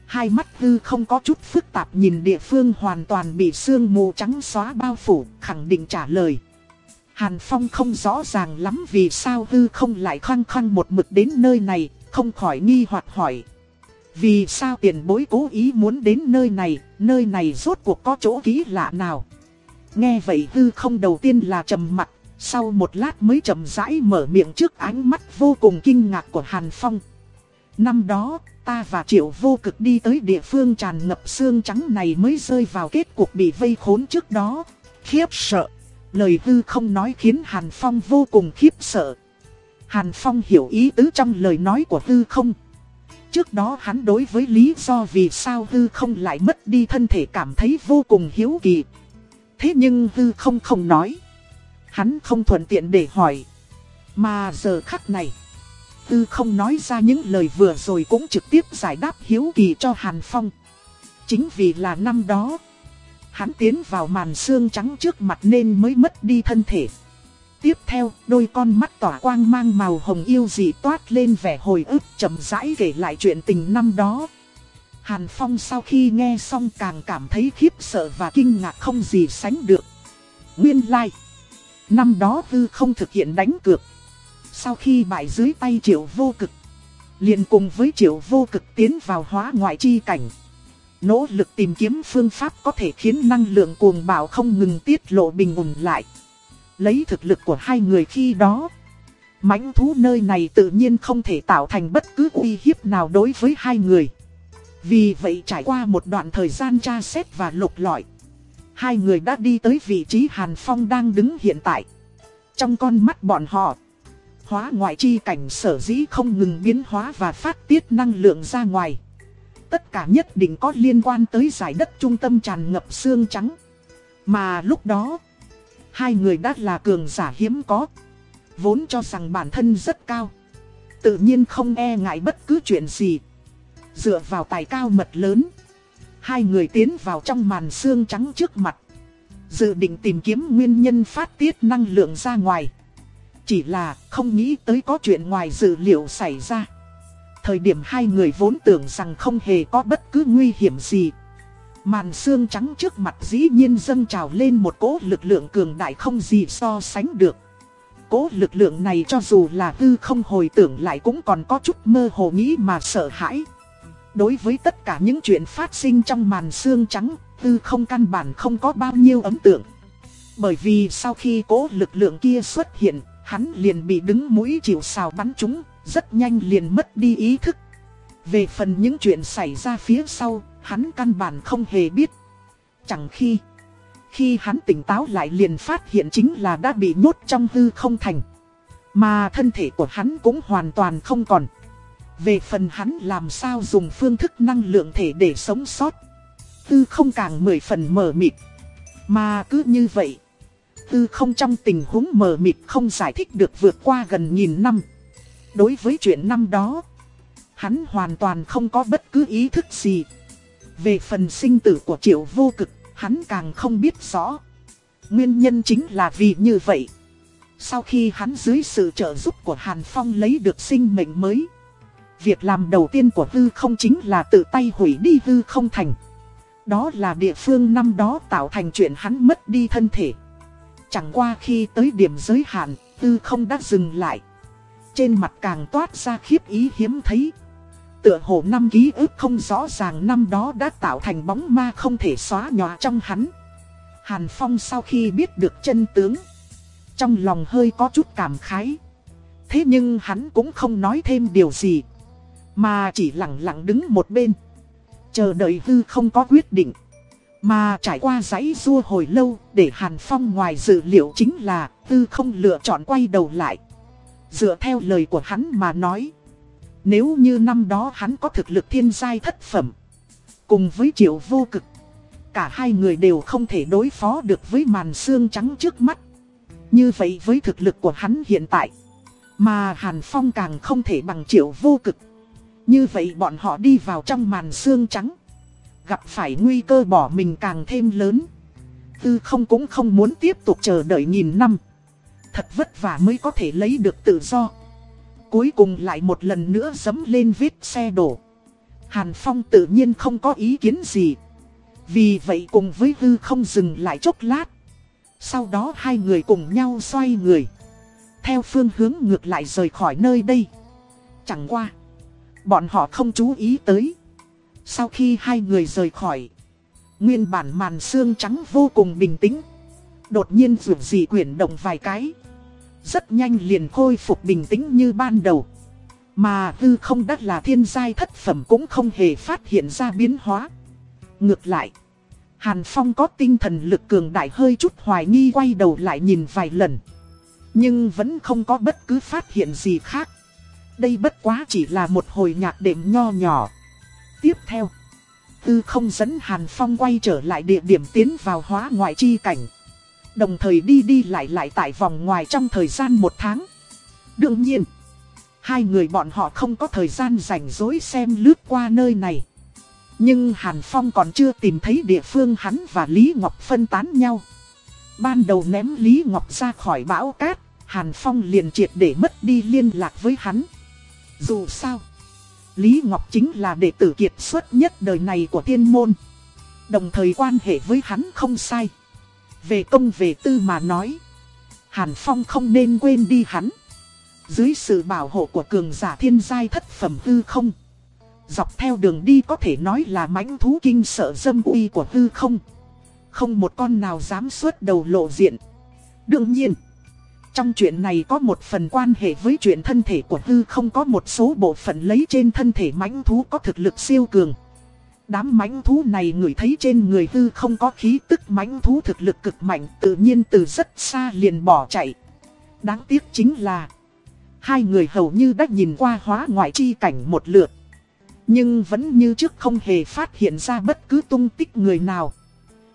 Hai mắt hư không có chút phức tạp nhìn địa phương hoàn toàn bị sương mù trắng xóa bao phủ, khẳng định trả lời. Hàn Phong không rõ ràng lắm vì sao hư không lại khăng khăng một mực đến nơi này, không khỏi nghi hoặc hỏi. Vì sao tiền bối cố ý muốn đến nơi này, nơi này rốt cuộc có chỗ ký lạ nào? Nghe vậy hư không đầu tiên là trầm mặt, sau một lát mới chậm rãi mở miệng trước ánh mắt vô cùng kinh ngạc của Hàn Phong. Năm đó, ta và Triệu vô cực đi tới địa phương tràn ngập xương trắng này mới rơi vào kết cuộc bị vây khốn trước đó. Khiếp sợ. Lời hư không nói khiến Hàn Phong vô cùng khiếp sợ. Hàn Phong hiểu ý tứ trong lời nói của hư không. Trước đó hắn đối với lý do vì sao hư không lại mất đi thân thể cảm thấy vô cùng hiếu kỳ. Thế nhưng hư không không nói. Hắn không thuận tiện để hỏi. Mà giờ khắc này, hư không nói ra những lời vừa rồi cũng trực tiếp giải đáp hiếu kỳ cho Hàn Phong. Chính vì là năm đó, hắn tiến vào màn xương trắng trước mặt nên mới mất đi thân thể. Tiếp theo, đôi con mắt tỏa quang mang màu hồng yêu dị toát lên vẻ hồi ức chậm rãi kể lại chuyện tình năm đó. Hàn Phong sau khi nghe xong càng cảm thấy khiếp sợ và kinh ngạc không gì sánh được. Nguyên lai like. Năm đó Tư không thực hiện đánh cược. Sau khi bại dưới tay triệu vô cực. liền cùng với triệu vô cực tiến vào hóa ngoại chi cảnh. Nỗ lực tìm kiếm phương pháp có thể khiến năng lượng cuồng bạo không ngừng tiết lộ bình ổn lại. Lấy thực lực của hai người khi đó, mãnh thú nơi này tự nhiên không thể tạo thành bất cứ uy hiếp nào đối với hai người. Vì vậy trải qua một đoạn thời gian tra xét và lục lọi, hai người đã đi tới vị trí Hàn Phong đang đứng hiện tại. Trong con mắt bọn họ, hóa ngoại chi cảnh sở dĩ không ngừng biến hóa và phát tiết năng lượng ra ngoài. Tất cả nhất định có liên quan tới giải đất trung tâm tràn ngập xương trắng. Mà lúc đó, hai người đã là cường giả hiếm có. Vốn cho rằng bản thân rất cao. Tự nhiên không e ngại bất cứ chuyện gì. Dựa vào tài cao mật lớn. Hai người tiến vào trong màn xương trắng trước mặt. Dự định tìm kiếm nguyên nhân phát tiết năng lượng ra ngoài. Chỉ là không nghĩ tới có chuyện ngoài dự liệu xảy ra. Thời điểm hai người vốn tưởng rằng không hề có bất cứ nguy hiểm gì. Màn xương trắng trước mặt dĩ nhiên dâng trào lên một cỗ lực lượng cường đại không gì so sánh được. Cỗ lực lượng này cho dù là tư không hồi tưởng lại cũng còn có chút mơ hồ nghĩ mà sợ hãi. Đối với tất cả những chuyện phát sinh trong màn xương trắng, tư không căn bản không có bao nhiêu ấn tượng. Bởi vì sau khi cỗ lực lượng kia xuất hiện, hắn liền bị đứng mũi chịu sào bắn chúng, rất nhanh liền mất đi ý thức. Về phần những chuyện xảy ra phía sau, hắn căn bản không hề biết. Chẳng khi, khi hắn tỉnh táo lại liền phát hiện chính là đã bị nhốt trong hư không thành. Mà thân thể của hắn cũng hoàn toàn không còn. Về phần hắn làm sao dùng phương thức năng lượng thể để sống sót. Tư không càng mười phần mờ mịt. Mà cứ như vậy. Tư không trong tình huống mờ mịt không giải thích được vượt qua gần nghìn năm. Đối với chuyện năm đó, hắn hoàn toàn không có bất cứ ý thức gì. Về phần sinh tử của triệu vô cực, hắn càng không biết rõ. Nguyên nhân chính là vì như vậy. Sau khi hắn dưới sự trợ giúp của Hàn Phong lấy được sinh mệnh mới, việc làm đầu tiên của Hư không chính là tự tay hủy đi Hư không thành. Đó là địa phương năm đó tạo thành chuyện hắn mất đi thân thể. Chẳng qua khi tới điểm giới hạn, Hư không đã dừng lại. Trên mặt càng toát ra khiếp ý hiếm thấy. Tựa hồ năm ký ức không rõ ràng năm đó đã tạo thành bóng ma không thể xóa nhòa trong hắn. Hàn Phong sau khi biết được chân tướng, trong lòng hơi có chút cảm khái. Thế nhưng hắn cũng không nói thêm điều gì, mà chỉ lặng lặng đứng một bên. Chờ đợi hư không có quyết định. Mà trải qua giấy rua hồi lâu để Hàn Phong ngoài dự liệu chính là tư không lựa chọn quay đầu lại. Dựa theo lời của hắn mà nói. Nếu như năm đó hắn có thực lực thiên giai thất phẩm. Cùng với triệu vô cực. Cả hai người đều không thể đối phó được với màn xương trắng trước mắt. Như vậy với thực lực của hắn hiện tại. Mà Hàn Phong càng không thể bằng triệu vô cực. Như vậy bọn họ đi vào trong màn xương trắng. Gặp phải nguy cơ bỏ mình càng thêm lớn. Tư không cũng không muốn tiếp tục chờ đợi nghìn năm thật vất vả mới có thể lấy được tự do. Cuối cùng lại một lần nữa dấm lên vết xe đổ. Hàn Phong tự nhiên không có ý kiến gì. Vì vậy cùng với hư không dừng lại chốc lát. Sau đó hai người cùng nhau xoay người. Theo phương hướng ngược lại rời khỏi nơi đây. Chẳng qua. Bọn họ không chú ý tới. Sau khi hai người rời khỏi. Nguyên bản màn xương trắng vô cùng bình tĩnh. Đột nhiên rượu gì quyển động vài cái. Rất nhanh liền khôi phục bình tĩnh như ban đầu. Mà hư không đắt là thiên giai thất phẩm cũng không hề phát hiện ra biến hóa. Ngược lại, Hàn Phong có tinh thần lực cường đại hơi chút hoài nghi quay đầu lại nhìn vài lần. Nhưng vẫn không có bất cứ phát hiện gì khác. Đây bất quá chỉ là một hồi nhạc đệm nho nhỏ. Tiếp theo, tư không dẫn Hàn Phong quay trở lại địa điểm tiến vào hóa ngoại chi cảnh. Đồng thời đi đi lại lại tại vòng ngoài trong thời gian một tháng. Đương nhiên, hai người bọn họ không có thời gian rảnh rỗi xem lướt qua nơi này. Nhưng Hàn Phong còn chưa tìm thấy địa phương hắn và Lý Ngọc phân tán nhau. Ban đầu ném Lý Ngọc ra khỏi bão cát, Hàn Phong liền triệt để mất đi liên lạc với hắn. Dù sao, Lý Ngọc chính là đệ tử kiệt xuất nhất đời này của thiên môn. Đồng thời quan hệ với hắn không sai. Về công về tư mà nói. Hàn Phong không nên quên đi hắn. Dưới sự bảo hộ của cường giả thiên giai thất phẩm hư không. Dọc theo đường đi có thể nói là mãnh thú kinh sợ dâm uy của hư không. Không một con nào dám xuất đầu lộ diện. Đương nhiên, trong chuyện này có một phần quan hệ với chuyện thân thể của hư không có một số bộ phận lấy trên thân thể mãnh thú có thực lực siêu cường. Đám mãnh thú này ngửi thấy trên người hư không có khí tức mãnh thú thực lực cực mạnh, tự nhiên từ rất xa liền bỏ chạy. Đáng tiếc chính là, Hai người hầu như đã nhìn qua hóa ngoại chi cảnh một lượt. Nhưng vẫn như trước không hề phát hiện ra bất cứ tung tích người nào.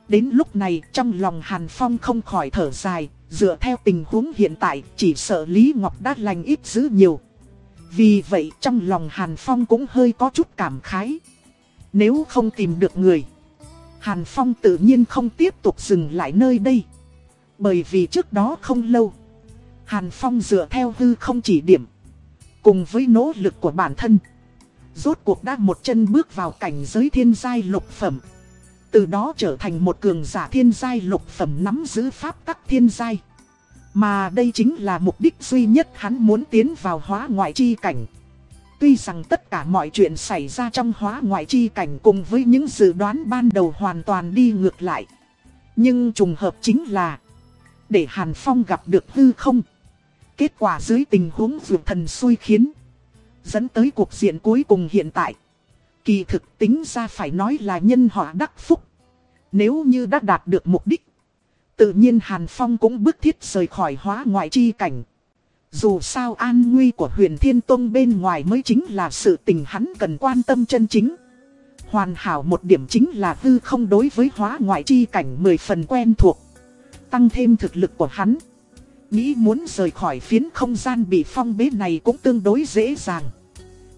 Đến lúc này, trong lòng Hàn Phong không khỏi thở dài, Dựa theo tình huống hiện tại, chỉ sợ Lý Ngọc đã lành ít dữ nhiều. Vì vậy trong lòng Hàn Phong cũng hơi có chút cảm khái. Nếu không tìm được người, Hàn Phong tự nhiên không tiếp tục dừng lại nơi đây Bởi vì trước đó không lâu, Hàn Phong dựa theo hư không chỉ điểm. Cùng với nỗ lực của bản thân. Rốt cuộc đã một chân bước vào cảnh giới thiên giai lục phẩm. Từ đó trở thành một cường giả thiên giai lục phẩm nắm giữ pháp tắc thiên giai. Mà đây chính là mục đích duy nhất hắn muốn tiến vào hóa ngoại chi cảnh. Tuy rằng tất cả mọi chuyện xảy ra trong hóa ngoại chi cảnh cùng với những dự đoán ban đầu hoàn toàn đi ngược lại. Nhưng trùng hợp chính là, để Hàn Phong gặp được hư không. Kết quả dưới tình huống vượt thần xui khiến. Dẫn tới cuộc diện cuối cùng hiện tại. Kỳ thực tính ra phải nói là nhân họa đắc phúc. Nếu như đã đạt được mục đích. Tự nhiên Hàn Phong cũng bức thiết rời khỏi hóa ngoại chi cảnh. Dù sao an nguy của huyền Thiên Tông bên ngoài mới chính là sự tình hắn cần quan tâm chân chính. Hoàn hảo một điểm chính là hư không đối với hóa ngoại chi cảnh mười phần quen thuộc. Tăng thêm thực lực của hắn. Nghĩ muốn rời khỏi phiến không gian bị phong bế này cũng tương đối dễ dàng.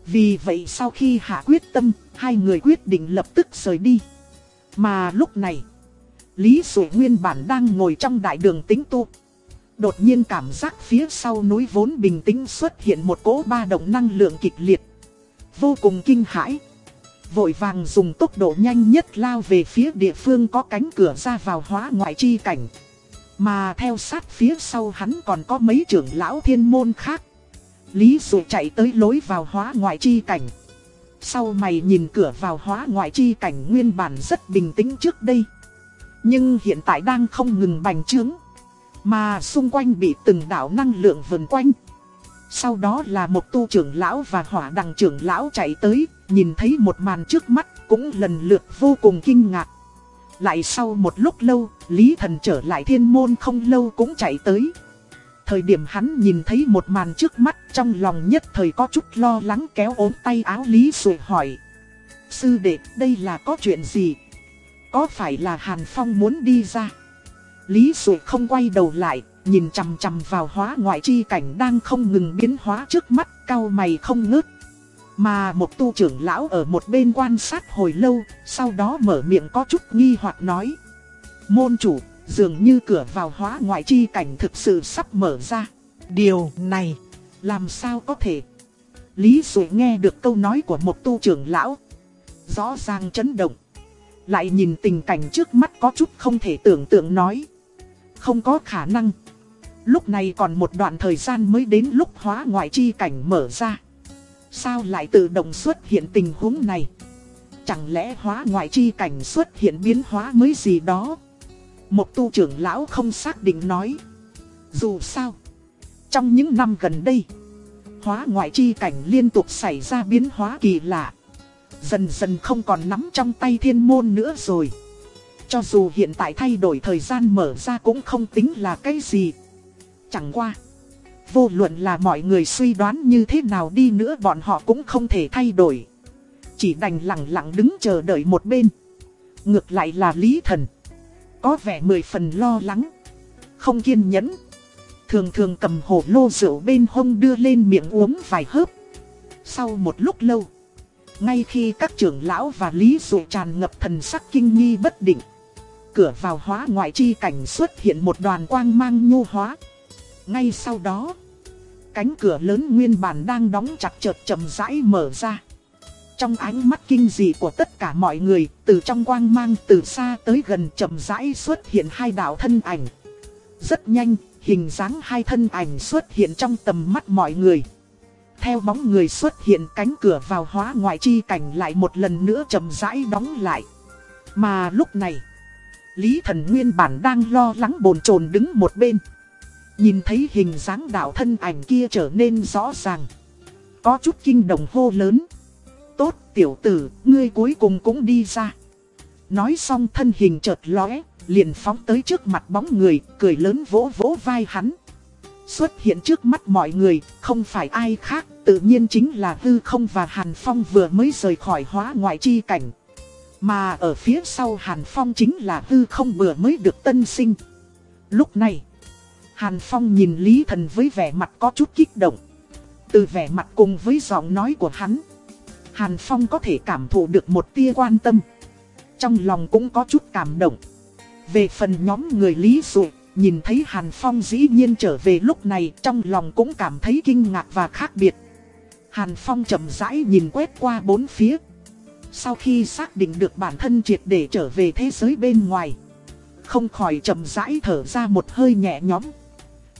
Vì vậy sau khi hạ quyết tâm, hai người quyết định lập tức rời đi. Mà lúc này, Lý Dụ nguyên bản đang ngồi trong đại đường tính tu. Đột nhiên cảm giác phía sau núi vốn bình tĩnh xuất hiện một cỗ ba động năng lượng kịch liệt. Vô cùng kinh hãi. Vội vàng dùng tốc độ nhanh nhất lao về phía địa phương có cánh cửa ra vào hóa ngoại chi cảnh. Mà theo sát phía sau hắn còn có mấy trưởng lão thiên môn khác. Lý Dụ chạy tới lối vào hóa ngoại chi cảnh. Sau mày nhìn cửa vào hóa ngoại chi cảnh nguyên bản rất bình tĩnh trước đây. Nhưng hiện tại đang không ngừng bành trướng. Mà xung quanh bị từng đảo năng lượng vần quanh. Sau đó là một tu trưởng lão và hỏa đằng trưởng lão chạy tới, nhìn thấy một màn trước mắt cũng lần lượt vô cùng kinh ngạc. Lại sau một lúc lâu, Lý Thần trở lại thiên môn không lâu cũng chạy tới. Thời điểm hắn nhìn thấy một màn trước mắt trong lòng nhất thời có chút lo lắng kéo ốm tay áo Lý rồi hỏi. Sư đệ, đây là có chuyện gì? Có phải là Hàn Phong muốn đi ra? Lý Dụ không quay đầu lại, nhìn chằm chằm vào hóa ngoại chi cảnh đang không ngừng biến hóa trước mắt, cao mày không ngớt. Mà một tu trưởng lão ở một bên quan sát hồi lâu, sau đó mở miệng có chút nghi hoặc nói. Môn chủ, dường như cửa vào hóa ngoại chi cảnh thực sự sắp mở ra. Điều này, làm sao có thể? Lý Dụ nghe được câu nói của một tu trưởng lão. Rõ ràng chấn động. Lại nhìn tình cảnh trước mắt có chút không thể tưởng tượng nói. Không có khả năng. Lúc này còn một đoạn thời gian mới đến lúc hóa ngoại chi cảnh mở ra. Sao lại tự động xuất hiện tình huống này? Chẳng lẽ hóa ngoại chi cảnh xuất hiện biến hóa mới gì đó? Một tu trưởng lão không xác định nói. Dù sao, trong những năm gần đây, hóa ngoại chi cảnh liên tục xảy ra biến hóa kỳ lạ. Dần dần không còn nắm trong tay thiên môn nữa rồi. Cho dù hiện tại thay đổi thời gian mở ra cũng không tính là cái gì. Chẳng qua. Vô luận là mọi người suy đoán như thế nào đi nữa bọn họ cũng không thể thay đổi. Chỉ đành lặng lặng đứng chờ đợi một bên. Ngược lại là Lý Thần. Có vẻ mười phần lo lắng. Không kiên nhẫn. Thường thường cầm hổ lô rượu bên hông đưa lên miệng uống vài hớp. Sau một lúc lâu. Ngay khi các trưởng lão và Lý Dụ tràn ngập thần sắc kinh nghi bất định. Cửa vào hóa ngoại chi cảnh xuất hiện một đoàn quang mang nhu hóa. Ngay sau đó, cánh cửa lớn nguyên bản đang đóng chặt chợt chậm rãi mở ra. Trong ánh mắt kinh dị của tất cả mọi người, từ trong quang mang từ xa tới gần chậm rãi xuất hiện hai đạo thân ảnh. Rất nhanh, hình dáng hai thân ảnh xuất hiện trong tầm mắt mọi người. Theo bóng người xuất hiện cánh cửa vào hóa ngoại chi cảnh lại một lần nữa chậm rãi đóng lại. Mà lúc này, Lý Thần nguyên bản đang lo lắng bồn chồn đứng một bên. Nhìn thấy hình dáng đạo thân ảnh kia trở nên rõ ràng. Có chút kinh đồng hô lớn. Tốt tiểu tử, ngươi cuối cùng cũng đi ra. Nói xong thân hình chợt lóe, liền phóng tới trước mặt bóng người, cười lớn vỗ vỗ vai hắn. Xuất hiện trước mắt mọi người, không phải ai khác, tự nhiên chính là Hư Không và Hàn Phong vừa mới rời khỏi hóa ngoại chi cảnh. Mà ở phía sau Hàn Phong chính là Hư Không vừa mới được tân sinh. Lúc này, Hàn Phong nhìn Lý Thần với vẻ mặt có chút kích động. Từ vẻ mặt cùng với giọng nói của hắn, Hàn Phong có thể cảm thụ được một tia quan tâm. Trong lòng cũng có chút cảm động. Về phần nhóm người Lý Dụ, nhìn thấy Hàn Phong dĩ nhiên trở về lúc này trong lòng cũng cảm thấy kinh ngạc và khác biệt. Hàn Phong chậm rãi nhìn quét qua bốn phía. Sau khi xác định được bản thân triệt để trở về thế giới bên ngoài, không khỏi chậm rãi thở ra một hơi nhẹ nhõm.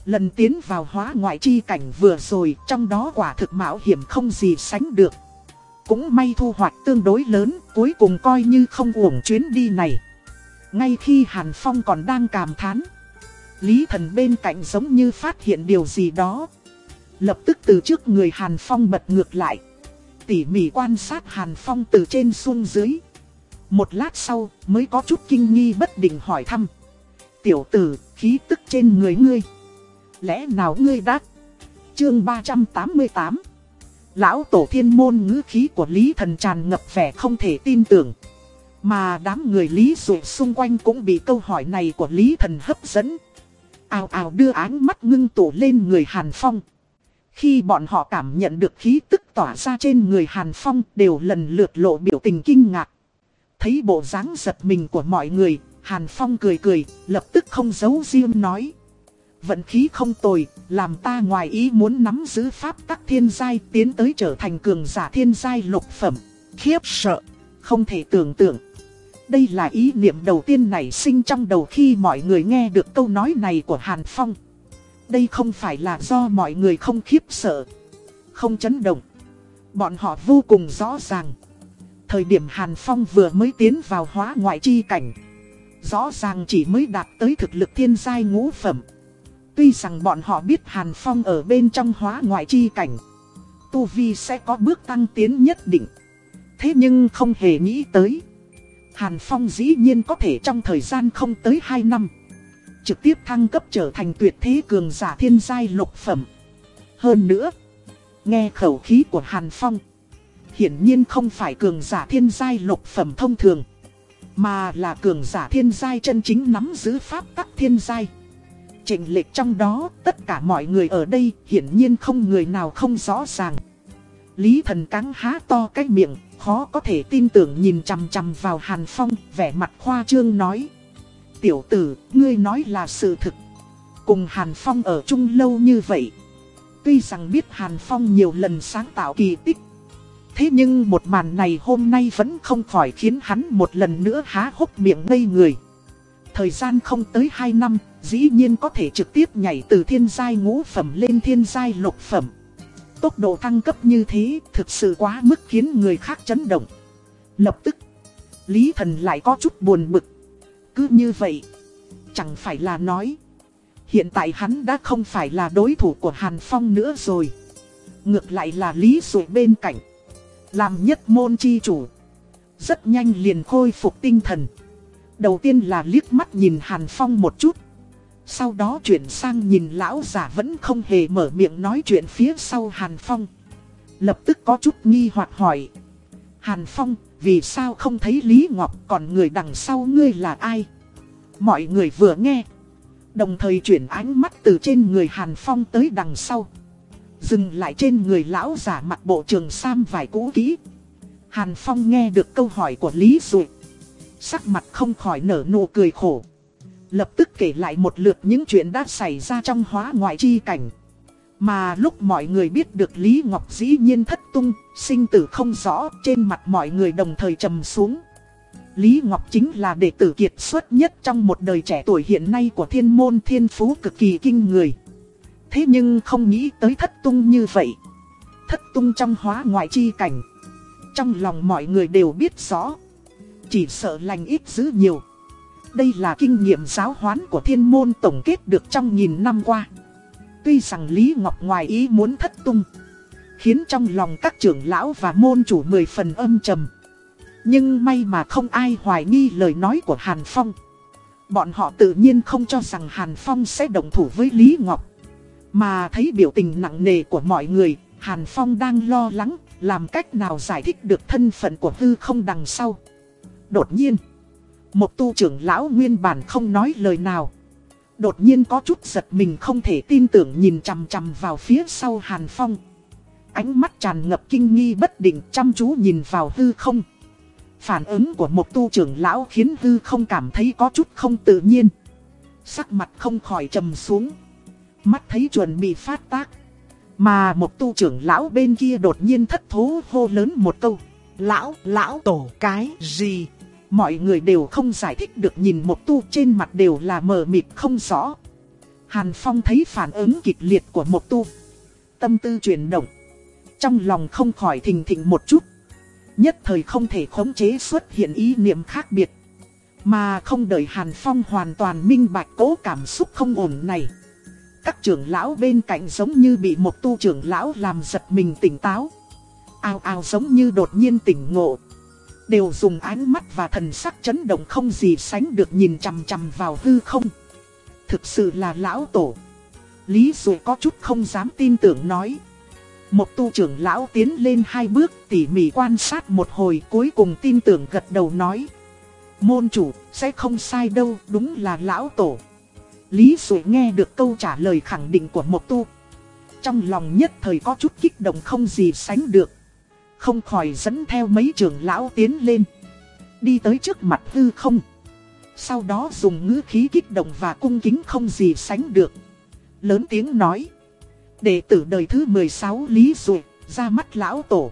Lần tiến vào hóa ngoại chi cảnh vừa rồi trong đó quả thực mạo hiểm không gì sánh được. Cũng may thu hoạch tương đối lớn, cuối cùng coi như không uổng chuyến đi này. Ngay khi Hàn Phong còn đang cảm thán, Lý Thần bên cạnh giống như phát hiện điều gì đó. Lập tức từ trước người Hàn Phong bật ngược lại. Tỉ mỉ quan sát Hàn Phong từ trên xuống dưới. Một lát sau mới có chút kinh nghi bất định hỏi thăm. Tiểu tử, khí tức trên người ngươi. Lẽ nào ngươi đã? Chương 388 Lão tổ thiên môn ngữ khí của Lý Thần tràn ngập vẻ không thể tin tưởng. Mà đám người Lý Dụ xung quanh cũng bị câu hỏi này của Lý Thần hấp dẫn. Ào ào đưa ánh mắt ngưng tụ lên người Hàn Phong. Khi bọn họ cảm nhận được khí tức tỏa ra trên người Hàn Phong đều lần lượt lộ biểu tình kinh ngạc. Thấy bộ dáng giật mình của mọi người, Hàn Phong cười cười, lập tức không giấu riêng nói vận khí không tồi, làm ta ngoài ý muốn nắm giữ pháp tắc thiên giai tiến tới trở thành cường giả thiên giai lục phẩm. Khiếp sợ, không thể tưởng tượng. Đây là ý niệm đầu tiên nảy sinh trong đầu khi mọi người nghe được câu nói này của Hàn Phong. Đây không phải là do mọi người không khiếp sợ, không chấn động. Bọn họ vô cùng rõ ràng. Thời điểm Hàn Phong vừa mới tiến vào hóa ngoại chi cảnh. Rõ ràng chỉ mới đạt tới thực lực thiên giai ngũ phẩm. Tuy rằng bọn họ biết Hàn Phong ở bên trong hóa ngoại chi cảnh Tu Vi sẽ có bước tăng tiến nhất định Thế nhưng không hề nghĩ tới Hàn Phong dĩ nhiên có thể trong thời gian không tới 2 năm Trực tiếp thăng cấp trở thành tuyệt thế cường giả thiên giai lục phẩm Hơn nữa Nghe khẩu khí của Hàn Phong Hiển nhiên không phải cường giả thiên giai lục phẩm thông thường Mà là cường giả thiên giai chân chính nắm giữ pháp tắc thiên giai Trình lệch trong đó, tất cả mọi người ở đây hiển nhiên không người nào không rõ ràng. Lý thần cắn há to cái miệng, khó có thể tin tưởng nhìn chằm chằm vào Hàn Phong, vẻ mặt khoa trương nói. Tiểu tử, ngươi nói là sự thực. Cùng Hàn Phong ở chung lâu như vậy. Tuy rằng biết Hàn Phong nhiều lần sáng tạo kỳ tích. Thế nhưng một màn này hôm nay vẫn không khỏi khiến hắn một lần nữa há hốc miệng ngây người. Thời gian không tới 2 năm, dĩ nhiên có thể trực tiếp nhảy từ thiên giai ngũ phẩm lên thiên giai lục phẩm. Tốc độ thăng cấp như thế thực sự quá mức khiến người khác chấn động. Lập tức, Lý Thần lại có chút buồn bực. Cứ như vậy, chẳng phải là nói. Hiện tại hắn đã không phải là đối thủ của Hàn Phong nữa rồi. Ngược lại là Lý Dụ bên cạnh. Làm nhất môn chi chủ. Rất nhanh liền khôi phục tinh thần. Đầu tiên là liếc mắt nhìn Hàn Phong một chút. Sau đó chuyển sang nhìn lão giả vẫn không hề mở miệng nói chuyện phía sau Hàn Phong. Lập tức có chút nghi hoặc hỏi. Hàn Phong, vì sao không thấy Lý Ngọc, còn người đằng sau ngươi là ai? Mọi người vừa nghe. Đồng thời chuyển ánh mắt từ trên người Hàn Phong tới đằng sau. Dừng lại trên người lão giả mặt bộ trường Sam vài cũ kỹ. Hàn Phong nghe được câu hỏi của Lý Dụ. Sắc mặt không khỏi nở nụ cười khổ. Lập tức kể lại một lượt những chuyện đã xảy ra trong hóa ngoại chi cảnh. Mà lúc mọi người biết được Lý Ngọc dĩ nhiên thất tung, sinh tử không rõ, trên mặt mọi người đồng thời trầm xuống. Lý Ngọc chính là đệ tử kiệt xuất nhất trong một đời trẻ tuổi hiện nay của thiên môn thiên phú cực kỳ kinh người. Thế nhưng không nghĩ tới thất tung như vậy. Thất tung trong hóa ngoại chi cảnh. Trong lòng mọi người đều biết rõ. Chỉ sợ lành ít dữ nhiều. Đây là kinh nghiệm giáo hoán của thiên môn tổng kết được trong nghìn năm qua. Tuy rằng Lý Ngọc ngoài ý muốn thất tung. Khiến trong lòng các trưởng lão và môn chủ mười phần âm trầm. Nhưng may mà không ai hoài nghi lời nói của Hàn Phong. Bọn họ tự nhiên không cho rằng Hàn Phong sẽ đồng thủ với Lý Ngọc. Mà thấy biểu tình nặng nề của mọi người, Hàn Phong đang lo lắng, làm cách nào giải thích được thân phận của hư không đằng sau. Đột nhiên, một tu trưởng lão nguyên bản không nói lời nào. Đột nhiên có chút giật mình không thể tin tưởng nhìn chằm chằm vào phía sau Hàn Phong. Ánh mắt tràn ngập kinh nghi bất định chăm chú nhìn vào hư không. Phản ứng của một tu trưởng lão khiến hư không cảm thấy có chút không tự nhiên. Sắc mặt không khỏi trầm xuống. Mắt thấy chuẩn bị phát tác. Mà một tu trưởng lão bên kia đột nhiên thất thố hô lớn một câu. Lão, lão tổ cái gì? Mọi người đều không giải thích được nhìn một tu trên mặt đều là mờ mịt không rõ. Hàn Phong thấy phản ứng kịch liệt của một tu. Tâm tư chuyển động. Trong lòng không khỏi thình thịnh một chút. Nhất thời không thể khống chế xuất hiện ý niệm khác biệt. Mà không đợi Hàn Phong hoàn toàn minh bạch cố cảm xúc không ổn này. Các trưởng lão bên cạnh giống như bị một tu trưởng lão làm giật mình tỉnh táo. Ao ao giống như đột nhiên tỉnh ngộ. Đều dùng ánh mắt và thần sắc chấn động không gì sánh được nhìn chằm chằm vào hư không. Thực sự là lão tổ. Lý dù có chút không dám tin tưởng nói. Một tu trưởng lão tiến lên hai bước tỉ mỉ quan sát một hồi cuối cùng tin tưởng gật đầu nói. Môn chủ, sẽ không sai đâu, đúng là lão tổ. Lý dù nghe được câu trả lời khẳng định của một tu. Trong lòng nhất thời có chút kích động không gì sánh được. Không khỏi dẫn theo mấy trưởng lão tiến lên. Đi tới trước mặt hư không. Sau đó dùng ngữ khí kích động và cung kính không gì sánh được. Lớn tiếng nói. Đệ tử đời thứ 16 Lý Dụ ra mắt lão tổ.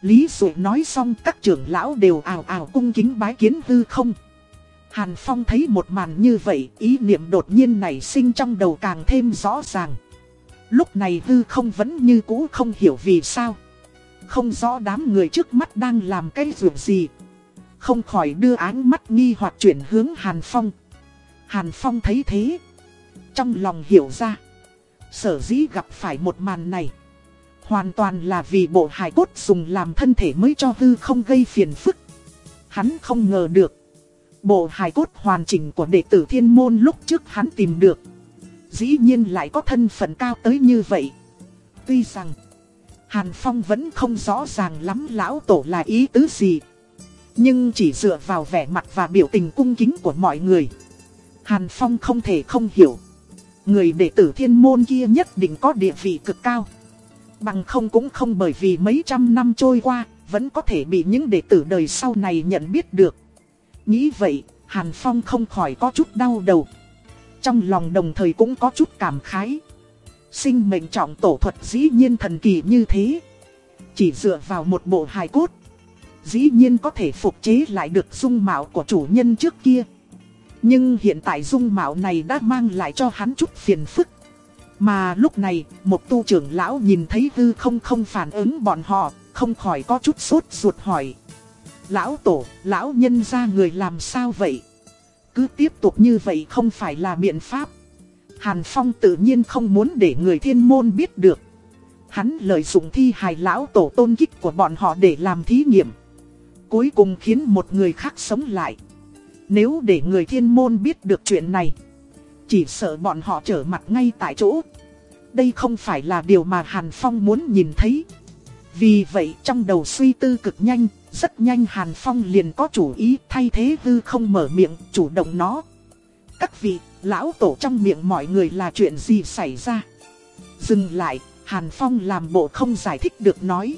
Lý Dụ nói xong các trưởng lão đều ào ào cung kính bái kiến hư không. Hàn Phong thấy một màn như vậy, ý niệm đột nhiên nảy sinh trong đầu càng thêm rõ ràng. Lúc này hư không vẫn như cũ không hiểu vì sao. Không rõ đám người trước mắt đang làm cái việc gì. Không khỏi đưa ánh mắt nghi hoặc chuyển hướng Hàn Phong. Hàn Phong thấy thế. Trong lòng hiểu ra. Sở dĩ gặp phải một màn này. Hoàn toàn là vì bộ hài cốt dùng làm thân thể mới cho hư không gây phiền phức. Hắn không ngờ được. Bộ hài cốt hoàn chỉnh của đệ tử thiên môn lúc trước hắn tìm được. Dĩ nhiên lại có thân phận cao tới như vậy. Tuy rằng, Hàn Phong vẫn không rõ ràng lắm lão tổ là ý tứ gì. Nhưng chỉ dựa vào vẻ mặt và biểu tình cung kính của mọi người. Hàn Phong không thể không hiểu. Người đệ tử thiên môn kia nhất định có địa vị cực cao. Bằng không cũng không bởi vì mấy trăm năm trôi qua, vẫn có thể bị những đệ tử đời sau này nhận biết được. Nghĩ vậy, Hàn Phong không khỏi có chút đau đầu. Trong lòng đồng thời cũng có chút cảm khái. Sinh mệnh trọng tổ thuật dĩ nhiên thần kỳ như thế. Chỉ dựa vào một bộ hài cốt. Dĩ nhiên có thể phục chế lại được dung mạo của chủ nhân trước kia. Nhưng hiện tại dung mạo này đã mang lại cho hắn chút phiền phức. Mà lúc này, một tu trưởng lão nhìn thấy hư không không phản ứng bọn họ, không khỏi có chút sốt ruột hỏi. Lão tổ, lão nhân ra người làm sao vậy? Cứ tiếp tục như vậy không phải là biện pháp. Hàn Phong tự nhiên không muốn để người thiên môn biết được. Hắn lợi dụng thi hài lão tổ tôn kích của bọn họ để làm thí nghiệm. Cuối cùng khiến một người khác sống lại. Nếu để người thiên môn biết được chuyện này, chỉ sợ bọn họ trở mặt ngay tại chỗ. Đây không phải là điều mà Hàn Phong muốn nhìn thấy. Vì vậy trong đầu suy tư cực nhanh, rất nhanh Hàn Phong liền có chủ ý thay thế hư không mở miệng, chủ động nó. Các vị, lão tổ trong miệng mọi người là chuyện gì xảy ra? Dừng lại, Hàn Phong làm bộ không giải thích được nói.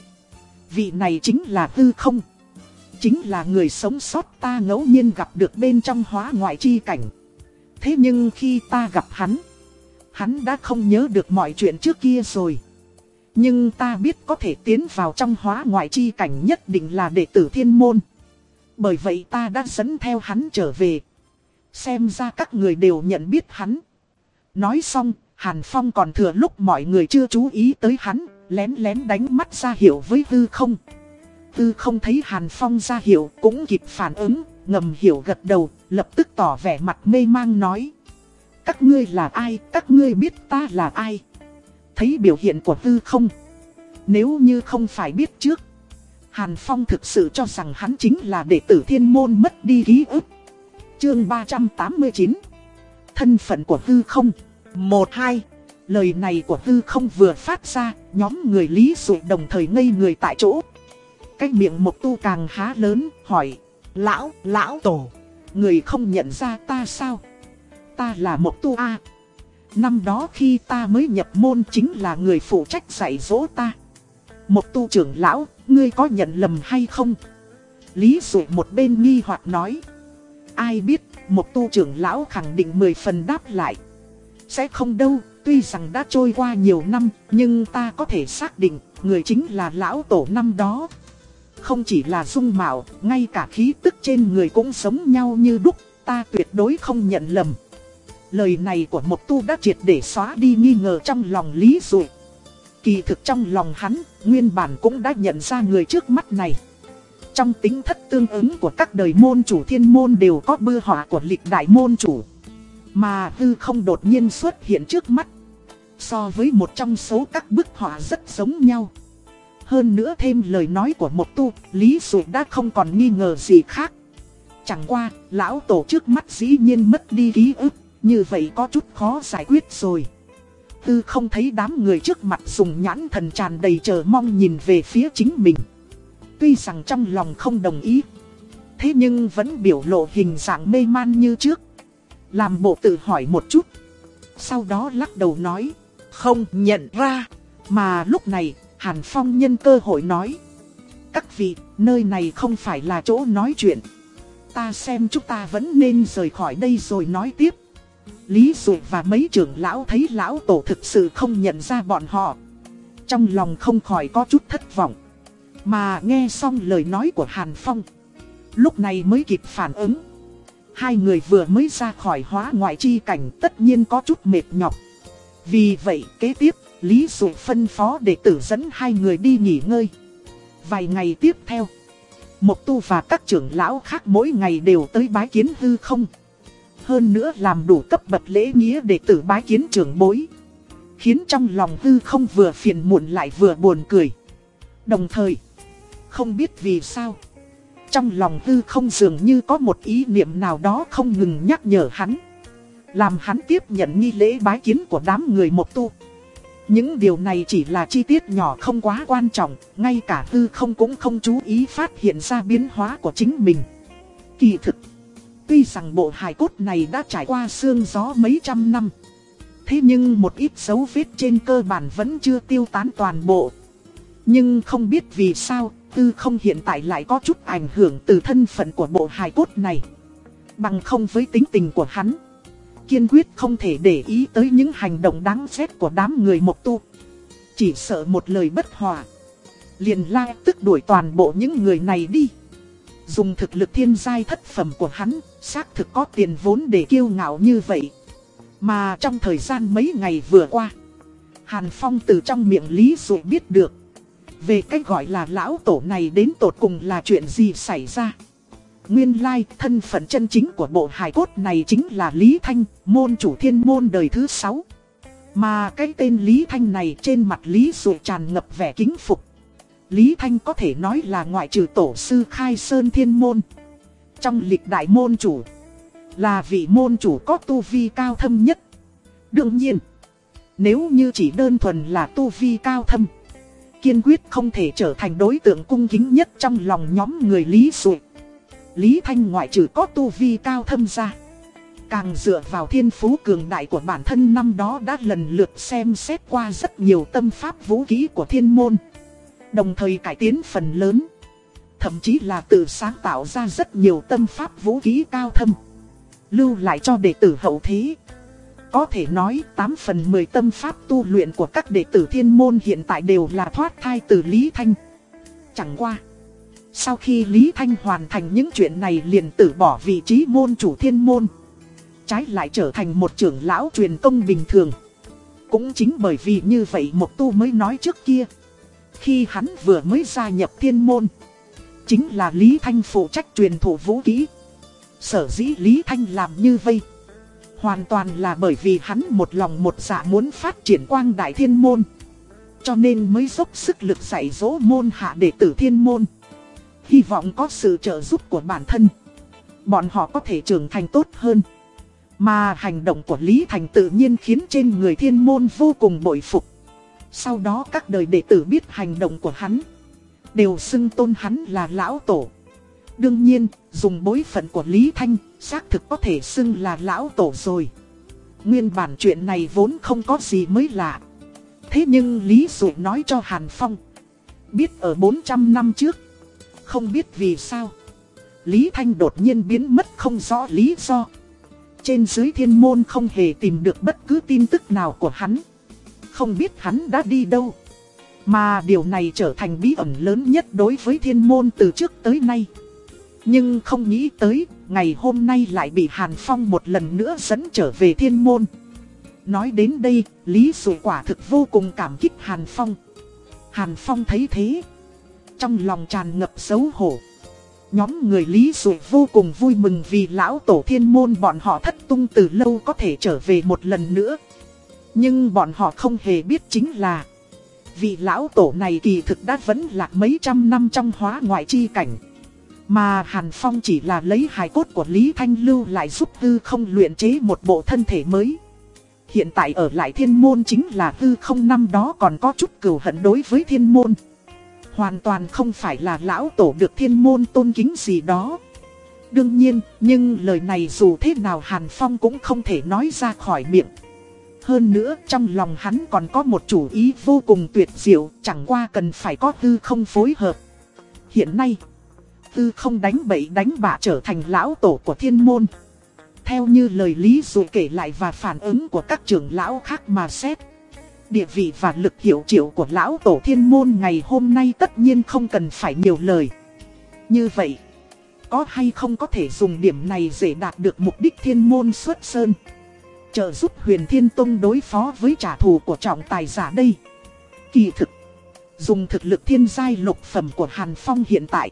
Vị này chính là hư không. Chính là người sống sót ta ngẫu nhiên gặp được bên trong hóa ngoại chi cảnh. Thế nhưng khi ta gặp hắn, hắn đã không nhớ được mọi chuyện trước kia rồi. Nhưng ta biết có thể tiến vào trong hóa ngoại chi cảnh nhất định là đệ tử thiên môn. Bởi vậy ta đã dẫn theo hắn trở về. Xem ra các người đều nhận biết hắn. Nói xong, Hàn Phong còn thừa lúc mọi người chưa chú ý tới hắn, lén lén đánh mắt ra hiệu với Tư không. Tư không thấy Hàn Phong ra hiệu cũng kịp phản ứng, ngầm hiểu gật đầu, lập tức tỏ vẻ mặt mê mang nói. Các ngươi là ai, các ngươi biết ta là ai. Thấy biểu hiện của Tư không. Nếu như không phải biết trước, Hàn Phong thực sự cho rằng hắn chính là đệ tử thiên môn mất đi ký ức. Chương 389 Thân phận của Tư không một hai Lời này của Tư không vừa phát ra, nhóm người Lý Dụ đồng thời ngây người tại chỗ. Cái miệng một tu càng há lớn, hỏi, lão, lão tổ, người không nhận ra ta sao? Ta là một tu A. Năm đó khi ta mới nhập môn chính là người phụ trách dạy dỗ ta. Một tu trưởng lão, ngươi có nhận lầm hay không? Lý Dụ một bên nghi hoặc nói. Ai biết, một tu trưởng lão khẳng định mười phần đáp lại. Sẽ không đâu, tuy rằng đã trôi qua nhiều năm, nhưng ta có thể xác định, người chính là lão tổ năm đó. Không chỉ là dung mạo, ngay cả khí tức trên người cũng giống nhau như đúc, ta tuyệt đối không nhận lầm. Lời này của một tu đã triệt để xóa đi nghi ngờ trong lòng Lý Dụ. Kỳ thực trong lòng hắn, nguyên bản cũng đã nhận ra người trước mắt này. Trong tính thất tương ứng của các đời môn chủ thiên môn đều có bưa họa của lịch đại môn chủ. Mà hư không đột nhiên xuất hiện trước mắt. So với một trong số các bức họa rất giống nhau. Hơn nữa thêm lời nói của một tu, Lý Dụ đã không còn nghi ngờ gì khác. Chẳng qua, lão tổ trước mắt dĩ nhiên mất đi ký ức, như vậy có chút khó giải quyết rồi. Tư không thấy đám người trước mặt dùng nhãn thần tràn đầy chờ mong nhìn về phía chính mình. Tuy rằng trong lòng không đồng ý, thế nhưng vẫn biểu lộ hình dạng mê man như trước. Làm bộ tự hỏi một chút. Sau đó lắc đầu nói. Không nhận ra. Mà lúc này, Hàn Phong nhân cơ hội nói. Các vị, nơi này không phải là chỗ nói chuyện. Ta xem chúng ta vẫn nên rời khỏi đây rồi nói tiếp. Lý Dụ và mấy trưởng lão thấy lão tổ thực sự không nhận ra bọn họ. Trong lòng không khỏi có chút thất vọng. Mà nghe xong lời nói của Hàn Phong. Lúc này mới kịp phản ứng. Hai người vừa mới ra khỏi hóa ngoại chi cảnh tất nhiên có chút mệt nhọc. Vì vậy kế tiếp, Lý Dụ phân phó để tử dẫn hai người đi nghỉ ngơi. Vài ngày tiếp theo, Mộc Tu và các trưởng lão khác mỗi ngày đều tới bái kiến hư không. Hơn nữa làm đủ cấp bậc lễ nghĩa để tử bái kiến trưởng bối. Khiến trong lòng hư không vừa phiền muộn lại vừa buồn cười. Đồng thời, không biết vì sao. Trong lòng hư không dường như có một ý niệm nào đó không ngừng nhắc nhở hắn. Làm hắn tiếp nhận nghi lễ bái kiến của đám người một tu. Những điều này chỉ là chi tiết nhỏ không quá quan trọng, ngay cả hư không cũng không chú ý phát hiện ra biến hóa của chính mình. Kỳ thực, tuy rằng bộ hài cốt này đã trải qua sương gió mấy trăm năm, thế nhưng một ít dấu vết trên cơ bản vẫn chưa tiêu tán toàn bộ. Nhưng không biết vì sao, tư không hiện tại lại có chút ảnh hưởng từ thân phận của bộ hài cốt này. Bằng không với tính tình của hắn. Kiên quyết không thể để ý tới những hành động đáng ghét của đám người mộc tu. Chỉ sợ một lời bất hòa. Liền la tức đuổi toàn bộ những người này đi. Dùng thực lực thiên giai thất phẩm của hắn, xác thực có tiền vốn để kiêu ngạo như vậy. Mà trong thời gian mấy ngày vừa qua, Hàn Phong từ trong miệng Lý Dụ biết được về cách gọi là lão tổ này đến tột cùng là chuyện gì xảy ra. Nguyên lai, thân phận chân chính của bộ hài cốt này chính là Lý Thanh, môn chủ thiên môn đời thứ 6. Mà cái tên Lý Thanh này trên mặt Lý Dụ tràn ngập vẻ kính phục. Lý Thanh có thể nói là ngoại trừ tổ sư khai sơn thiên môn. Trong lịch đại môn chủ, là vị môn chủ có tu vi cao thâm nhất. Đương nhiên, nếu như chỉ đơn thuần là tu vi cao thâm kiên quyết không thể trở thành đối tượng cung kính nhất trong lòng nhóm người Lý Dụ. Lý Thanh ngoại trừ có tu vi cao thâm ra. Càng dựa vào thiên phú cường đại của bản thân năm đó đã lần lượt xem xét qua rất nhiều tâm pháp vũ khí của thiên môn. Đồng thời cải tiến phần lớn. Thậm chí là tự sáng tạo ra rất nhiều tâm pháp vũ khí cao thâm. Lưu lại cho đệ tử hậu thế. Có thể nói 8 phần 10 tâm pháp tu luyện của các đệ tử thiên môn hiện tại đều là thoát thai từ Lý Thanh. Chẳng qua. Sau khi Lý Thanh hoàn thành những chuyện này liền từ bỏ vị trí môn chủ thiên môn. Trái lại trở thành một trưởng lão truyền công bình thường. Cũng chính bởi vì như vậy một tu mới nói trước kia. Khi hắn vừa mới gia nhập thiên môn. Chính là Lý Thanh phụ trách truyền thủ vũ kỹ. Sở dĩ Lý Thanh làm như vậy. Hoàn toàn là bởi vì hắn một lòng một dạ muốn phát triển quang đại thiên môn. Cho nên mới dốc sức lực dạy dỗ môn hạ đệ tử thiên môn. Hy vọng có sự trợ giúp của bản thân. Bọn họ có thể trưởng thành tốt hơn. Mà hành động của Lý Thành tự nhiên khiến trên người thiên môn vô cùng bội phục. Sau đó các đời đệ tử biết hành động của hắn. Đều xưng tôn hắn là lão tổ. Đương nhiên, dùng bối phận của Lý Thanh, xác thực có thể xưng là lão tổ rồi. Nguyên bản chuyện này vốn không có gì mới lạ. Thế nhưng Lý Dụ nói cho Hàn Phong. Biết ở 400 năm trước. Không biết vì sao. Lý Thanh đột nhiên biến mất không rõ lý do. Trên dưới thiên môn không hề tìm được bất cứ tin tức nào của hắn. Không biết hắn đã đi đâu. Mà điều này trở thành bí ẩn lớn nhất đối với thiên môn từ trước tới nay. Nhưng không nghĩ tới, ngày hôm nay lại bị Hàn Phong một lần nữa dẫn trở về thiên môn. Nói đến đây, Lý Dụ quả thực vô cùng cảm kích Hàn Phong. Hàn Phong thấy thế. Trong lòng tràn ngập xấu hổ. Nhóm người Lý Dụ vô cùng vui mừng vì lão tổ thiên môn bọn họ thất tung từ lâu có thể trở về một lần nữa. Nhưng bọn họ không hề biết chính là Vị lão tổ này kỳ thực đã vẫn lạc mấy trăm năm trong hóa ngoại chi cảnh mà Hàn Phong chỉ là lấy hài cốt của Lý Thanh Lưu lại giúp Tư không luyện chế một bộ thân thể mới. Hiện tại ở lại thiên môn chính là Tư không năm đó còn có chút cừu hận đối với thiên môn. Hoàn toàn không phải là lão tổ được thiên môn tôn kính gì đó. Đương nhiên, nhưng lời này dù thế nào Hàn Phong cũng không thể nói ra khỏi miệng. Hơn nữa trong lòng hắn còn có một chủ ý vô cùng tuyệt diệu, chẳng qua cần phải có tư không phối hợp. Hiện nay, tư không đánh bậy đánh bạ trở thành lão tổ của thiên môn. Theo như lời Lý Dụ kể lại và phản ứng của các trưởng lão khác mà xét. Địa vị và lực hiệu triệu của lão tổ thiên môn ngày hôm nay tất nhiên không cần phải nhiều lời. Như vậy, có hay không có thể dùng điểm này để đạt được mục đích thiên môn xuất sơn? trợ giúp huyền thiên tông đối phó với trả thù của trọng tài giả đây. Kỳ thực, dùng thực lực thiên giai lục phẩm của Hàn Phong hiện tại.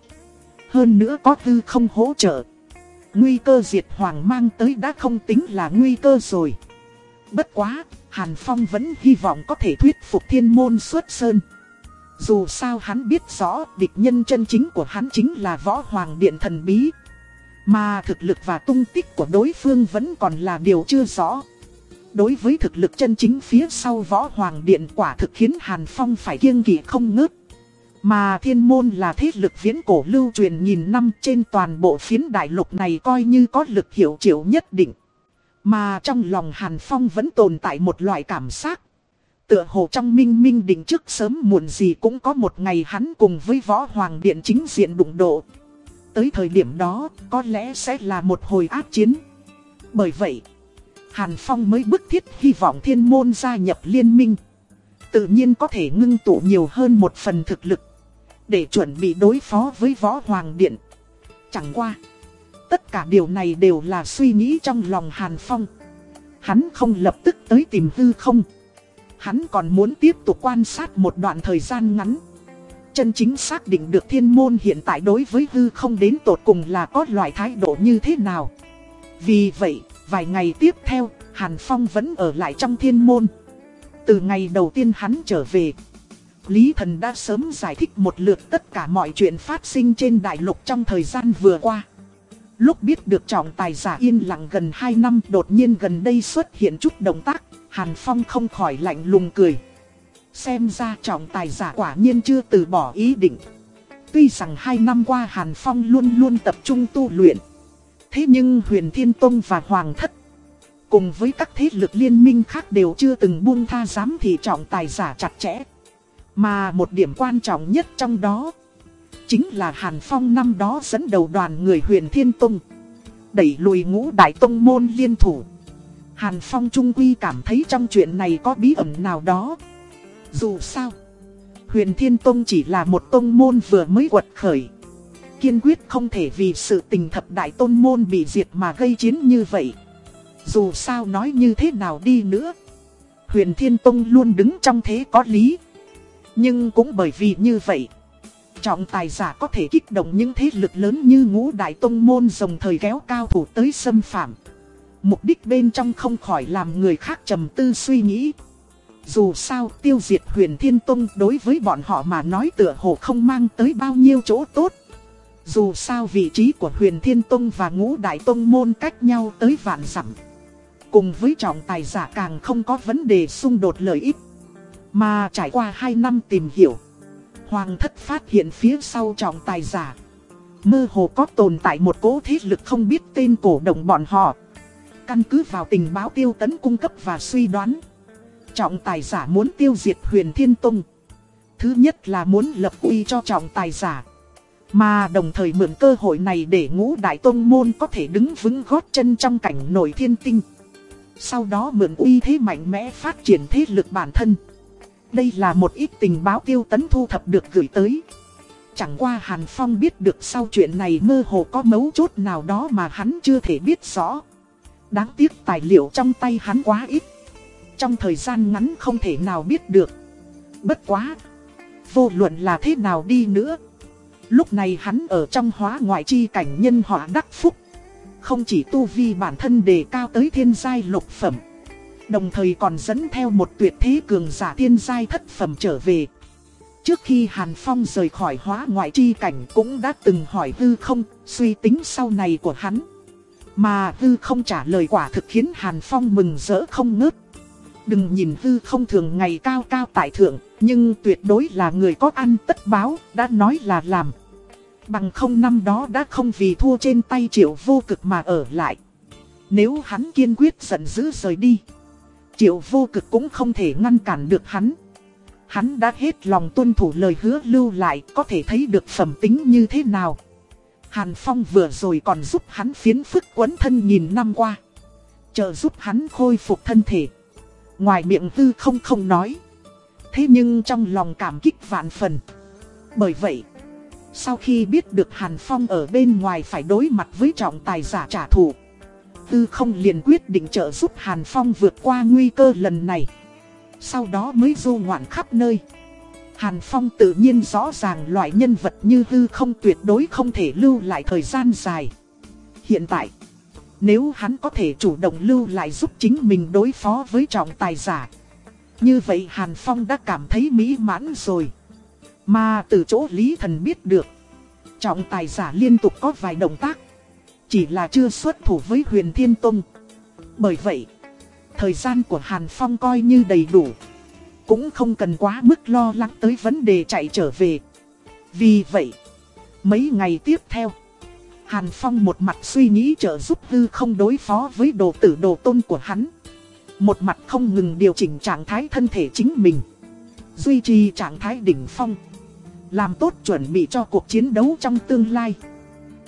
Hơn nữa có tư không hỗ trợ. Nguy cơ diệt hoàng mang tới đã không tính là nguy cơ rồi. Bất quá, Hàn Phong vẫn hy vọng có thể thuyết phục thiên môn xuất sơn. Dù sao hắn biết rõ địch nhân chân chính của hắn chính là võ hoàng điện thần bí. Mà thực lực và tung tích của đối phương vẫn còn là điều chưa rõ. Đối với thực lực chân chính phía sau võ hoàng điện quả thực khiến Hàn Phong phải kiêng kỵ không ngớt. Mà thiên môn là thế lực viễn cổ lưu truyền nghìn năm trên toàn bộ phiến đại lục này coi như có lực hiệu triệu nhất định. Mà trong lòng Hàn Phong vẫn tồn tại một loại cảm giác. Tựa hồ trong minh minh định trước sớm muộn gì cũng có một ngày hắn cùng với võ hoàng điện chính diện đụng độ. Tới thời điểm đó có lẽ sẽ là một hồi áp chiến. Bởi vậy, Hàn Phong mới bức thiết hy vọng thiên môn gia nhập liên minh. Tự nhiên có thể ngưng tụ nhiều hơn một phần thực lực. Để chuẩn bị đối phó với võ hoàng điện. Chẳng qua. Tất cả điều này đều là suy nghĩ trong lòng Hàn Phong. Hắn không lập tức tới tìm hư không. Hắn còn muốn tiếp tục quan sát một đoạn thời gian ngắn. Chân chính xác định được thiên môn hiện tại đối với hư không đến tột cùng là có loại thái độ như thế nào. Vì vậy, Vài ngày tiếp theo, Hàn Phong vẫn ở lại trong thiên môn. Từ ngày đầu tiên hắn trở về, Lý Thần đã sớm giải thích một lượt tất cả mọi chuyện phát sinh trên đại lục trong thời gian vừa qua. Lúc biết được trọng tài giả yên lặng gần 2 năm đột nhiên gần đây xuất hiện chút động tác, Hàn Phong không khỏi lạnh lùng cười. Xem ra trọng tài giả quả nhiên chưa từ bỏ ý định. Tuy rằng 2 năm qua Hàn Phong luôn luôn tập trung tu luyện. Thế nhưng huyền thiên tông và hoàng thất Cùng với các thế lực liên minh khác đều chưa từng buông tha giám thị trọng tài giả chặt chẽ mà một điểm quan trọng nhất trong đó Chính là Hàn Phong năm đó dẫn đầu đoàn người huyền thiên tông Đẩy lùi ngũ đại tông môn liên thủ Hàn Phong Trung Quy cảm thấy trong chuyện này có bí ẩn nào đó Dù sao Huyền Thiên Tông chỉ là một tông môn vừa mới quật khởi kiên quyết không thể vì sự tình thập đại tôn môn bị diệt mà gây chiến như vậy. Dù sao nói như thế nào đi nữa, huyền Thiên Tông luôn đứng trong thế có lý. Nhưng cũng bởi vì như vậy, trọng tài giả có thể kích động những thế lực lớn như ngũ đại tông môn dòng thời kéo cao thủ tới xâm phạm. Mục đích bên trong không khỏi làm người khác trầm tư suy nghĩ. Dù sao tiêu diệt huyền thiên tông đối với bọn họ mà nói tựa hồ không mang tới bao nhiêu chỗ tốt. Dù sao vị trí của huyền thiên tông và ngũ đại tông môn cách nhau tới vạn dặm Cùng với trọng tài giả càng không có vấn đề xung đột lợi ích. Mà trải qua 2 năm tìm hiểu, Hoàng thất phát hiện phía sau trọng tài giả. Mơ hồ có tồn tại một cố thế lực không biết tên cổ động bọn họ. Căn cứ vào tình báo tiêu tấn cung cấp và suy đoán. Trọng tài giả muốn tiêu diệt huyền thiên tông. Thứ nhất là muốn lập uy cho trọng tài giả. Mà đồng thời mượn cơ hội này để ngũ đại tông môn có thể đứng vững gót chân trong cảnh nổi thiên tinh. Sau đó mượn uy thế mạnh mẽ phát triển thế lực bản thân. Đây là một ít tình báo tiêu tấn thu thập được gửi tới. Chẳng qua Hàn Phong biết được sau chuyện này mơ hồ có mấu chốt nào đó mà hắn chưa thể biết rõ. Đáng tiếc tài liệu trong tay hắn quá ít. Trong thời gian ngắn không thể nào biết được. Bất quá. Vô luận là thế nào đi nữa. Lúc này hắn ở trong hóa ngoại chi cảnh nhân họa đắc phúc. Không chỉ tu vi bản thân đề cao tới thiên giai lục phẩm. Đồng thời còn dẫn theo một tuyệt thế cường giả thiên giai thất phẩm trở về. Trước khi Hàn Phong rời khỏi hóa ngoại chi cảnh cũng đã từng hỏi hư không, suy tính sau này của hắn. Mà hư không trả lời quả thực khiến Hàn Phong mừng rỡ không ngớt. Đừng nhìn hư không thường ngày cao cao tại thượng, nhưng tuyệt đối là người có ăn tất báo, đã nói là làm. Bằng không năm đó đã không vì thua trên tay triệu vô cực mà ở lại. Nếu hắn kiên quyết giận dữ rời đi, triệu vô cực cũng không thể ngăn cản được hắn. Hắn đã hết lòng tuân thủ lời hứa lưu lại có thể thấy được phẩm tính như thế nào. Hàn Phong vừa rồi còn giúp hắn phiến phức quấn thân nhìn năm qua. trợ giúp hắn khôi phục thân thể. Ngoài miệng tư không không nói. Thế nhưng trong lòng cảm kích vạn phần. Bởi vậy, sau khi biết được Hàn Phong ở bên ngoài phải đối mặt với trọng tài giả trả thù. Tư không liền quyết định trợ giúp Hàn Phong vượt qua nguy cơ lần này. Sau đó mới du ngoạn khắp nơi. Hàn Phong tự nhiên rõ ràng loại nhân vật như Tư không tuyệt đối không thể lưu lại thời gian dài. Hiện tại, nếu hắn có thể chủ động lưu lại giúp chính mình đối phó với trọng tài giả. Như vậy Hàn Phong đã cảm thấy mỹ mãn rồi. Mà từ chỗ Lý Thần biết được, trọng tài giả liên tục có vài động tác. Chỉ là chưa xuất thủ với huyền Thiên Tông. Bởi vậy, thời gian của Hàn Phong coi như đầy đủ. Cũng không cần quá mức lo lắng tới vấn đề chạy trở về. Vì vậy, mấy ngày tiếp theo, Hàn Phong một mặt suy nghĩ trợ giúp hư không đối phó với đồ tử đồ tôn của hắn. Một mặt không ngừng điều chỉnh trạng thái thân thể chính mình. Duy trì trạng thái đỉnh phong. Làm tốt chuẩn bị cho cuộc chiến đấu trong tương lai.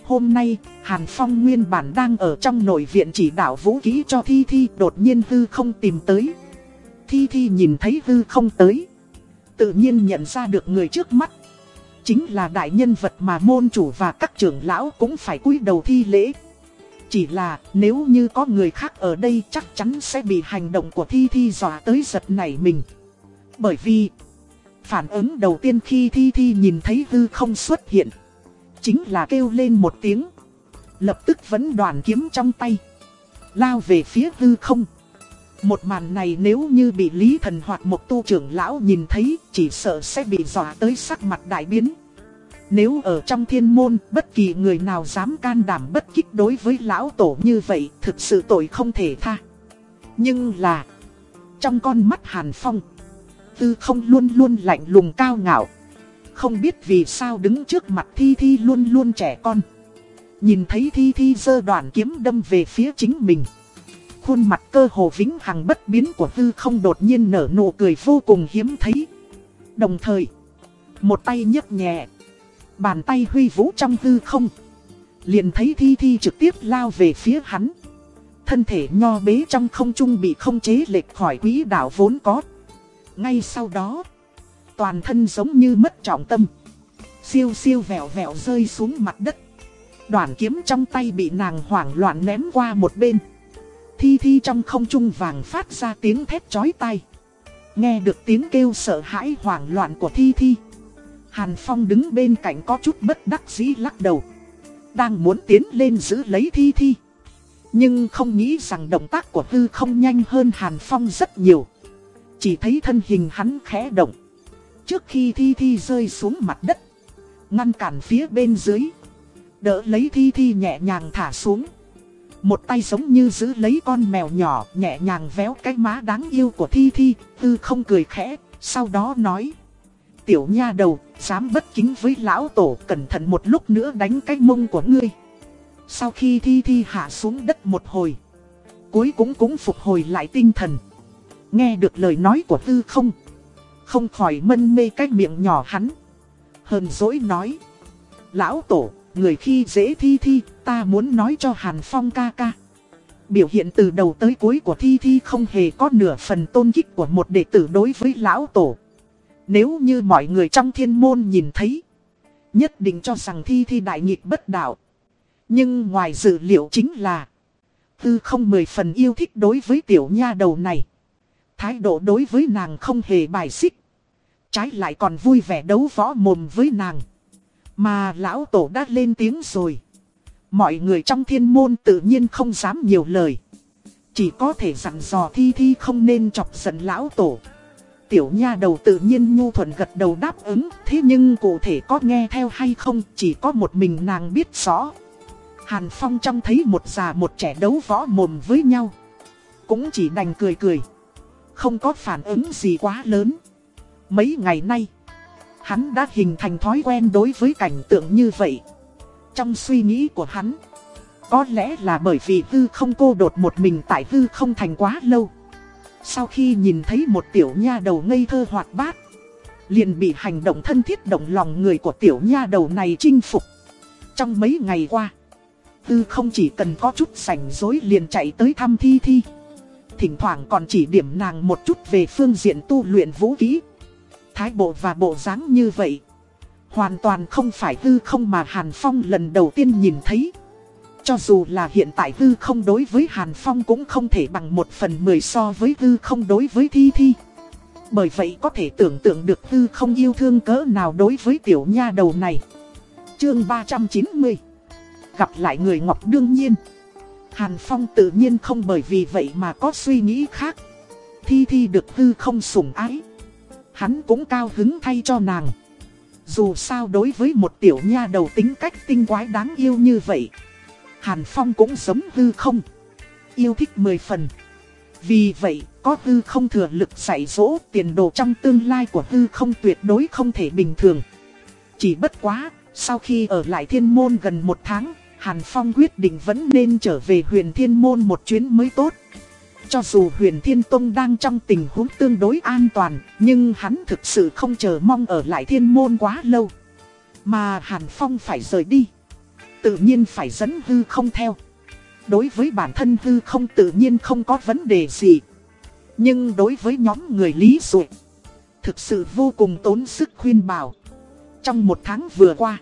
Hôm nay, Hàn Phong nguyên bản đang ở trong nội viện chỉ đạo vũ khí cho Thi Thi đột nhiên hư không tìm tới. Thi Thi nhìn thấy hư không tới. Tự nhiên nhận ra được người trước mắt. Chính là đại nhân vật mà môn chủ và các trưởng lão cũng phải cúi đầu thi lễ. Chỉ là nếu như có người khác ở đây chắc chắn sẽ bị hành động của Thi Thi dọa tới giật nảy mình. Bởi vì phản ứng đầu tiên khi Thi Thi nhìn thấy hư không xuất hiện. Chính là kêu lên một tiếng. Lập tức vẫn đoàn kiếm trong tay. Lao về phía hư không. Một màn này nếu như bị Lý Thần hoặc một tu trưởng lão nhìn thấy, chỉ sợ sẽ bị dọa tới sắc mặt đại biến. Nếu ở trong thiên môn, bất kỳ người nào dám can đảm bất kích đối với lão tổ như vậy, thực sự tội không thể tha. Nhưng là, trong con mắt Hàn Phong, Tư không luôn luôn lạnh lùng cao ngạo không biết vì sao đứng trước mặt Thi Thi luôn luôn trẻ con. Nhìn thấy Thi Thi giơ đoạn kiếm đâm về phía chính mình. Khuôn mặt cơ hồ vĩnh hằng bất biến của Tư không đột nhiên nở nụ cười vô cùng hiếm thấy. Đồng thời Một tay nhấc nhẹ Bàn tay huy vũ trong Tư không. Liền thấy Thi Thi trực tiếp lao về phía hắn. Thân thể nho bế trong không trung bị không chế lệch khỏi quỹ đạo vốn có. Ngay sau đó, toàn thân giống như mất trọng tâm. Siêu siêu vẹo vẹo rơi xuống mặt đất. Đoạn kiếm trong tay bị nàng hoảng loạn ném qua một bên. Thi thi trong không trung vàng phát ra tiếng thét chói tai. Nghe được tiếng kêu sợ hãi hoảng loạn của Thi Thi. Hàn Phong đứng bên cạnh có chút bất đắc dĩ lắc đầu. Đang muốn tiến lên giữ lấy Thi Thi. Nhưng không nghĩ rằng động tác của Hư không nhanh hơn Hàn Phong rất nhiều. Chỉ thấy thân hình hắn khẽ động. Trước khi Thi Thi rơi xuống mặt đất. Ngăn cản phía bên dưới. Đỡ lấy Thi Thi nhẹ nhàng thả xuống. Một tay giống như giữ lấy con mèo nhỏ nhẹ nhàng véo cái má đáng yêu của Thi Thi, tư không cười khẽ, sau đó nói. Tiểu nha đầu, dám bất kính với lão tổ cẩn thận một lúc nữa đánh cái mông của ngươi. Sau khi Thi Thi hạ xuống đất một hồi, cuối cũng cũng phục hồi lại tinh thần. Nghe được lời nói của tư không, không khỏi mân mê cái miệng nhỏ hắn. Hờn dỗi nói. Lão tổ, người khi dễ Thi Thi, ta muốn nói cho Hàn Phong ca ca. Biểu hiện từ đầu tới cuối của Thi Thi không hề có nửa phần tôn kích của một đệ tử đối với lão tổ. Nếu như mọi người trong thiên môn nhìn thấy, nhất định cho rằng Thi Thi đại nghịch bất đạo. Nhưng ngoài dự liệu chính là, Tư không mười phần yêu thích đối với tiểu nha đầu này. Thái độ đối với nàng không hề bài xích. Trái lại còn vui vẻ đấu võ mồm với nàng. Mà lão tổ đã lên tiếng rồi. Mọi người trong thiên môn tự nhiên không dám nhiều lời. Chỉ có thể dặn dò thi thi không nên chọc giận lão tổ. Tiểu nha đầu tự nhiên nhu thuận gật đầu đáp ứng. Thế nhưng cụ thể có nghe theo hay không chỉ có một mình nàng biết rõ. Hàn Phong trong thấy một già một trẻ đấu võ mồm với nhau. Cũng chỉ đành cười cười. Không có phản ứng gì quá lớn. Mấy ngày nay, hắn đã hình thành thói quen đối với cảnh tượng như vậy. Trong suy nghĩ của hắn, có lẽ là bởi vì Tư không cô đột một mình tại Tư không thành quá lâu. Sau khi nhìn thấy một tiểu nha đầu ngây thơ hoạt bát, liền bị hành động thân thiết động lòng người của tiểu nha đầu này chinh phục. Trong mấy ngày qua, Tư không chỉ cần có chút sảnh dối liền chạy tới thăm Thi Thi. Thỉnh thoảng còn chỉ điểm nàng một chút về phương diện tu luyện vũ khí. Thái bộ và bộ dáng như vậy, Hoàn toàn không phải hư không mà Hàn Phong lần đầu tiên nhìn thấy. Cho dù là hiện tại hư không đối với Hàn Phong cũng không thể bằng một phần mười so với hư không đối với Thi Thi. Bởi vậy có thể tưởng tượng được hư không yêu thương cỡ nào đối với tiểu nha đầu này. Chương 390 Gặp lại người Ngọc đương nhiên. Hàn Phong tự nhiên không bởi vì vậy mà có suy nghĩ khác. Thi Thi được hư không sủng ái. Hắn cũng cao hứng thay cho nàng. Dù sao đối với một tiểu nha đầu tính cách tinh quái đáng yêu như vậy, Hàn Phong cũng giống hư không. Yêu thích mười phần. Vì vậy, có hư không thừa lực dạy dỗ tiền đồ trong tương lai của hư không tuyệt đối không thể bình thường. Chỉ bất quá, Sau khi ở lại thiên môn gần một tháng Hàn Phong quyết định vẫn nên trở về huyền thiên môn một chuyến mới tốt cho dù huyền Thiên Tông đang trong tình huống tương đối an toàn, nhưng hắn thực sự không chờ mong ở lại thiên môn quá lâu. Mà Hàn Phong phải rời đi. Tự nhiên phải dẫn hư không theo. Đối với bản thân hư không tự nhiên không có vấn đề gì. Nhưng đối với nhóm người lý dụ, thực sự vô cùng tốn sức khuyên bảo. Trong một tháng vừa qua,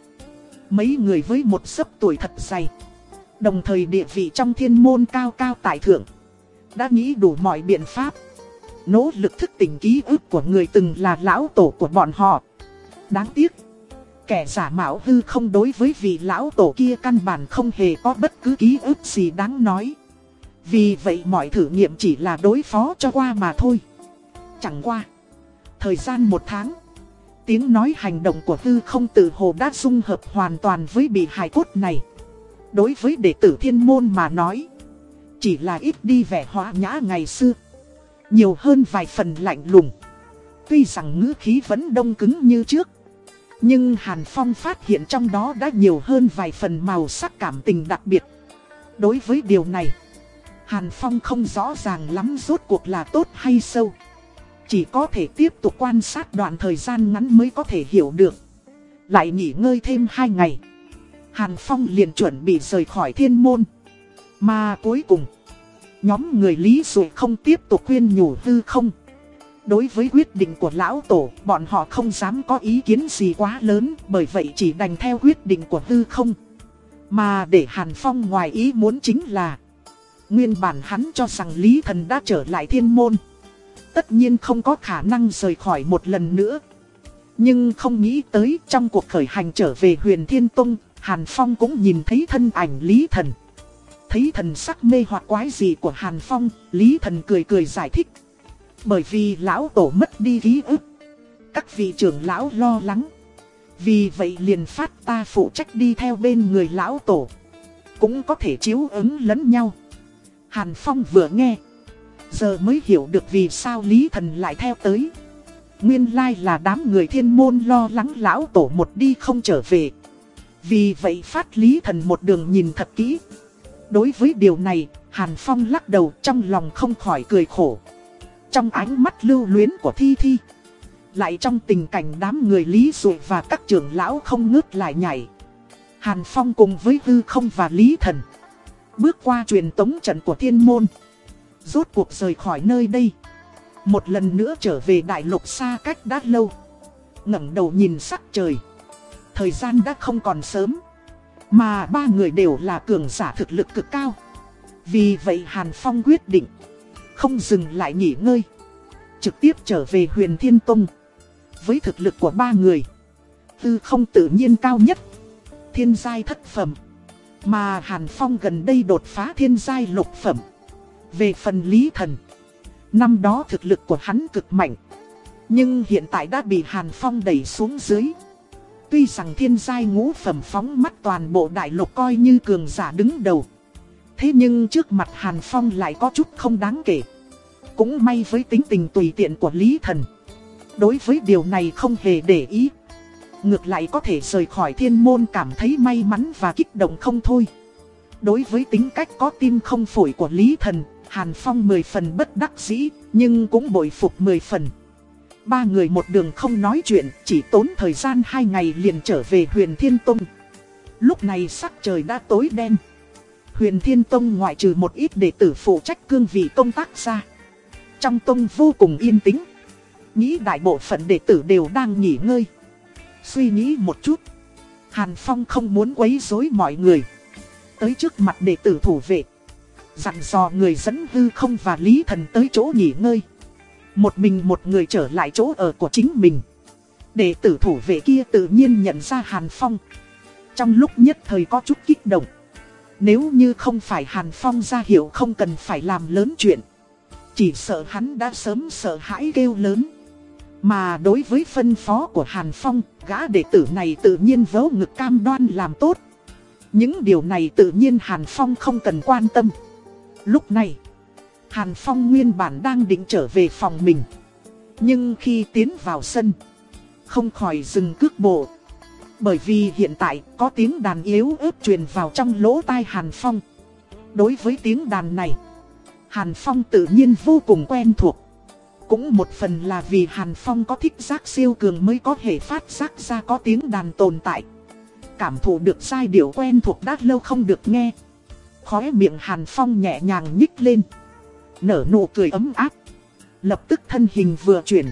mấy người với một sấp tuổi thật dày. Đồng thời địa vị trong thiên môn cao cao tại thượng đã nghĩ đủ mọi biện pháp. Nỗ lực thức tỉnh ký ức của người từng là lão tổ của bọn họ. Đáng tiếc, kẻ giả mạo hư không đối với vị lão tổ kia căn bản không hề có bất cứ ký ức gì đáng nói. Vì vậy mọi thử nghiệm chỉ là đối phó cho qua mà thôi. Chẳng qua. Thời gian một tháng. Tiếng nói hành động của tư không tự hồ đã dung hợp hoàn toàn với bị hài cốt này. Đối với đệ tử thiên môn mà nói. Chỉ là ít đi vẻ hóa nhã ngày xưa, Nhiều hơn vài phần lạnh lùng Tuy rằng ngữ khí vẫn đông cứng như trước, Nhưng Hàn Phong phát hiện trong đó đã nhiều hơn vài phần màu sắc cảm tình đặc biệt Đối với điều này, Hàn Phong không rõ ràng lắm rốt cuộc là tốt hay sâu chỉ có thể tiếp tục quan sát đoạn thời gian ngắn mới có thể hiểu được Lại nghỉ ngơi thêm hai ngày Hàn Phong liền chuẩn bị rời khỏi thiên môn mà cuối cùng, nhóm người lý dụ không tiếp tục khuyên nhủ hư không. Đối với quyết định của lão tổ, bọn họ không dám có ý kiến gì quá lớn, bởi vậy chỉ đành theo quyết định của tư không. Mà để Hàn Phong ngoài ý muốn chính là Nguyên bản hắn cho rằng Lý Thần đã trở lại thiên môn Tất nhiên không có khả năng rời khỏi một lần nữa. Nhưng không nghĩ tới trong cuộc khởi hành trở về huyền Thiên Tông, Hàn Phong cũng nhìn thấy thân ảnh Lý Thần. Thấy thần sắc mê hoặc quái gì của Hàn Phong, Lý Thần cười cười giải thích. Bởi vì lão tổ mất đi ký ức, Các vị trưởng lão lo lắng. Vì vậy liền phát ta phụ trách đi theo bên người lão tổ, Cũng có thể chiếu ứng lẫn nhau. Hàn Phong vừa nghe Giờ mới hiểu được vì sao Lý Thần lại theo tới. Nguyên lai là đám người thiên môn lo lắng lão tổ một đi không trở về. Vì vậy phát Lý Thần một đường nhìn thật kỹ. Đối với điều này, Hàn Phong lắc đầu trong lòng không khỏi cười khổ. Trong ánh mắt lưu luyến của Thi Thi Lại trong tình cảnh đám người Lý Dụ và các trưởng lão không ngước lại nhảy. Hàn Phong cùng với Hư Không và Lý Thần Bước qua truyền tống trận của thiên môn. Rốt cuộc rời khỏi nơi đây. Một lần nữa trở về đại lục xa cách đã lâu. ngẩng đầu nhìn sắc trời. Thời gian đã không còn sớm. Mà ba người đều là cường giả thực lực cực cao. Vì vậy Hàn Phong quyết định Không dừng lại nghỉ ngơi. Trực tiếp trở về huyền Thiên Tông. Với thực lực của ba người, Tư không tự nhiên cao nhất. Thiên giai thất phẩm. Mà Hàn Phong gần đây đột phá thiên giai lục phẩm về phần lý thần, năm đó thực lực của hắn cực mạnh. Nhưng hiện tại đã bị Hàn Phong đẩy xuống dưới. Tuy rằng thiên giai ngũ phẩm phóng mắt toàn bộ đại lục coi như cường giả đứng đầu. Thế nhưng trước mặt Hàn Phong lại có chút không đáng kể. Cũng may với tính tình tùy tiện của Lý Thần. Đối với điều này không hề để ý. Ngược lại có thể rời khỏi thiên môn cảm thấy may mắn và kích động không thôi. Đối với tính cách có tim không phổi của Lý Thần, Hàn Phong mười phần bất đắc dĩ, nhưng cũng bội phục mười phần. Ba người một đường không nói chuyện, chỉ tốn thời gian hai ngày liền trở về huyền Thiên Tông. Lúc này sắc trời đã tối đen. Huyền Thiên Tông ngoại trừ một ít đệ tử phụ trách cương vị công tác ra. Trong tông vô cùng yên tĩnh. Nghĩ đại bộ phận đệ tử đều đang nghỉ ngơi. Suy nghĩ một chút. Hàn Phong không muốn quấy rối mọi người. Tới trước mặt đệ tử thủ vệ. Dặn dò người dẫn hư không và lý thần tới chỗ nghỉ ngơi. Một mình một người trở lại chỗ ở của chính mình. Đệ tử thủ vệ kia tự nhiên nhận ra Hàn Phong. Trong lúc nhất thời có chút kích động. Nếu như không phải Hàn Phong ra hiệu không cần phải làm lớn chuyện. Chỉ sợ hắn đã sớm sợ hãi kêu lớn. Mà đối với phân phó của Hàn Phong, Gã đệ tử này tự nhiên vớ ngực cam đoan làm tốt. Những điều này tự nhiên Hàn Phong không cần quan tâm. Lúc này, Hàn Phong nguyên bản đang định trở về phòng mình. Nhưng khi tiến vào sân, không khỏi dừng cước bộ. Bởi vì hiện tại có tiếng đàn yếu ớt truyền vào trong lỗ tai Hàn Phong. Đối với tiếng đàn này, Hàn Phong tự nhiên vô cùng quen thuộc. Cũng một phần là vì Hàn Phong có thích giác siêu cường mới có thể phát giác ra có tiếng đàn tồn tại. Cảm thụ được giai điệu quen thuộc đã lâu không được nghe. Khóe miệng Hàn Phong nhẹ nhàng nhích lên. Nở nụ cười ấm áp. Lập tức thân hình vừa chuyển.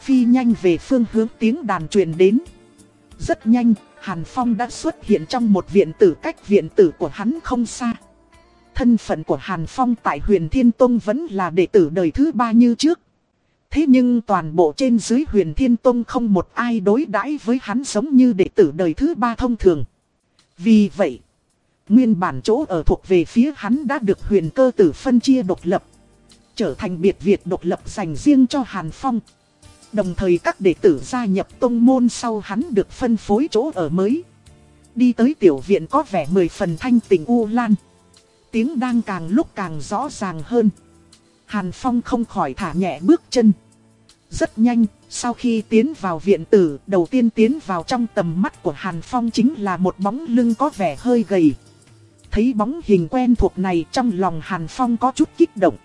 Phi nhanh về phương hướng tiếng đàn truyền đến. Rất nhanh, Hàn Phong đã xuất hiện trong một viện tử cách viện tử của hắn không xa. Thân phận của Hàn Phong tại huyền Thiên Tông vẫn là đệ tử đời thứ ba như trước. Thế nhưng toàn bộ trên dưới huyền Thiên Tông không một ai đối đãi với hắn giống như đệ tử đời thứ ba thông thường. Vì vậy, Nguyên bản chỗ ở thuộc về phía hắn đã được huyền cơ tử phân chia độc lập. Trở thành biệt Việt độc lập dành riêng cho Hàn Phong. Đồng thời các đệ tử gia nhập tông môn sau hắn được phân phối chỗ ở mới. Đi tới tiểu viện có vẻ mười phần thanh tình u lan. Tiếng đang càng lúc càng rõ ràng hơn. Hàn Phong không khỏi thả nhẹ bước chân. Rất nhanh, sau khi tiến vào viện tử, đầu tiên tiến vào trong tầm mắt của Hàn Phong chính là một bóng lưng có vẻ hơi gầy. Thấy bóng hình quen thuộc này trong lòng Hàn Phong có chút kích động.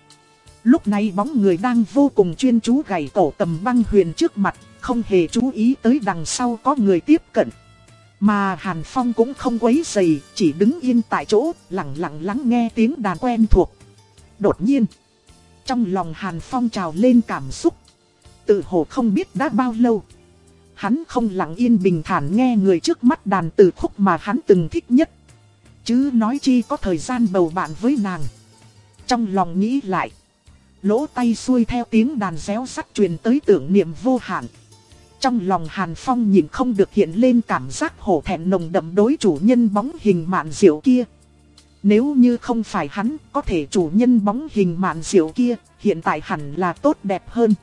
Lúc này bóng người đang vô cùng chuyên chú gảy cổ tầm băng huyền trước mặt, không hề chú ý tới đằng sau có người tiếp cận. Mà Hàn Phong cũng không quấy dày, chỉ đứng yên tại chỗ, lặng lặng lắng nghe tiếng đàn quen thuộc. Đột nhiên, trong lòng Hàn Phong trào lên cảm xúc. Tự hồ không biết đã bao lâu. Hắn không lặng yên bình thản nghe người trước mắt đàn từ khúc mà hắn từng thích nhất. Chứ nói chi có thời gian bầu bạn với nàng. Trong lòng nghĩ lại. Lỗ tay xuôi theo tiếng đàn réo sắt truyền tới tưởng niệm vô hạn. Trong lòng Hàn Phong nhìn không được hiện lên cảm giác hổ thẹn nồng đậm đối chủ nhân bóng hình mạn diệu kia. Nếu như không phải hắn, có thể chủ nhân bóng hình mạn diệu kia, hiện tại hẳn là tốt đẹp hơn.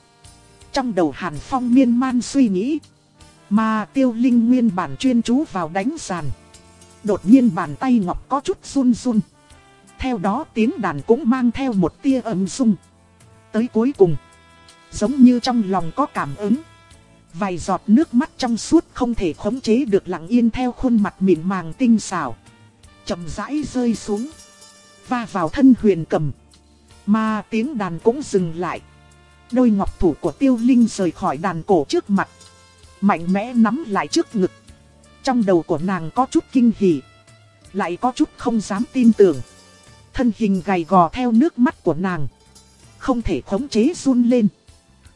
Trong đầu Hàn Phong miên man suy nghĩ. Mà tiêu linh nguyên bản chuyên chú vào đánh sàn. Đột nhiên bàn tay ngọc có chút run run. Theo đó tiếng đàn cũng mang theo một tia âm sung. Tới cuối cùng, giống như trong lòng có cảm ứng. Vài giọt nước mắt trong suốt không thể khống chế được lặng yên theo khuôn mặt mịn màng tinh xảo. chậm rãi rơi xuống. Và vào thân huyền cầm. Mà tiếng đàn cũng dừng lại. Đôi ngọc thủ của tiêu linh rời khỏi đàn cổ trước mặt. Mạnh mẽ nắm lại trước ngực. Trong đầu của nàng có chút kinh hỉ. Lại có chút không dám tin tưởng. Thân hình gầy gò theo nước mắt của nàng. Không thể khống chế run lên.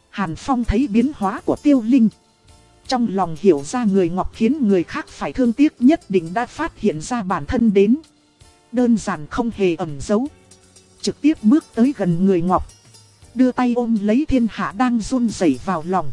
Hàn Phong thấy biến hóa của tiêu linh. Trong lòng hiểu ra người Ngọc khiến người khác phải thương tiếc nhất định đã phát hiện ra bản thân đến. Đơn giản không hề ẩn giấu. Trực tiếp bước tới gần người Ngọc. Đưa tay ôm lấy thiên hạ đang run rẩy vào lòng.